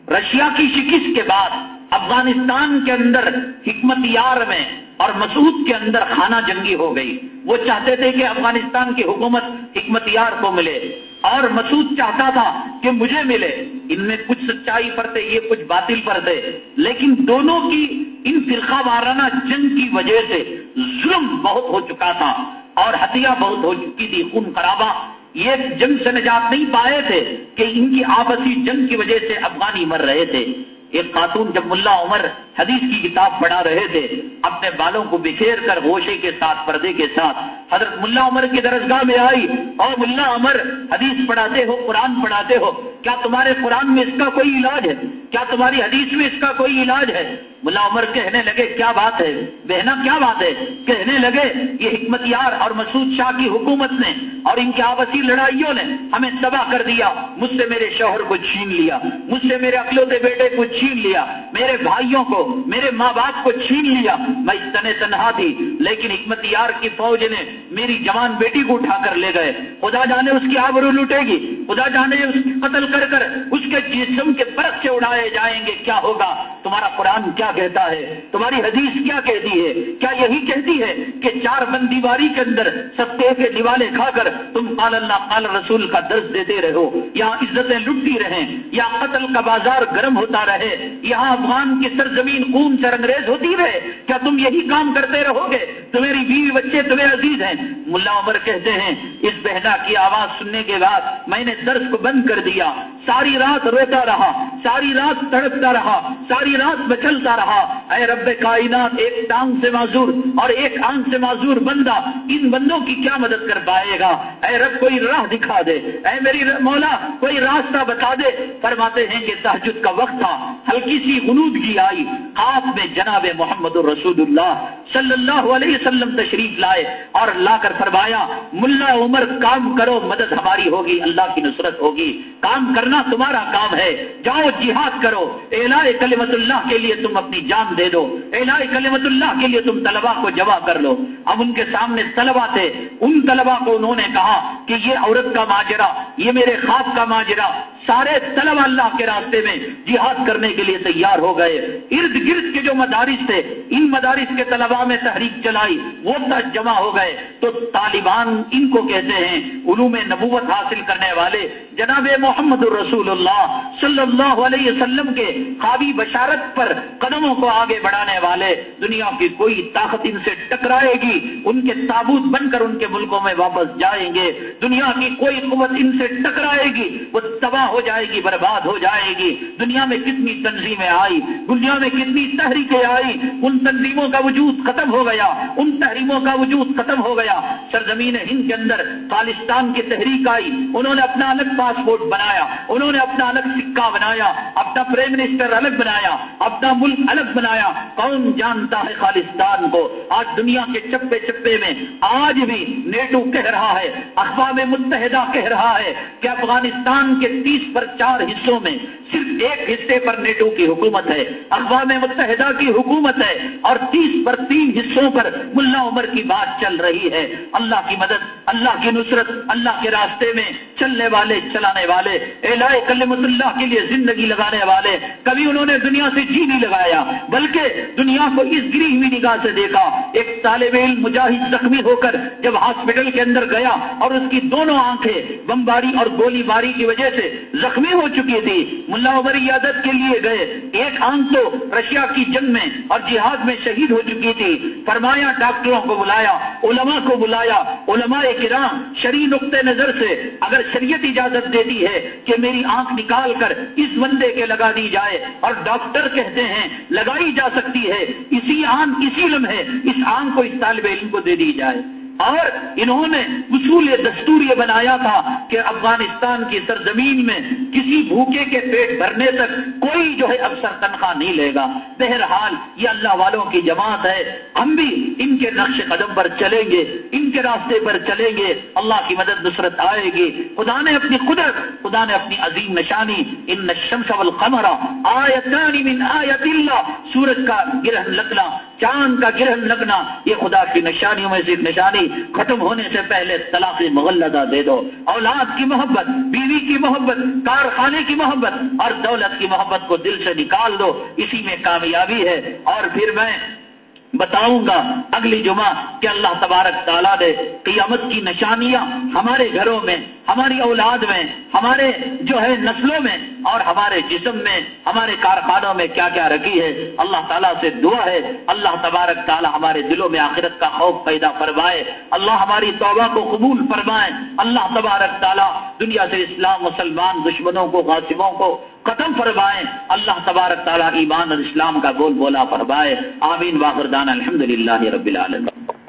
رشیا کی شکست کے بعد افغانستان کے اندر حکمت یار میں اور مسعود کے اندر خانہ جنگی ہو گئی۔ وہ چاہتے تھے کہ افغانستان کی حکومت حکمت یار کو ملے۔ اور مسعود چاہتا تھا کہ مجھے ملے۔ ان میں کچھ سچائی پر تھے، یہ کچھ باطل پر تھے۔ لیکن دونوں کی ان فرقہ وارانہ جنگ کی وجہ سے ظلم بہت ہو چکا تھا اور ہتھیار بہت ہو چکی تھی، خون خرابہ۔ یہ جنگ سے نجات نہیں پائے تھے کہ ان کی آپسی جنگ کی وجہ سے افغانی مر رہے تھے۔ ایک خاتون جب ملا عمر حدیث کی کتاب پڑھا رہے تھے، اپنے بالوں کو بکھیر کر گوشے کے ساتھ، پردے کے ساتھ۔ حضرت ملا عمر کی درسگاہ میں آئی۔ اور ملا عمر، حدیث پڑھاتے ہو، قرآن پڑھاتے ہو، کیا تمہارے قرآن میں اس کا کوئی علاج ہے؟ کیا تمہاری حدیث میں اس کا کوئی علاج ہے؟ ملا عمر کہنے لگے، کیا بات ہے؟ بہنا کیا بات ہے؟ کہنے لگے، یہ حکمت یار اور مسعود شاہ کی حکومت نے اور ان کی آپسی لڑائیوں نے ہمیں تباہ کر دیا۔ مجھ سے میرے شوہر کو چھین لیا، مجھ سے میرے اکلوتے بیٹے کو چھین لیا، میرے بھائیوں کو میرے ماں باپ کو چھین لیا، میں تنے تنہا تھی، لیکن حکمت یار کی فوج نے میری جوان بیٹی کو اٹھا کر لے گئے۔ خدا جانے اس کی آبرو لوٹے گی، خدا جانے اس قتل کر کر اس کے جسم کے پرت سے اڑائے جائیں گے، کیا ہوگا؟ تمہارا قرآن کیا کہتا ہے؟ تمہاری حدیث کیا کہتی ہے؟ کیا یہی کہتی ہے کہ چار بندی باری کے اندر سب کے دیوالے کھا کر تم قال اللہ، قال رسول کا درد دیتے رہو؟ یہاں عزتیں لٹتی رہیں، یا قتل کا بازار گرم ہوتا رہے؟ یہاں افغان کی سرزمین خون سے انگریز ہوتی ہے۔ کیا تم یہی کام کرتے رہو گے؟ تمہاری بیوی بچے تمہیں عزیز ہیں۔ ملا عمر کہتے ہیں، اس بہنا کی آواز سننے کے بعد میں نے درد کو بند کر دیا۔ ساری رات روتا رہا، ساری رات تڑپتا رہا، ساری رات بچلتا رہا۔ اے رب کائنات، ایک ٹانگ سے معذور اور ایک آنکھ سے معذور بندہ ان بندوں کی کیا مدد کر پائے گا؟ اے رب، کوئی راہ دکھا دے۔ اے میری مولا، کوئی راستہ بتا دے۔ فرماتے ہیں کہ تحجد کا وقت تھا، ہلکی سی غنودگی آئی۔ آپ میں جناب محمد الرسول اللہ صلی اللہ علیہ وسلم تشریف لائے اور لا کر فرمایا، ملا عمر، کام کرو، مدد ہماری ہوگی، اللہ کی نصرت ہوگی۔ کام کرنا تمہارا کام ہے۔ جاؤ، جہاد کرو۔ الا کلمت اللہ کے لیے تم اپنی جان دے دو۔ الا کلمت اللہ کے لیے تم طلبا کو جمع کر لو۔ اب ان کے سامنے طلبا تھے۔ ان طلبا کو انہوں نے کہا کہ یہ عورت کا ماجرا، یہ میرے خواب کا ماجرا سارے طلب اللہ کے راستے میں جہاد کرنے کے لیے تیار ہو گئے۔ ارد گرد کے جو مدارس تھے، ان مدارس کے طلبا میں تحریک چلائی، وہ جمع ہو گئے۔ تو طالبان ان کو کہتے ہیں، علوم نبوت حاصل کرنے والے جناب محمد الرسول اللہ صلی اللہ علیہ وسلم کے خوابی بشارت پر قدموں کو آگے بڑھانے والے، دنیا کی کوئی طاقت ان سے ٹکرائے گی، ان کے تابوت بن کر ان کے ملکوں میں واپس جائیں گے، دنیا کی کوئی قوت ان سے ٹکرائے گی، وہ تباہ ہو جائے گی، برباد ہو جائے گی، دنیا میں کتنی تنظیمیں آئی دنیا میں کتنی تحریکیں آئی ان تنظیموں کا وجود ختم ہو گیا، ان تحریموں کا وجود ختم ہو گیا، سرزمین ہند کے اندر خالستان کی تحریک آئی، انہوں نے اپنا الگ پاسپورٹ بنایا، انہوں نے اپنا الگ سکہ بنایا، اپنا پرائم منسٹر الگ بنایا، اپنا ملک الگ بنایا۔ کون جانتا ہے خالستان کو؟ آج دنیا کے چپے چپے میں، آج بھی نیٹو کہہ رہا ہے، اقوام متحدہ کہہ رہا ہے کہ افغانستان کے تیس پر چار حصوں میں صرف ایک حصے پر نیٹو کی حکومت ہے، اقوام متحدہ کی حکومت ہے، اور تیس پر تین حصوں پر ملا عمر کی بات چل رہی ہے۔ اللہ کی مدد، اللہ کی نصرت، اللہ کے راستے میں چلنے والے، چلانے والے اعلی کلمت اللہ کے لیے زندگی لگانے والے۔ کبھی انہوں نے دنیا سے جی نہیں لگایا، بلکہ دنیا کو اس گری ہوئی نگاہ سے دیکھا۔ ایک طالب علم مجاہد زخمی ہو کر جب ہاسپٹل کے اندر گیا اور اس کی دونوں آنکھیں بمباری اور گولی باری کی وجہ سے زخمی ہو چکی تھی۔ ملا عمر عیادت کے لیے گئے۔ ایک آنکھ تو رشیا کی جنگ میں اور جہاد میں شہید ہو چکی تھی۔ فرمایا، ڈاکٹروں کو بلایا، علماء کو بلایا، علماء کرام شری نقطۂ نظر سے اگر شریعت اجازت دیتی ہے کہ میری آنکھ نکال کر اس بندے کے لگا دی جائے اور ڈاکٹر کہتے ہیں، لگائی جا سکتی ہے، اسی آنکھ اسی لمحے اس آنکھ کو اس طالب علم کو دے دی جائے۔ اور انہوں نے اصول دستور یہ بنایا تھا کہ افغانستان کی سرزمین میں کسی بھوکے کے پیٹ بھرنے تک کوئی جو ہے افسر تنخواہ نہیں لے گا۔ بہرحال یہ اللہ والوں کی جماعت ہے۔ ہم بھی ان کے نقش قدم پر چلیں گے، ان کے راستے پر چلیں گے۔ اللہ کی مدد نصرت آئے گی۔ خدا نے اپنی قدرت، خدا نے اپنی عظیم نشانی۔ ان والقمر آیتان من آیت اللہ۔ سورج کا گرہن لکنا چاند کا گرہن لگنا، یہ خدا کی نشانیوں میں سے نشانی ختم ہونے سے پہلے طلاق مغلدہ دے دو۔ اولاد کی محبت، بیوی کی محبت، کارخانے کی محبت اور دولت کی محبت کو دل سے نکال دو۔ اسی میں کامیابی ہے۔ اور پھر میں بتاؤں گا اگلی جمعہ کہ اللہ تبارک تعالیٰ نے قیامت کی نشانیاں ہمارے گھروں میں، ہماری اولاد میں، ہمارے جو ہے نسلوں میں اور ہمارے جسم میں، ہمارے کارخانوں میں کیا کیا رکھی ہے۔ اللہ تعالیٰ سے دعا ہے۔ اللہ تبارک تعالیٰ ہمارے دلوں میں آخرت کا خوف پیدا فرمائے۔ اللہ ہماری توبہ کو قبول فرمائے۔ اللہ تبارک تعالیٰ دنیا سے اسلام، مسلمان، دشمنوں کو، غاصبوں کو ختم فرمائے، اللہ تبارک تعالیٰ ایمان اور اسلام کا گول بولا فرمائے، آمین واخردان الحمد للہ رب العالمین۔